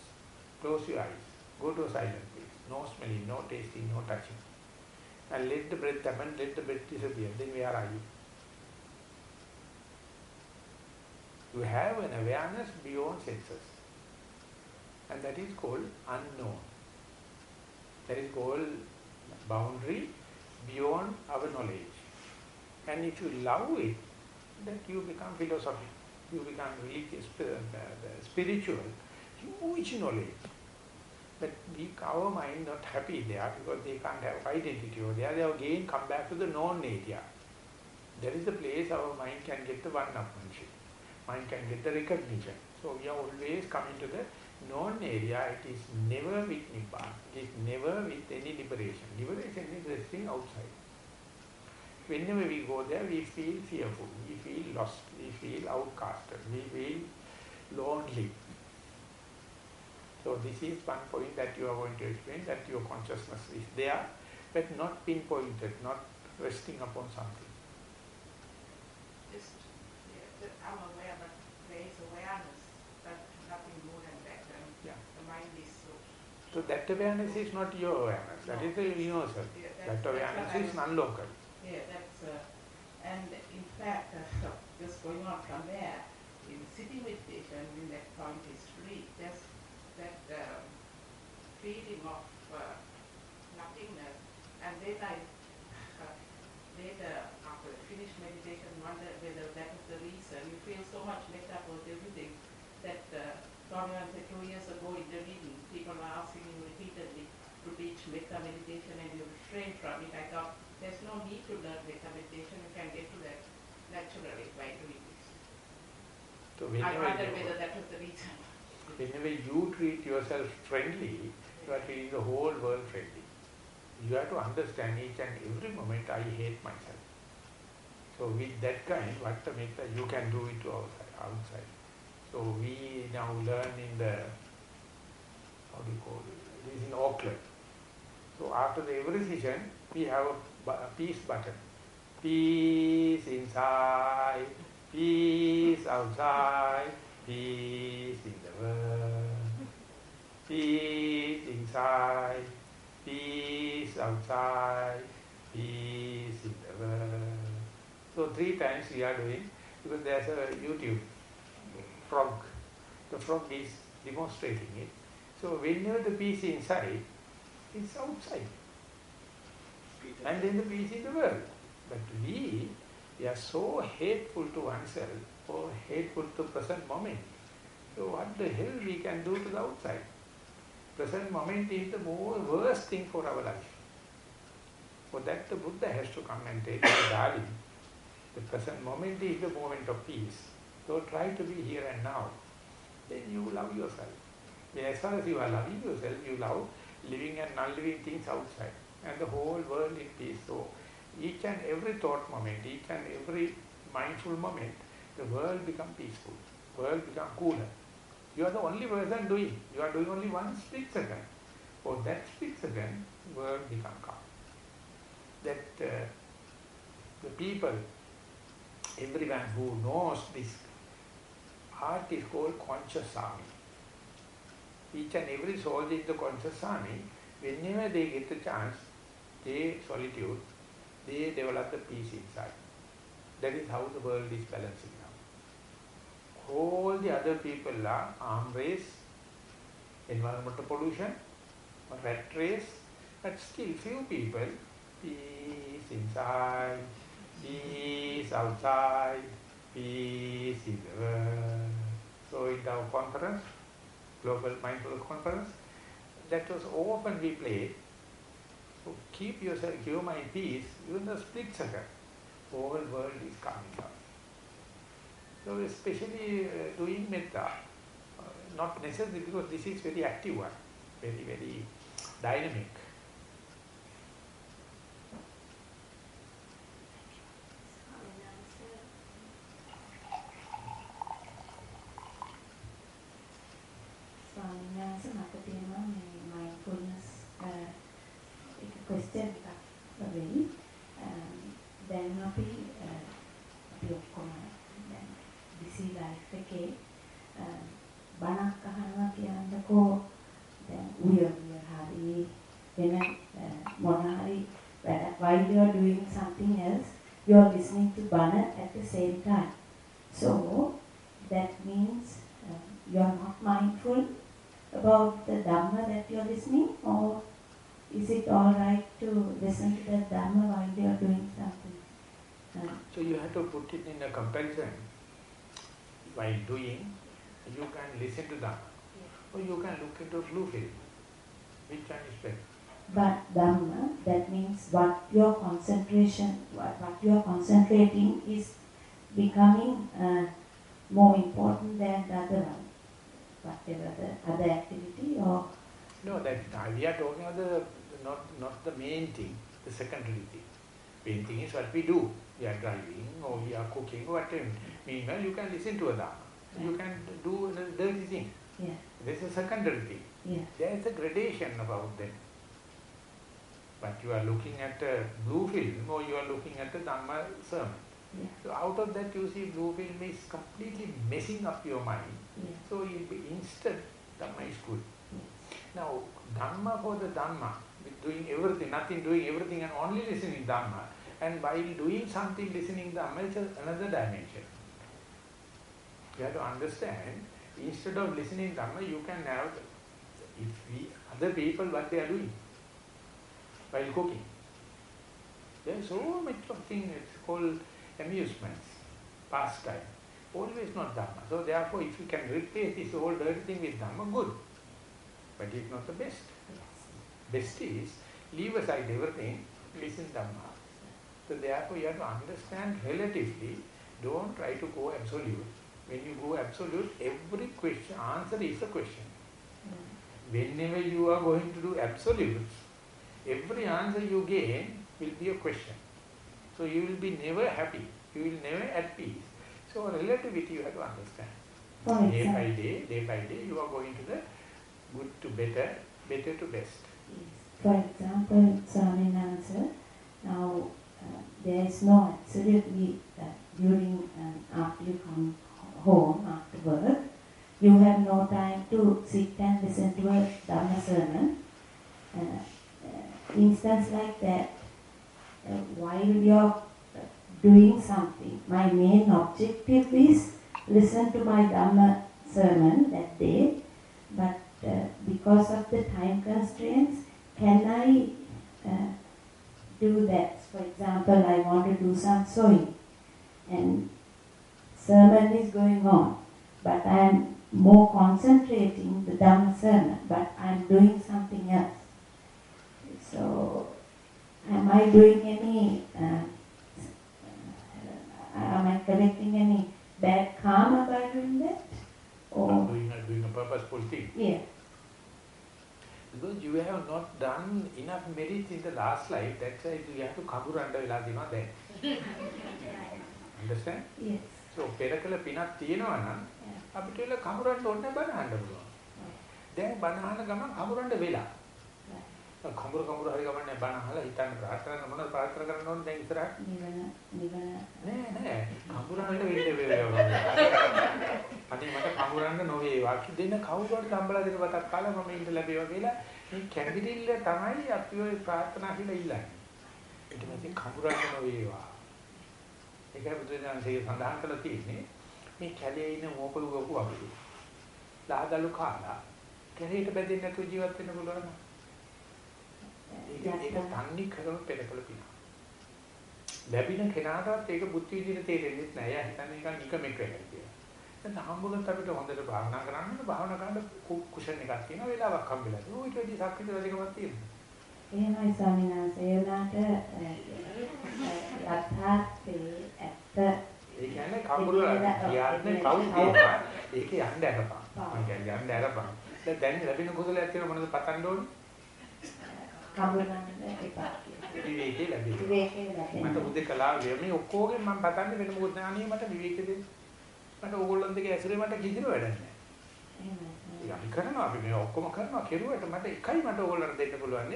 close your eyes, go to a silent place, no smelling, no tasting, no touching. And let the breath happen, let the breath disappear. Then where are you? You have an awareness beyond senses. And that is called unknown. That is called boundary beyond our knowledge. And if you love it, that you become philosophy, you become religious, uh, uh, spiritual, huge knowledge. But we, our mind not happy there because they can't have identity over there. They again come back to the known area. That is the place our mind can get the one-upmanship. Mind can get the recognition. So we are always coming to the known area. It is never with Nibbana. It is never with any liberation. Liberation is resting outside. Whenever we go there, we feel fearful, we feel lost, we feel outcasted, we feel lonely. So this is one point that you are going to explain, that your consciousness is there, but not pinpointed, not resting upon something. Just, yeah, I'm aware that there is awareness, but nothing more than that. And yeah. The mind is so... So that awareness is not your awareness, that no. is the universal. Yeah, that awareness is non-local. Yeah, that's, uh, and in fact, uh, just going on from there, in sitting meditation, when that point is free, just that um, feeling of uh, nothingness. And then I uh, later, after I finished meditation, wonder whether that was the reason. You feel so much better about everything that uh, Swami said two years ago in the meeting, people were asking you repeatedly to teach meditation and you refrain from it. I thought there's no need to learn meditation. You can get to that naturally by doing this. So I wonder whether that was the reason. Whenever you treat yourself friendly, you are treating the whole world friendly. You have to understand each and every moment I hate myself. So with that kind, metta, you can do it outside. outside. So we now learn in the, how do you call it, it is in Auckland. So after the every session, we have a, a peace button. Peace inside, peace outside, peace in the world, peace inside, peace outside, peace in the world. So three times we are doing because there's a YouTube frog. The frog is demonstrating it. So whenever the peace inside, it's outside. And then the peace in the world. But we, we are so hateful to oneself or hateful to present moment. So what the hell we can do to the outside? Present moment is the more worst thing for our life. For that the Buddha has to come and take the darling. The present moment is the moment of peace. So try to be here and now. Then you love yourself. As far as you are loving yourself, you love living and non-living things outside. And the whole world in peace. So each and every thought moment, each and every mindful moment, the world become peaceful. World become cooler. You are the only person doing. You are doing only one split second. For that split second, world become calm. That uh, the people, everyone who knows this art is called conscious army. Each and every soldier in the conscious army, whenever they get the chance, they solitude, they develop the peace inside. That is how the world is balancing now. All the other people are arm race, environmental pollution, rat race, but still few people, peace inside, peace outside, peace in the world. So in our conference, Global Mindfulness Conference, that was often we played. So keep yourself, your mind peace, even the split second, whole world is coming up. So especially uh, doing metta, uh, not necessarily because this is very active one, very, very dynamic. when I, uh, while you are doing something else, you are listening to Bana at the same time. So that means uh, you are not mindful about the Dhamma that you are listening, or is it alright to listen to the Dhamma while you are doing something? Uh, so you have to put it in a comparison. While doing, you can listen to Dhamma, yes. or you can look into blue film. Which one is better? But Dhamma, that means what your concentration, what, what you are concentrating is becoming uh, more important than the other one. Whatever the other activity or no that we are talking about the not not the main thing the secondary thing. Main thing is what we do. We are driving or we are cooking or whatever meanwhile you can listen to a dharma yeah. you can do a dirty thing. Yeah. This is a secondary thing. Yeah. There is a gradation about them but you are looking at a blue film or you are looking at a dhamma sermon yeah. So out of that you see blue film is completely messing up your mind. Yeah. So you'll be instant Dhamma is good. Yes. Now Dhamma for the Dhamma, doing everything, nothing doing everything and only listening Dhamma. And while doing something listening Dhamma is another dimension. You have to understand, instead of listening Dhamma, you can have, if we, other people what they are doing while cooking. There is so much of things, it's called amusements, pastime, always not Dhamma. So therefore, if you can replace this whole dirty thing with Dhamma, good. But it's not the best. Best is, leave aside everything, listen Dhamma. So therefore, you have to understand relatively, don't try to go absolute. When you go absolute, every question, answer is a question. Mm. Whenever you are going to do absolutes, every answer you gain will be a question. So you will be never happy. You will never at peace. So relativity you have to understand. Day by day, day by day, you are going to the good to better, better to best. for example, Swamin answer, now uh, there is no absolutely uh, during um, after you come home after work, you have no time to sit and listen to a Dhamma sermon. Uh, instance like that, uh, while you're doing something, my main objective is listen to my Dhamma sermon that day, but uh, because of the time constraints, can I uh, do that? For example, I want to do some sewing. And sermon is going on. But I am more concentrating the Dhamma sermon, but I am doing something else. So, am I doing any, uh, am I collecting any bad karma by doing that? Or, Not doing, a- doing a purposeful thing. yeah, Because you have not done enough merit in the last life, that's why you have to කඹුරන්න වෙලා තියෙනවා දැන්. Understand? yes. So පෙරකල පිනක් තියෙනවා නම් අපිට වෙල කඹුරන්න ඕනේ බණ අහන්න පුළුවන්. දැන් බණ අහන ගමන් කඹුරන්න වෙලා. කඹුර කඹුර හරි ගමන්නේ බණ අහලා හිතන්න ප්‍රාර්ථනා කරන මොනවද ප්‍රාර්ථනා කරන්න ඕනේ දැන් ඉස්සරහට? නිවන, නිවන, නෑ නෑ කඹුරන්න වෙන්න වේවා. අනේ මට කඹුරන්න නොවේවා. දෙන කවුරුහරි සම්බල දෙන බතක් කාලා මම ඉන්න ලැබේවා කියලා මේ කැඳිරිල්ල තමයි අපි ඔය ප්‍රාර්ථනා කියලා ඉල්ලන්නේ. ඊට පස්සේ කඹුරන්න නොවේවා. ඒකයි බුදුදහමේ සඳහන් කරලා තියෙන්නේ මේ කැලේ ඉන්න මෝපලුවකු වගේ. ලාදලු කාලා කැලේට බැඳෙන්නේ නැතුව ජීවත් වෙන්න පුළුවන්. ඒක ඒක තන්නේ කරන පෙරකල පින. ලැබින කෙනාටවත් ඒක බුද්ධ විදිහට තේරෙන්නේ නැහැ. එයා හිතන්නේ නිකන් නිකමෙක් වෙලා කියලා. දැන් හම්බුනත් අපිට හොඳට භාවනා කරන්න භාවනා කරන්න කුෂන් එකක් තියෙනවා වෙලාවක් හම්බෙලා. ඌ ඊට වැඩි ශක්තිය වැඩිකමක් තියෙනවා. එහෙමයි ස්වාමීන් වහන්සේ. ඒ වුණාට යථාර්ථයේ ඇත්ත ඒ කියන්නේ කම්බුල කියන්නේ කවුද. ඒක යන්න අරපන්. මම කියන්නේ යන්න අරපන්. දැන් දැන් ලැබෙන කුසලයක් තියෙන මොනවද පතන්න ඕනේ? කඹරන්න එපා. විවේකේ ලැබෙනවා. විවේකේ ලැබෙනවා. මට උදේ කලාව මේ ඔක්කොගෙන් මම පතන්නේ වෙන මොකද අනේ මට විවේක දෙන්න. මට ඕගොල්ලන් දෙක ඇසුරේ මට කිසිම වැඩක් නැහැ. එහෙමයි. කරනවා අපි මේ ඔක්කොම කරනවා කෙරුවට මට එකයි මට ඕගොල්ලන්ට දෙන්න පුළුවන්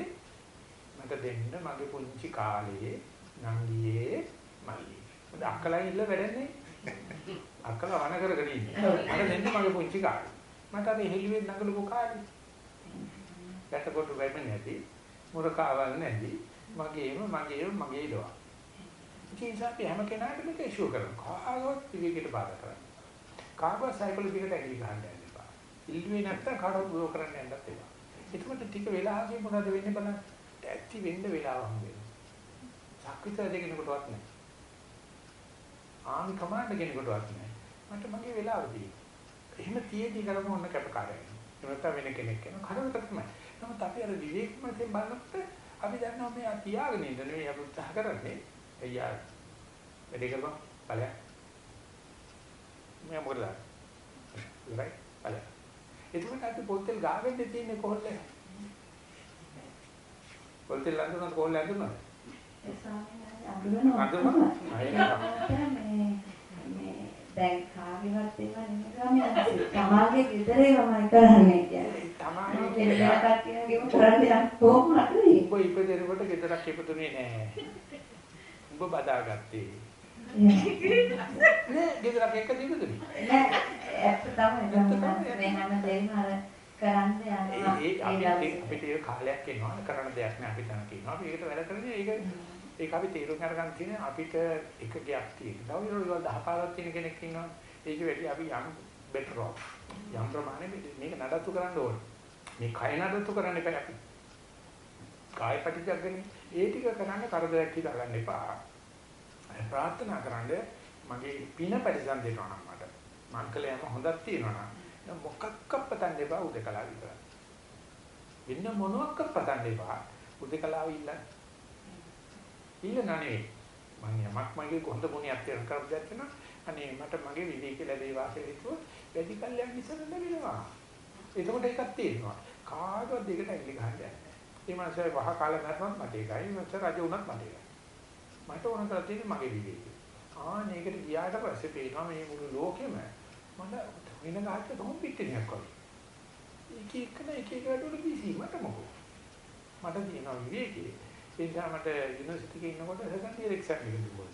මට දෙන්න මගේ පුංචි කාලේ නංගියේ මල්ලි. මොකද අක්කලා ඉල්ල වැඩන්නේ. අක්කලා වන කරගෙන ඉන්නේ. මට දෙන්න මගේ පුංචි කාලේ. මට අර හෙළුවේ නගලපු කාලේ. ගැටකොට වෙන්නේ නැති මුරකාවල් නැති මගේම මගේම මගේ ලෝවා. ඉතින් අපි හැම කෙනාටම මේක ඉෂුව කරනවා. කාගවත් විවේකයට බාධා කරන්නේ. කාගවත් සයිකොලොජිකට ඇඟිලි ගහන්න යන්න එපා. ඉල්ලුවේ නැත්නම් කාටවත් බෝ කරන්න යන්නත් එපා. එතකොට ටික වෙලාවකින් මොනවද වෙන්නේ බලන්න. ඇත්ති වෙන්න වෙලාව හම්බ වෙනවා. සක්විත දෙකෙනෙකුටවත් නැහැ. ආමි කමාන්ඩ් කෙනෙකුටවත් නැහැ. මට මගේ වෙලාව තියෙනවා. එහෙම තියෙදි කරමු ඔන්න කැපකාරයෙක්. එහෙම නැත්නම් වෙන කෙනෙක් කෙනා කරකට තමයි. නමුත් අපි අර විවේකමෙන් බලනකොට අපි දන්නවා මේ තියාගෙන ඉන්න නෙවෙයි අපි උත්සාහ කරන්නේ. අයියා වැඩි කරපන් බලය. මම මොකද? ඉවරයි බලය. එතකොට අපි පොතෙල් ගාවෙන්න තියෙන්නේ කොහොල්ල? පොතෙල් අඳුනන කොහොල්ල අඳුනන? ඒ ස්වාමීන් වහන්සේ අඳුරනවා. අඳුනන? මේ මේ දැන් කාගේවත් ඒවා නෙමෙයි තමාගේ ගෙදරේමයි කරන්නේ කියන්නේ. තමයි ගෙදර කට්ටියගේම කරන්නේ කොහොමද? උඹ ඉපදෙනකොට ගෙදරක් ඉපදුනේ නෑ. උඹ බදාගත්තේ. නේ ගෙදරක් එක දිගුදුනේ. නෑ ඇත්ත තමයි මේ හැම දෙයක්ම අර කරන්න යනවා. ඒ අපිට අපිට ඒ කාලයක් එනවා කරන්න දෙයක් නෑ අපි තන කියනවා. අපි ඒකට වැඩ කරන්නේ ඒක ඒක අපි තීරුම් අරගන්න තියෙන අපිට එක ගයක් තියෙනවා. තව ඉරෝල් 10 15ක් තියෙන කෙනෙක් ඉන්නවා. ඒක වැඩි අපි යම් better off. යම් ප්‍රමාණයක මේක නඩත්තු කරන්න ඕනේ. මේ කය නඩත්තු කරන්න එපා අපි. කාය පටිච්චසමුප්පාදනේ ඒ ටික කරන්න කරදරයක් හිතා ගන්න එපා. ප්‍රාර්ථනා කරන්න මගේ පින පරිසම් දෙනවා නම් මට. මං කළ යම හොඳක් තියෙනවා නම් මොකක්ක පතන්න එපා උදකලාව විතරයි. වෙන මොනවාක් පතන්න එපා උදකලාව ඉල්ලන්න. ඉල්ලන්න නෙවෙයි. මං යමක් මගේ හොඳ ගුණයක් තියෙන කරද්දී තියෙනවා. අනේ මට මගේ විවේක ලැබේවා කියලා හිතුවොත් වැඩි කල්යම් ඉස්සර ලැබෙනවා. එතකොට එකක් තියෙනවා. කාටවත් දෙකට ඇඟිලි ගහන්න යන්නේ. ඒ මාසයේ වහ කාලේ මරනත් මට ඒකයි. මට රජ වුණත් මට ඒකයි. මට ඕන කරලා තියෙන්නේ මගේ විවේකය. ආ මේකට ගියාට පස්සේ පේනවා මේ මුළු ලෝකෙම මට වෙන ගහච්ච තොම් පිටිනියක් වගේ. එක එකන එක එක වැඩවල බිසි මට මොකෝ. මට තියෙනවා විවේකේ. ඒ නිසා මට යුනිවර්සිටි එකේ ඉන්නකොට සෙකන්ඩ් ඉයර් එක්සෑම් එක දුන්නා.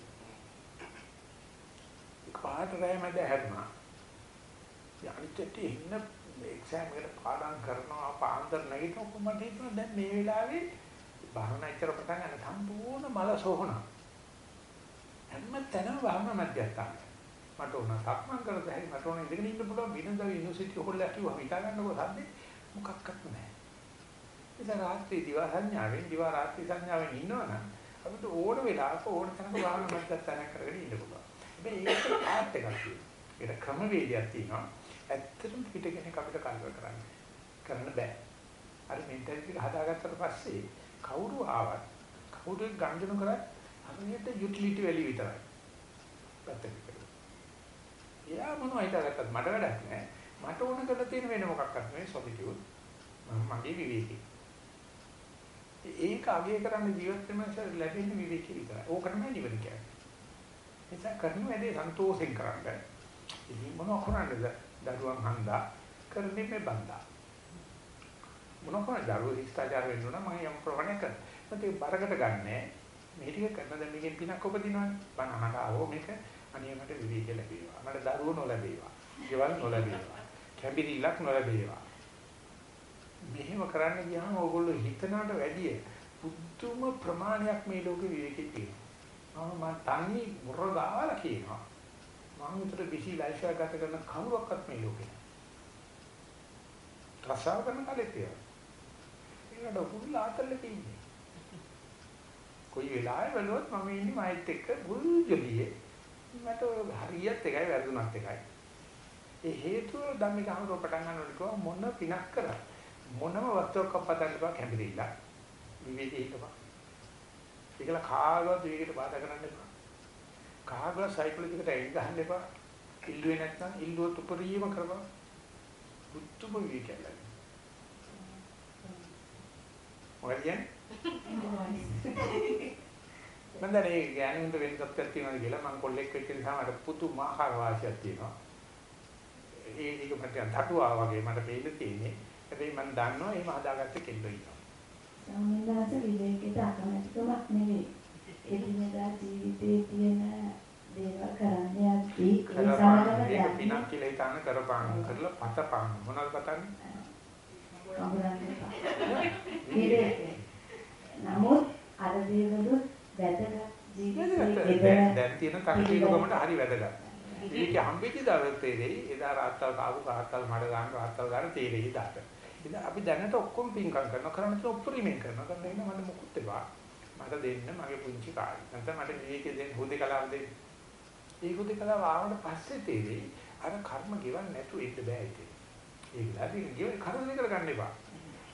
පාට රැය මැද හැරුණා. යනිට ඉන්න එක්සෑම් එකට පාඩම් කරනවා පාන්දර නැගිටිනකොට මට හිතුණා දැන් මේ වෙලාවේ භාවනා ඉතර පටන් ගන්න සම්පූර්ණ මල සෝහන. හැම තැනම භාවනා මැදයන් මට උන සක්මන් කරද හැරි මට උන ඉඳගෙන ඉන්න පුළුවන් බිනන්ද යුනිවර්සිටි හොල්ලා කිව්වා හිතා ගන්නකො සද්දේ මොකක්වත් නැහැ. ඉතින් රාත්‍රී දිවා සංඥාවෙන් දිවා රාත්‍රී සංඥාවෙන් ඉන්නවනම් අපිට ඕන වෙලාවක ඕන තැනක භාවනා මධ්‍යස්ථානයක් කරගෙන ඉන්න පුළුවන්. හැබැයි ඒක පාත් එකක් තියෙනවා. ඒක ක්‍රමවේදයක් තියෙනවා. ඇත්තටම පිටගෙන අපිට කල්ප කරන්න. කරන්න බෑ. අර මෙන්ටැලිටි එක හදාගත්තට පස්සේ කවුරු ආවත් කවුරු ගන්ජන කරත් හරියට යුටිලිටි වැලි විතරයි. පැත්තකට කරලා. එයා මොනවද හිතාගත්තත් මට වැඩක් නෑ. මට ඕන කරලා තියෙන වෙන මොකක්වත් නෙවෙයි සොලිටියුඩ්. මගේ විවේකී. ඒක අගය කරන්න ජීවත් වෙන ලැබෙන විවේකී විතරයි. ඕක තමයි නිවන කියන්නේ. නිසා කරන වැඩේ සන්තෝෂෙන් කරන්න. ඉතින් මොනවා කරන්නද? දරුවන් හන්දා කරන්නේ මේ බන්දා. මොනවා කරන්නේ? දරුවෝ ශිෂ්ටාචාර වෙන්න ඕන මම යම් ප්‍රවණයක් කරනවා. මට ඒක බරකට ගන්නෑ. මේ ටික කරන දැන් මේකෙන් පිනක් උපදිනවනේ. බණ අහන ආවෝ මේක අනිය මට විවේක ලැබේවා. මට දරුවෝ නොලැබේවා. ගෙවල් නොලැබේවා. කැඹිරිල්ලක් නොලැබේවා. මෙහෙම කරන්න ගියාම ඕගොල්ලෝ හිතනකට වැඩිය පුදුම ප්‍රමාණයක් මේ ලෝකේ විවේකී තියෙනවා. මම තනි මුර දාලා කියනවා. මම උතර බිසි ලයිෆ් එක ගත කරන කවුරක්වත් මේ ලෝකේ නැහැ. රසාව කරන කලෙත් තියෙනවා. ඒකට පුල් ආතල්ලක ඉන්නේ. කොයි වෙලාවෙ බලුවත් මම ඉන්නේ මයිත් එක්ක බුල් ජොලියේ. මට හරියත් එකයි වැරදුනත් එකයි. ඒ හේතුව ධම්මික අහුර පටන් ගන්නකොට කිව්වා මොන පිනක් කරා මොනම වස්තුවක් අපතන්න බෑ කැඹිරිලා විවේකී හිටපන් ඒකල කාගවත් විවේකීට බාධා කරන්න එපා කාගවත් සයිකොලොජිකට එන්න ගහන්න එපා. ඉල්ලුවේ නැත්නම් ඉල්ලුවත් උපරිම කරපන්. බුද්ධම විවේකයක් ලැබෙනවා. මොකද කියන්නේ? මම දැන් ඒ ගෑනුන්ට වෙන තත්ත්වයක් තියෙනවා කියලා මම කොල්ලෙක් වෙච්ච නිසා මට පුදුමාකාර වාසියක් තියෙනවා. ඒක මට තටුවා වගේ මට පේන්න තියෙන්නේ. හැබැයි මම දන්නවා එහෙම හදාගත්ත කෙල්ලෝ ඉන්නවා. සම්මදාස විවේකයට අකමැතිකමක් නෙවෙයි එදිනෙදා ජීවිතයේ තියෙන දේවල් කරන්න යද්දී ඒ සමගම පිනක් කියලා හිතාන කරපාන. කරලා පතපාන. මොනවද පතන්නේ? නමුත් අර දේවලු වැදගත් ජීවිතේ දැන් තියෙන කණ්ඩීකමට හරි වැදගත්. ඒක හම්බෙච්ච දවස් තේරෙයි එදා රාත්තල් කාපු කාත්තල් මඩ ගන්න රාත්තල් ගන්න තේරෙයි දාට. ඉතින් අපි දැනට ඔක්කොම පින්කම් කරනවා. කරන්න තියෙන ඔප්පරිමෙන් කරනවා. කරන්න මට මොකුත් එපා. මට දෙන්න මගේ පුංචි කාලේ. නැත්නම් මට විවේකයෙන් දෙන්න හුදේකලාව දෙන්න. ඒ හුදේකලාව ආවට පස්සේ තේරෙයි අර කර්ම ගෙවන්න නැතුව ඉන්න බෑ ඉතින්. ඒකලාදී ගෙවල් කර්ම දෙක කරගන්න එපා.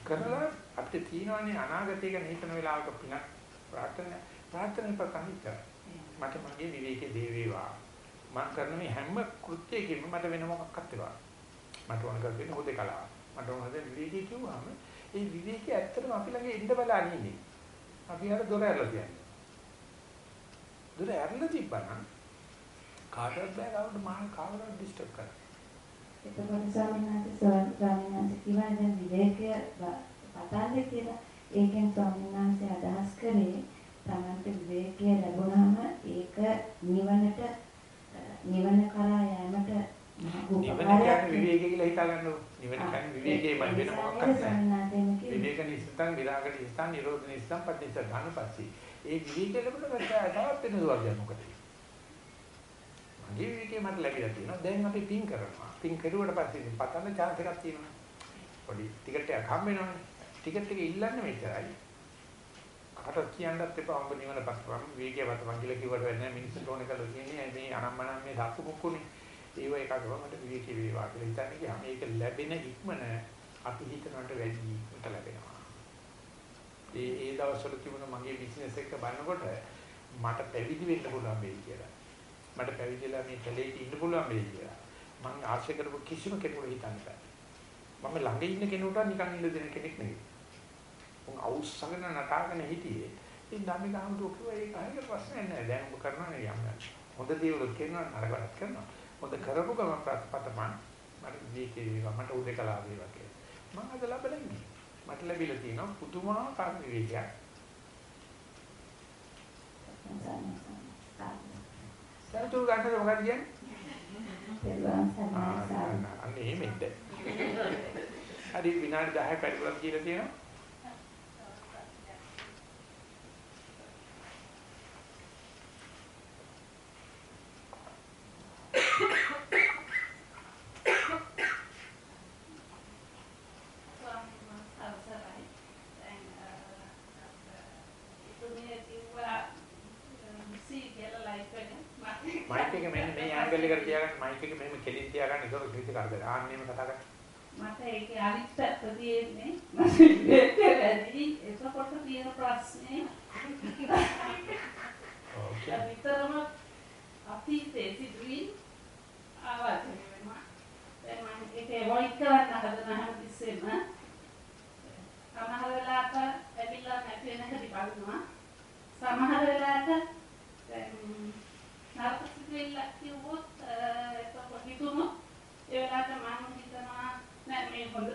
කරලා අපිට තියෙනවානේ අනාගතය ගැන හිතන වෙලාවක පිනක් ප්‍රාර්ථනා ප්‍රාර්ථනා ප්‍රකණිත මට මගේ විවේකයේ දේ වේවා මම කරන මේ හැම කෘත්‍යයකින්ම මට වෙන මොකක්වත් ඒවා මට ඕන කරගෙන හොදේ කලාව මට ඕන හදේ විවේකී කිව්වම ඒ විවේකී ඇත්තටම අපි ළඟ එන්න බලන්නේ ඉන්නේ අපි අර දොර ඇරලා තියන්නේ. දොර ඇරලා තිබ්බනම් කාටවත් බෑ කවුරුද මම කාවරක් ඩිස්ටර්බ් කරන්නේ. එතකොට ස්වාමීන් වහන්සේ ස්වාමීන් වහන්සේ කියනවා දැන් විවේකය පතන්නේ කියලා. ඒකෙන් ස්වාමීන් වහන්සේ අදහස් කරේ තමන්ට විවේකය ලැබුණාම ඒක නිවනට නිවන කරා යෑමට නිවන කියන්නේ විවේකය කියලා හිතා ගන්න නිවන කියන්නේ විවේකයමයි වෙන මොකක්වත් නැහැ. විවේක නිස්සතං විරාග නිස්සතං නිරෝධ නිස්සතං පටිච්ච ධන පස්සේ. ඒ විවේකය ලැබුණ තවත් වෙන දුවක් මොකද? මගේ විවේකේ මට ලැබිලා තියෙනවා. දැන් අපි පින් කරනවා. පින් කරුවට පස්සේ පතන්න chance එකක් තියෙනවා. පොඩි ටිකට් එකක් හම්බ වෙනවනේ. ටිකට් එක ඉල්ලන්න මෙච්චරයි. කාටවත් කියන්නත් එපා. ඔබ නිවන පස්සම විවේකේ වතමන් කියලා කිව්වට වෙන්නේ මිනිස්සුන්ට ඕනේ කරලා තියෙන්නේ. මේ අනම්මනම් මේ සත්තු කුක්කුනේ ඒව එකකව මට විවේකී වේවා කියලා හිතන්නේ ගියාම ඒක ලැබෙන ඉක්මන අපි හිතනකට වැඩි ඉක්මනට ලැබෙනවා. ඒ ඒ දවස්වල තිබුණ මගේ බිස්නස් එක බලනකොට මට පැවිදි වෙන්න පුළුවන් වෙයි කියලා. මට පැවිදිලා මේ කැලේට ඉන්න පුළුවන් වෙයි කියලා. මම ආශය කරපු කිසිම කෙනෙකුට හිතන්න බෑ. මම ළඟ ඉන්න කෙනෙකුට නිකන් ඉන්න දෙන කෙනෙක් නෙවෙයි. උන් අවුස්සගෙන නටාගෙන හිටියේ. ඉතින් ධම්මික හමුදුව කිව්වා ඒක හරියට ප්‍රශ්නයක් නෑ. දැන් ඔබ කරනවා නේ යම් හොඳ දේවල් කරනවා නරකවත් කරනවා. හොඳ කරපු ගමන් ප්‍රතිපතමන් මට දීකේ වේවා මට උදේකලා වේවා කියලා. මම අද ලැබලා ඉන්නේ. මට ලැබිලා තියෙනවා පුදුමාකාර විවේකයක්. සතුටු ගන්නද මොකක්ද කියන්නේ? අන්න එහෙමද? හරි විනාඩි 10ක් පරිපූර්ණ කියලා තියෙනවා. මයික් එක මෙහෙම කෙලින් තියාගන්න ඒක කිසි කරදර. ආන්නෙම කතා කරා. මට ඒකේ අනිත් පැත්ත තියෙන්නේ මට දෙක වැඩි එතකොට තියෙන ප්‍රශ්නේ ඔව්. විතරම අතීතයේ සිදුවීම් ආවද වෙනවා දැන් මම ඒක අවොයිඩ් කරන්න හදන හැමතිස්සෙම සමහර වෙලාවට ඇවිල්ලා නැති වෙන හැටි බලනවා සමහර වෙලාවට දැන් නරක සිදුවිල්ල කිව්වොත් එතකොට හිතුණොත් ඒ වෙලාවට මම හිතනවා නෑ මේ හොඳ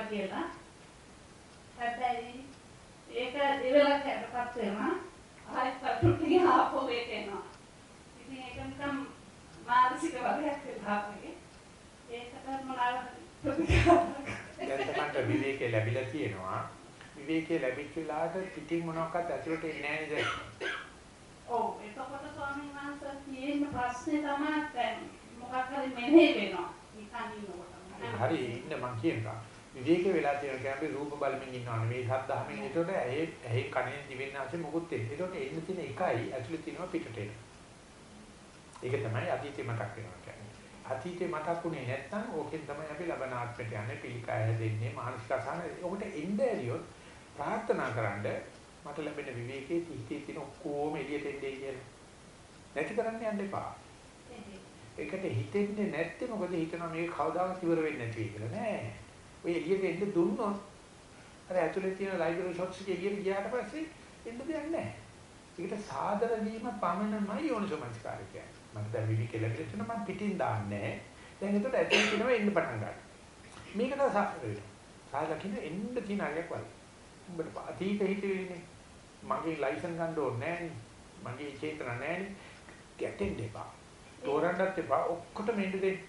තියෙනවා කියලා. හැබැයි ඒක වෙලාවට හැටපත් වෙනවා. ආයෙත් පටුටි ආපහු ඒක එනවා. ඉතින් ඒක නිකන් මානසික වගයක් වෙලා වගේ ඒකට මොනවාද දැන් තමයි විවේකේ ලැබිලා තියෙනවා. විවේකේ ලැබිච්ච වෙලාවට පිටින් මොනවාක්වත් ඇතුළට එන්නේ නැහැ නේද? ඔව්. එතකොට ස්වාමීන් වහන්සේ තියෙන ප්‍රශ්නේ තමයි දැන් මොකක් හරි මෙහෙ වෙනවා. නිකන් ඉන්නකොට. හරි ඉන්න මං කියනවා. විවේක වෙලා තියෙන කියන්නේ රූප බලමින් ඉන්නවා නෙවෙයි සද්ධාමෙන් ඒකට ඇහි ඇහි කනේ දිවෙන් ආසේ මොකුත් එන්නේ. ඒකට එන්න තියෙන එකයි ඇතුලේ තියෙනවා පිටට එන. ඒක තමයි අතීතේ මතක් වෙනවා කියන්නේ. අතීතේ මතක් වුණේ නැත්නම් ඕකෙන් තමයි අපි ලබන ආත්මයට යන්නේ පිළිකය හැදෙන්නේ මානසික අසහන. ඔකට එන්න ඇරියොත් ප්‍රාර්ථනා කරන්න මට ලැබෙන විවේකයේ තීතේ තියෙන ඔක්කොම එළියට එන්නේ කියලා. නැති කරන්න යන්න එපා. ඒකට හිතෙන්නේ නැත්තේ මොකද හිතනවා මේක කවදාවත් ඉවර වෙන්නේ නැති කියලා නෑ. ඔය එළියට එන්න දුන්නොත් අර ඇතුලේ තියෙන ලයිබ්‍රරි ෂොට්ස් එක එළියට ගියාට පස්සේ එන්න දෙයක් නෑ. ඒකට සාදර වීම පමණමයි යෝනිසෝමනස්කාරය කියන්නේ. මම දැන් විවි කියලා කියන මම පිටින් දාන්නේ දැන් එතකොට ඇතුලේ තියෙනවා එන්න පටන් ගන්නවා. මේකට සාදර වෙනවා. සාදර කියන්නේ එන්න තියෙන අගයක් වගේ. උඹට අතීත හිතෙන්නේ මගේ ලයිසන් ගන්න ඕනේ නෑනේ. මගේ චේතන නෑනේ. ගැටෙන්න එපා. තෝරන්නත් එපා ඔක්කොටම එන්න දෙන්න.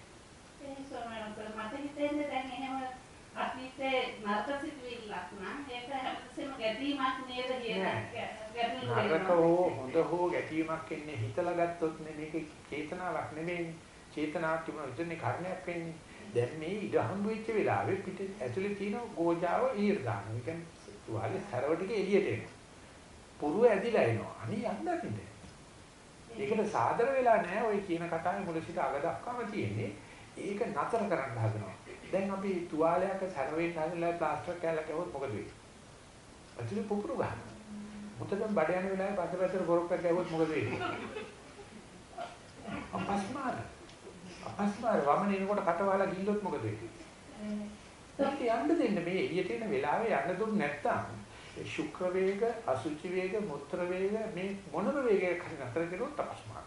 ඒ ස්වාමීන් වහන්සේ මට හිතෙන්නේ දැන් එහෙම අතීතේ නරක සිදුවිල්ලක් නම් ඒක හැමතිස්සෙම ගැටීමක් නේද කියන නරක හෝ හොඳ හෝ ගැටීමක් එන්නේ හිතලා ගත්තොත් මේක චේතනාවක් නෙමෙයි. චේතනාවක් තිබුණා ඉතින් කර්ණයක් වෙන්නේ. දැන් මේ ඉඩ හම්බ වෙච්ච වෙලාවේ පිට ඇතුලේ තියෙන ගෝජාව ඊර දානවා. ඒ කියන්නේ තුවාලේ සරව ටික එළියට එනවා. පුරුව ඇදිලා එනවා. අනේ යන්නත් ඒකට සාදර වෙලා නැහැ ওই කියන කතාවේ මුල සිට අග දක්වාම තියෙන්නේ. ඒක නතර කරන්න හදනවා. දැන් අපි තුවාලයක සරවෙන් හදලා ප්ලාස්ටර් කැලක් ගැහුවොත් මොකද වෙන්නේ? ඇතුලේ පුපුරු ගන්නවා. මුතෙන් බඩ යන වෙලාවේ පස්සපැත්තට ගොරක්ක් ගැහුවොත් මොකද වෙන්නේ? අපස්මාර. අපස්මාර වමන එනකොට කටවහලා ගිල්ලොත් මොකද වෙන්නේ? ඒක යන්න දෙන්න මේ එළියට එන වෙලාවේ යන්න දුන්න නැත්තම් ශුක්‍ර වේග, අසුචි වේග, මුත්‍ර වේග මේ මොනම වේගයක හරි නතර කළොත් අපස්මාර.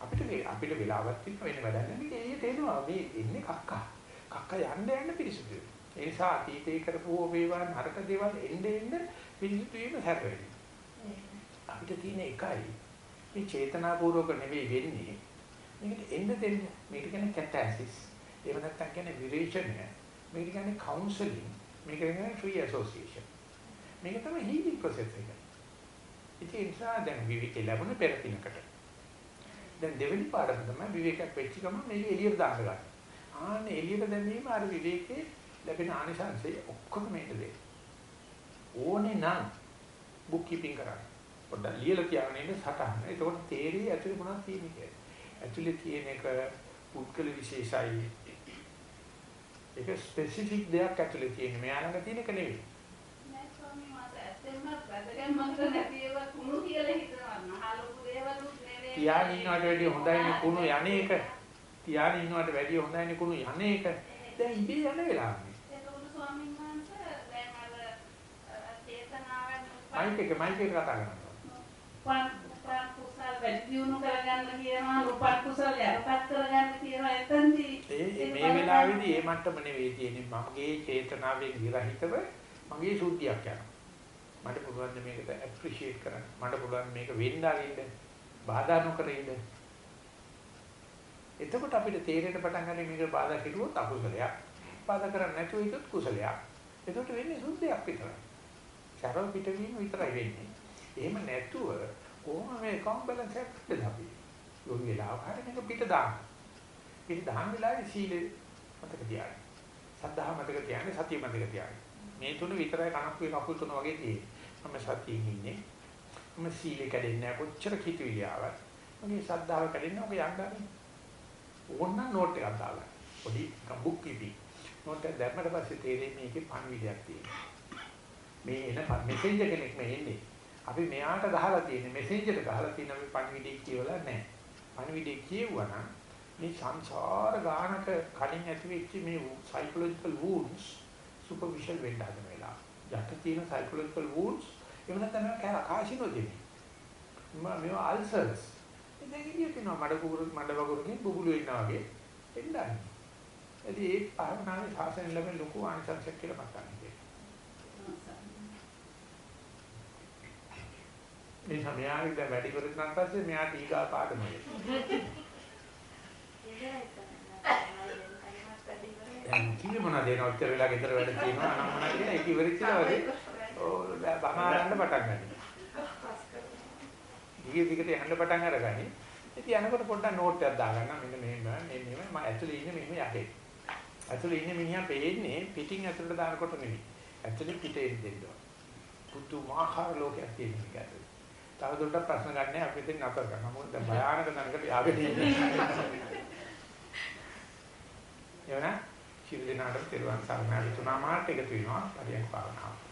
අපිට මේ අපිට වෙලාවක් තියෙන වෙන වැඩක් නැහැ. මේක එළියට එනවා. මේ එන්නේ කක්කා. කක්කා යන්න යන්න පිරිසුදු. ඒ නිසා අතීතේ කරපු වේවා නරක දේවල් එන්න එන්න පිරිසුදු වීම හැරෙන්නේ. අපිට තියෙන එකයි මේ චේතනාපූර්වක නෙවෙයි වෙන්නේ. මේකට එන්න දෙන්න. මේක කියන්නේ කැටැසිස්. එහෙම නැත්නම් කියන්නේ විරේචනය. මේක කියන්නේ කවුන්සලින්. මේක කියන්නේ ෆ්‍රී ඇසෝසියේෂන්. මේක තමයි හීලින් ප්‍රොසෙස් එක. ඉතින් ඒ නිසා දැන් විවිධ ලැබුණ පෙරපිනකට. දැන් දෙවෙනි පාඩම තමයි විවේකයක් වෙච්ච ගමන් මේක එළියට දාන්න ගන්න. ආන්න එළියට දැමීම අර විවේකේ ලැබෙන ආනිසංසය ඔක්කොම මේක දෙන්න. ඕනේ නම් බුක් කීපින් කරන්න. පොඩ්ඩක් ලියලා තියාගෙන ඉන්න සටහන. ඒකෝට තේරෙයි ඇතුලේ මොනවද තියෙන්නේ කියලා. ඇතුලේ තියෙන එක පුද්ගල විශේෂයි. ඒක ස්පෙસિෆික් දෙයක් ඇතුලේ තියෙන. මෙයා ළඟ තියෙන එක නෙවෙයි. නෑ ස්වාමීන් වහන්සේ ඇත්තෙන්ම වැදගත් මන්ත්‍ර නැති ඒවා කුණු කියලා හිතනවා. මහලොකු දේවල් නෙවෙයි. තියාගෙන ඉන්නවට වැඩිය හොඳයිනේ කුණු යන්නේ එක. තියාගෙන ඉන්නවට වැඩිය හොඳයිනේ කුණු යන්නේ එක. දැන් ඉබේ යන වෙලාවනේ. ඒකවල ස්වාමීන් වහන්සේ දැන් අර චේතනාවෙන් මයික් එක මයික් එක කතා කරනවා. උපන් කුසල් වැඩි දියුණු කරගන්න කියනවා උපන් කුසල් යටපත් කරගන්න කියනවා එතනදී මේ වෙලාවේදී මේ මට්ටම නෙවෙයි තියෙන්නේ මගේ චේතනාවෙන් විරහිතව මගේ සුද්ධියක් යනවා. මට පුළුවන් මේකට ඇප්‍රීෂিয়েට් කරන්න. මට පුළුවන් මේක වෙන්න අරින්න. බාධා නොකර ඉන්න. එතකොට අපිට තේරෙන්න පටන් ගන්නේ මේක බාධා කෙරුවොත් අකුසලයක්. බාධා කරන්නේ නැතුව ඉතත් කුසලයක්. එතකොට වෙන්නේ සුද්ධියක් විතරයි. සරල පිටවීම විතරයි වෙන්නේ. එහෙම නැතුව කොහොම මේ කම් බැලන්ස් එකක් හදද අපි? යොමු වෙලාව හරි මේක පිට දාන්න. පිට දාන්න වෙලාවේ සීලෙ මතක තියාගන්න. සද්ධා මතක තියාගන්න, සතිය මතක තියාගන්න. මේ තුන විතරයි කනක් වේ කකුල් තුන වගේ තියෙන්නේ. මම සතියෙන් ඉන්නේ. මම සීලෙ කැඩෙන්නේ නැහැ කොච්චර කිතුවිලි ආවත්. මගේ සද්ධාව කැඩෙන්නේ ඔබ යන්නනේ. ඕන්න නෝට් එකක් දාගන්න. පොඩි බුක් කීපින්. නෝට් එක දැම්මට පස්සේ තේරෙන්නේ මේකේ පණිවිඩයක් තියෙනවා. මේ එන මෙසේන්ජර් කෙනෙක් මේ එන්නේ. අපි මෙයාට ගහලා තියෙන මෙසේන්ජර් ගහලා තියෙන අපි පණිවිඩය කියවලා නැහැ. පණිවිඩය කියුවා නම් මේ සංසාර ගානක කලින් ඇති වෙච්ච මේ psychological wounds superficial වෙන්න හදන වෙලාව. යට තියෙන psychological wounds එහෙම නැත්නම් මේවා කාශිනෝ දෙන්නේ. මම මේවා අල්සර්ස්. ඉතින් ඉතින් කියනවා මඩ කුකුරු මඩ වගුරුකින් බුබුලු ඉන්නා වගේ එන්නයි. ඉතින් ඒ භාවනාවේ සාසන ලැබෙන ලොකු ආනිසංසයක් කියලා මතක් මේ සමයාරික දැන් වැඩි කරගෙන පස්සේ මෙයාට ඊගා පාඩම දැන් කිව්වේ මොනවද එන ඔච්චර වෙලා ගෙදර වැඩ තියෙනවා අනම් මොනවද කියලා ඒක ඉවරිච්චලා වගේ ඕ බම ආරන්න පටන් ගන්නවා. ඊයේ දිගට යන්න පටන් අරගනි. ඉතින් යනකොට පොඩ්ඩක් නෝට් එකක් දාගන්න මෙන්න මෙහෙම මෙන්න මෙහෙම මම ඇතුලේ ඉන්නේ මෙහෙම යකේ. ඇතුලේ ඉන්නේ මිනිහා පේන්නේ පිටින් ඇතුලට දානකොට නෙමෙයි. ඇතුලේ පිටේ දෙන්නවා. පුදුමාකාර ලෝකයක් තියෙන එක ඇතුලේ. තවදුරටත් ප්‍රශ්න ගන්න අපි ඉතින් නතර කරනවා. මොකද දැන් භයානක තැනකට යාගෙන ඉන්නේ. එවන කිරි දිනාට තිරුවන් සරණයි තුනා මාට එකතු වෙනවා පරියන්ක භාවනාව.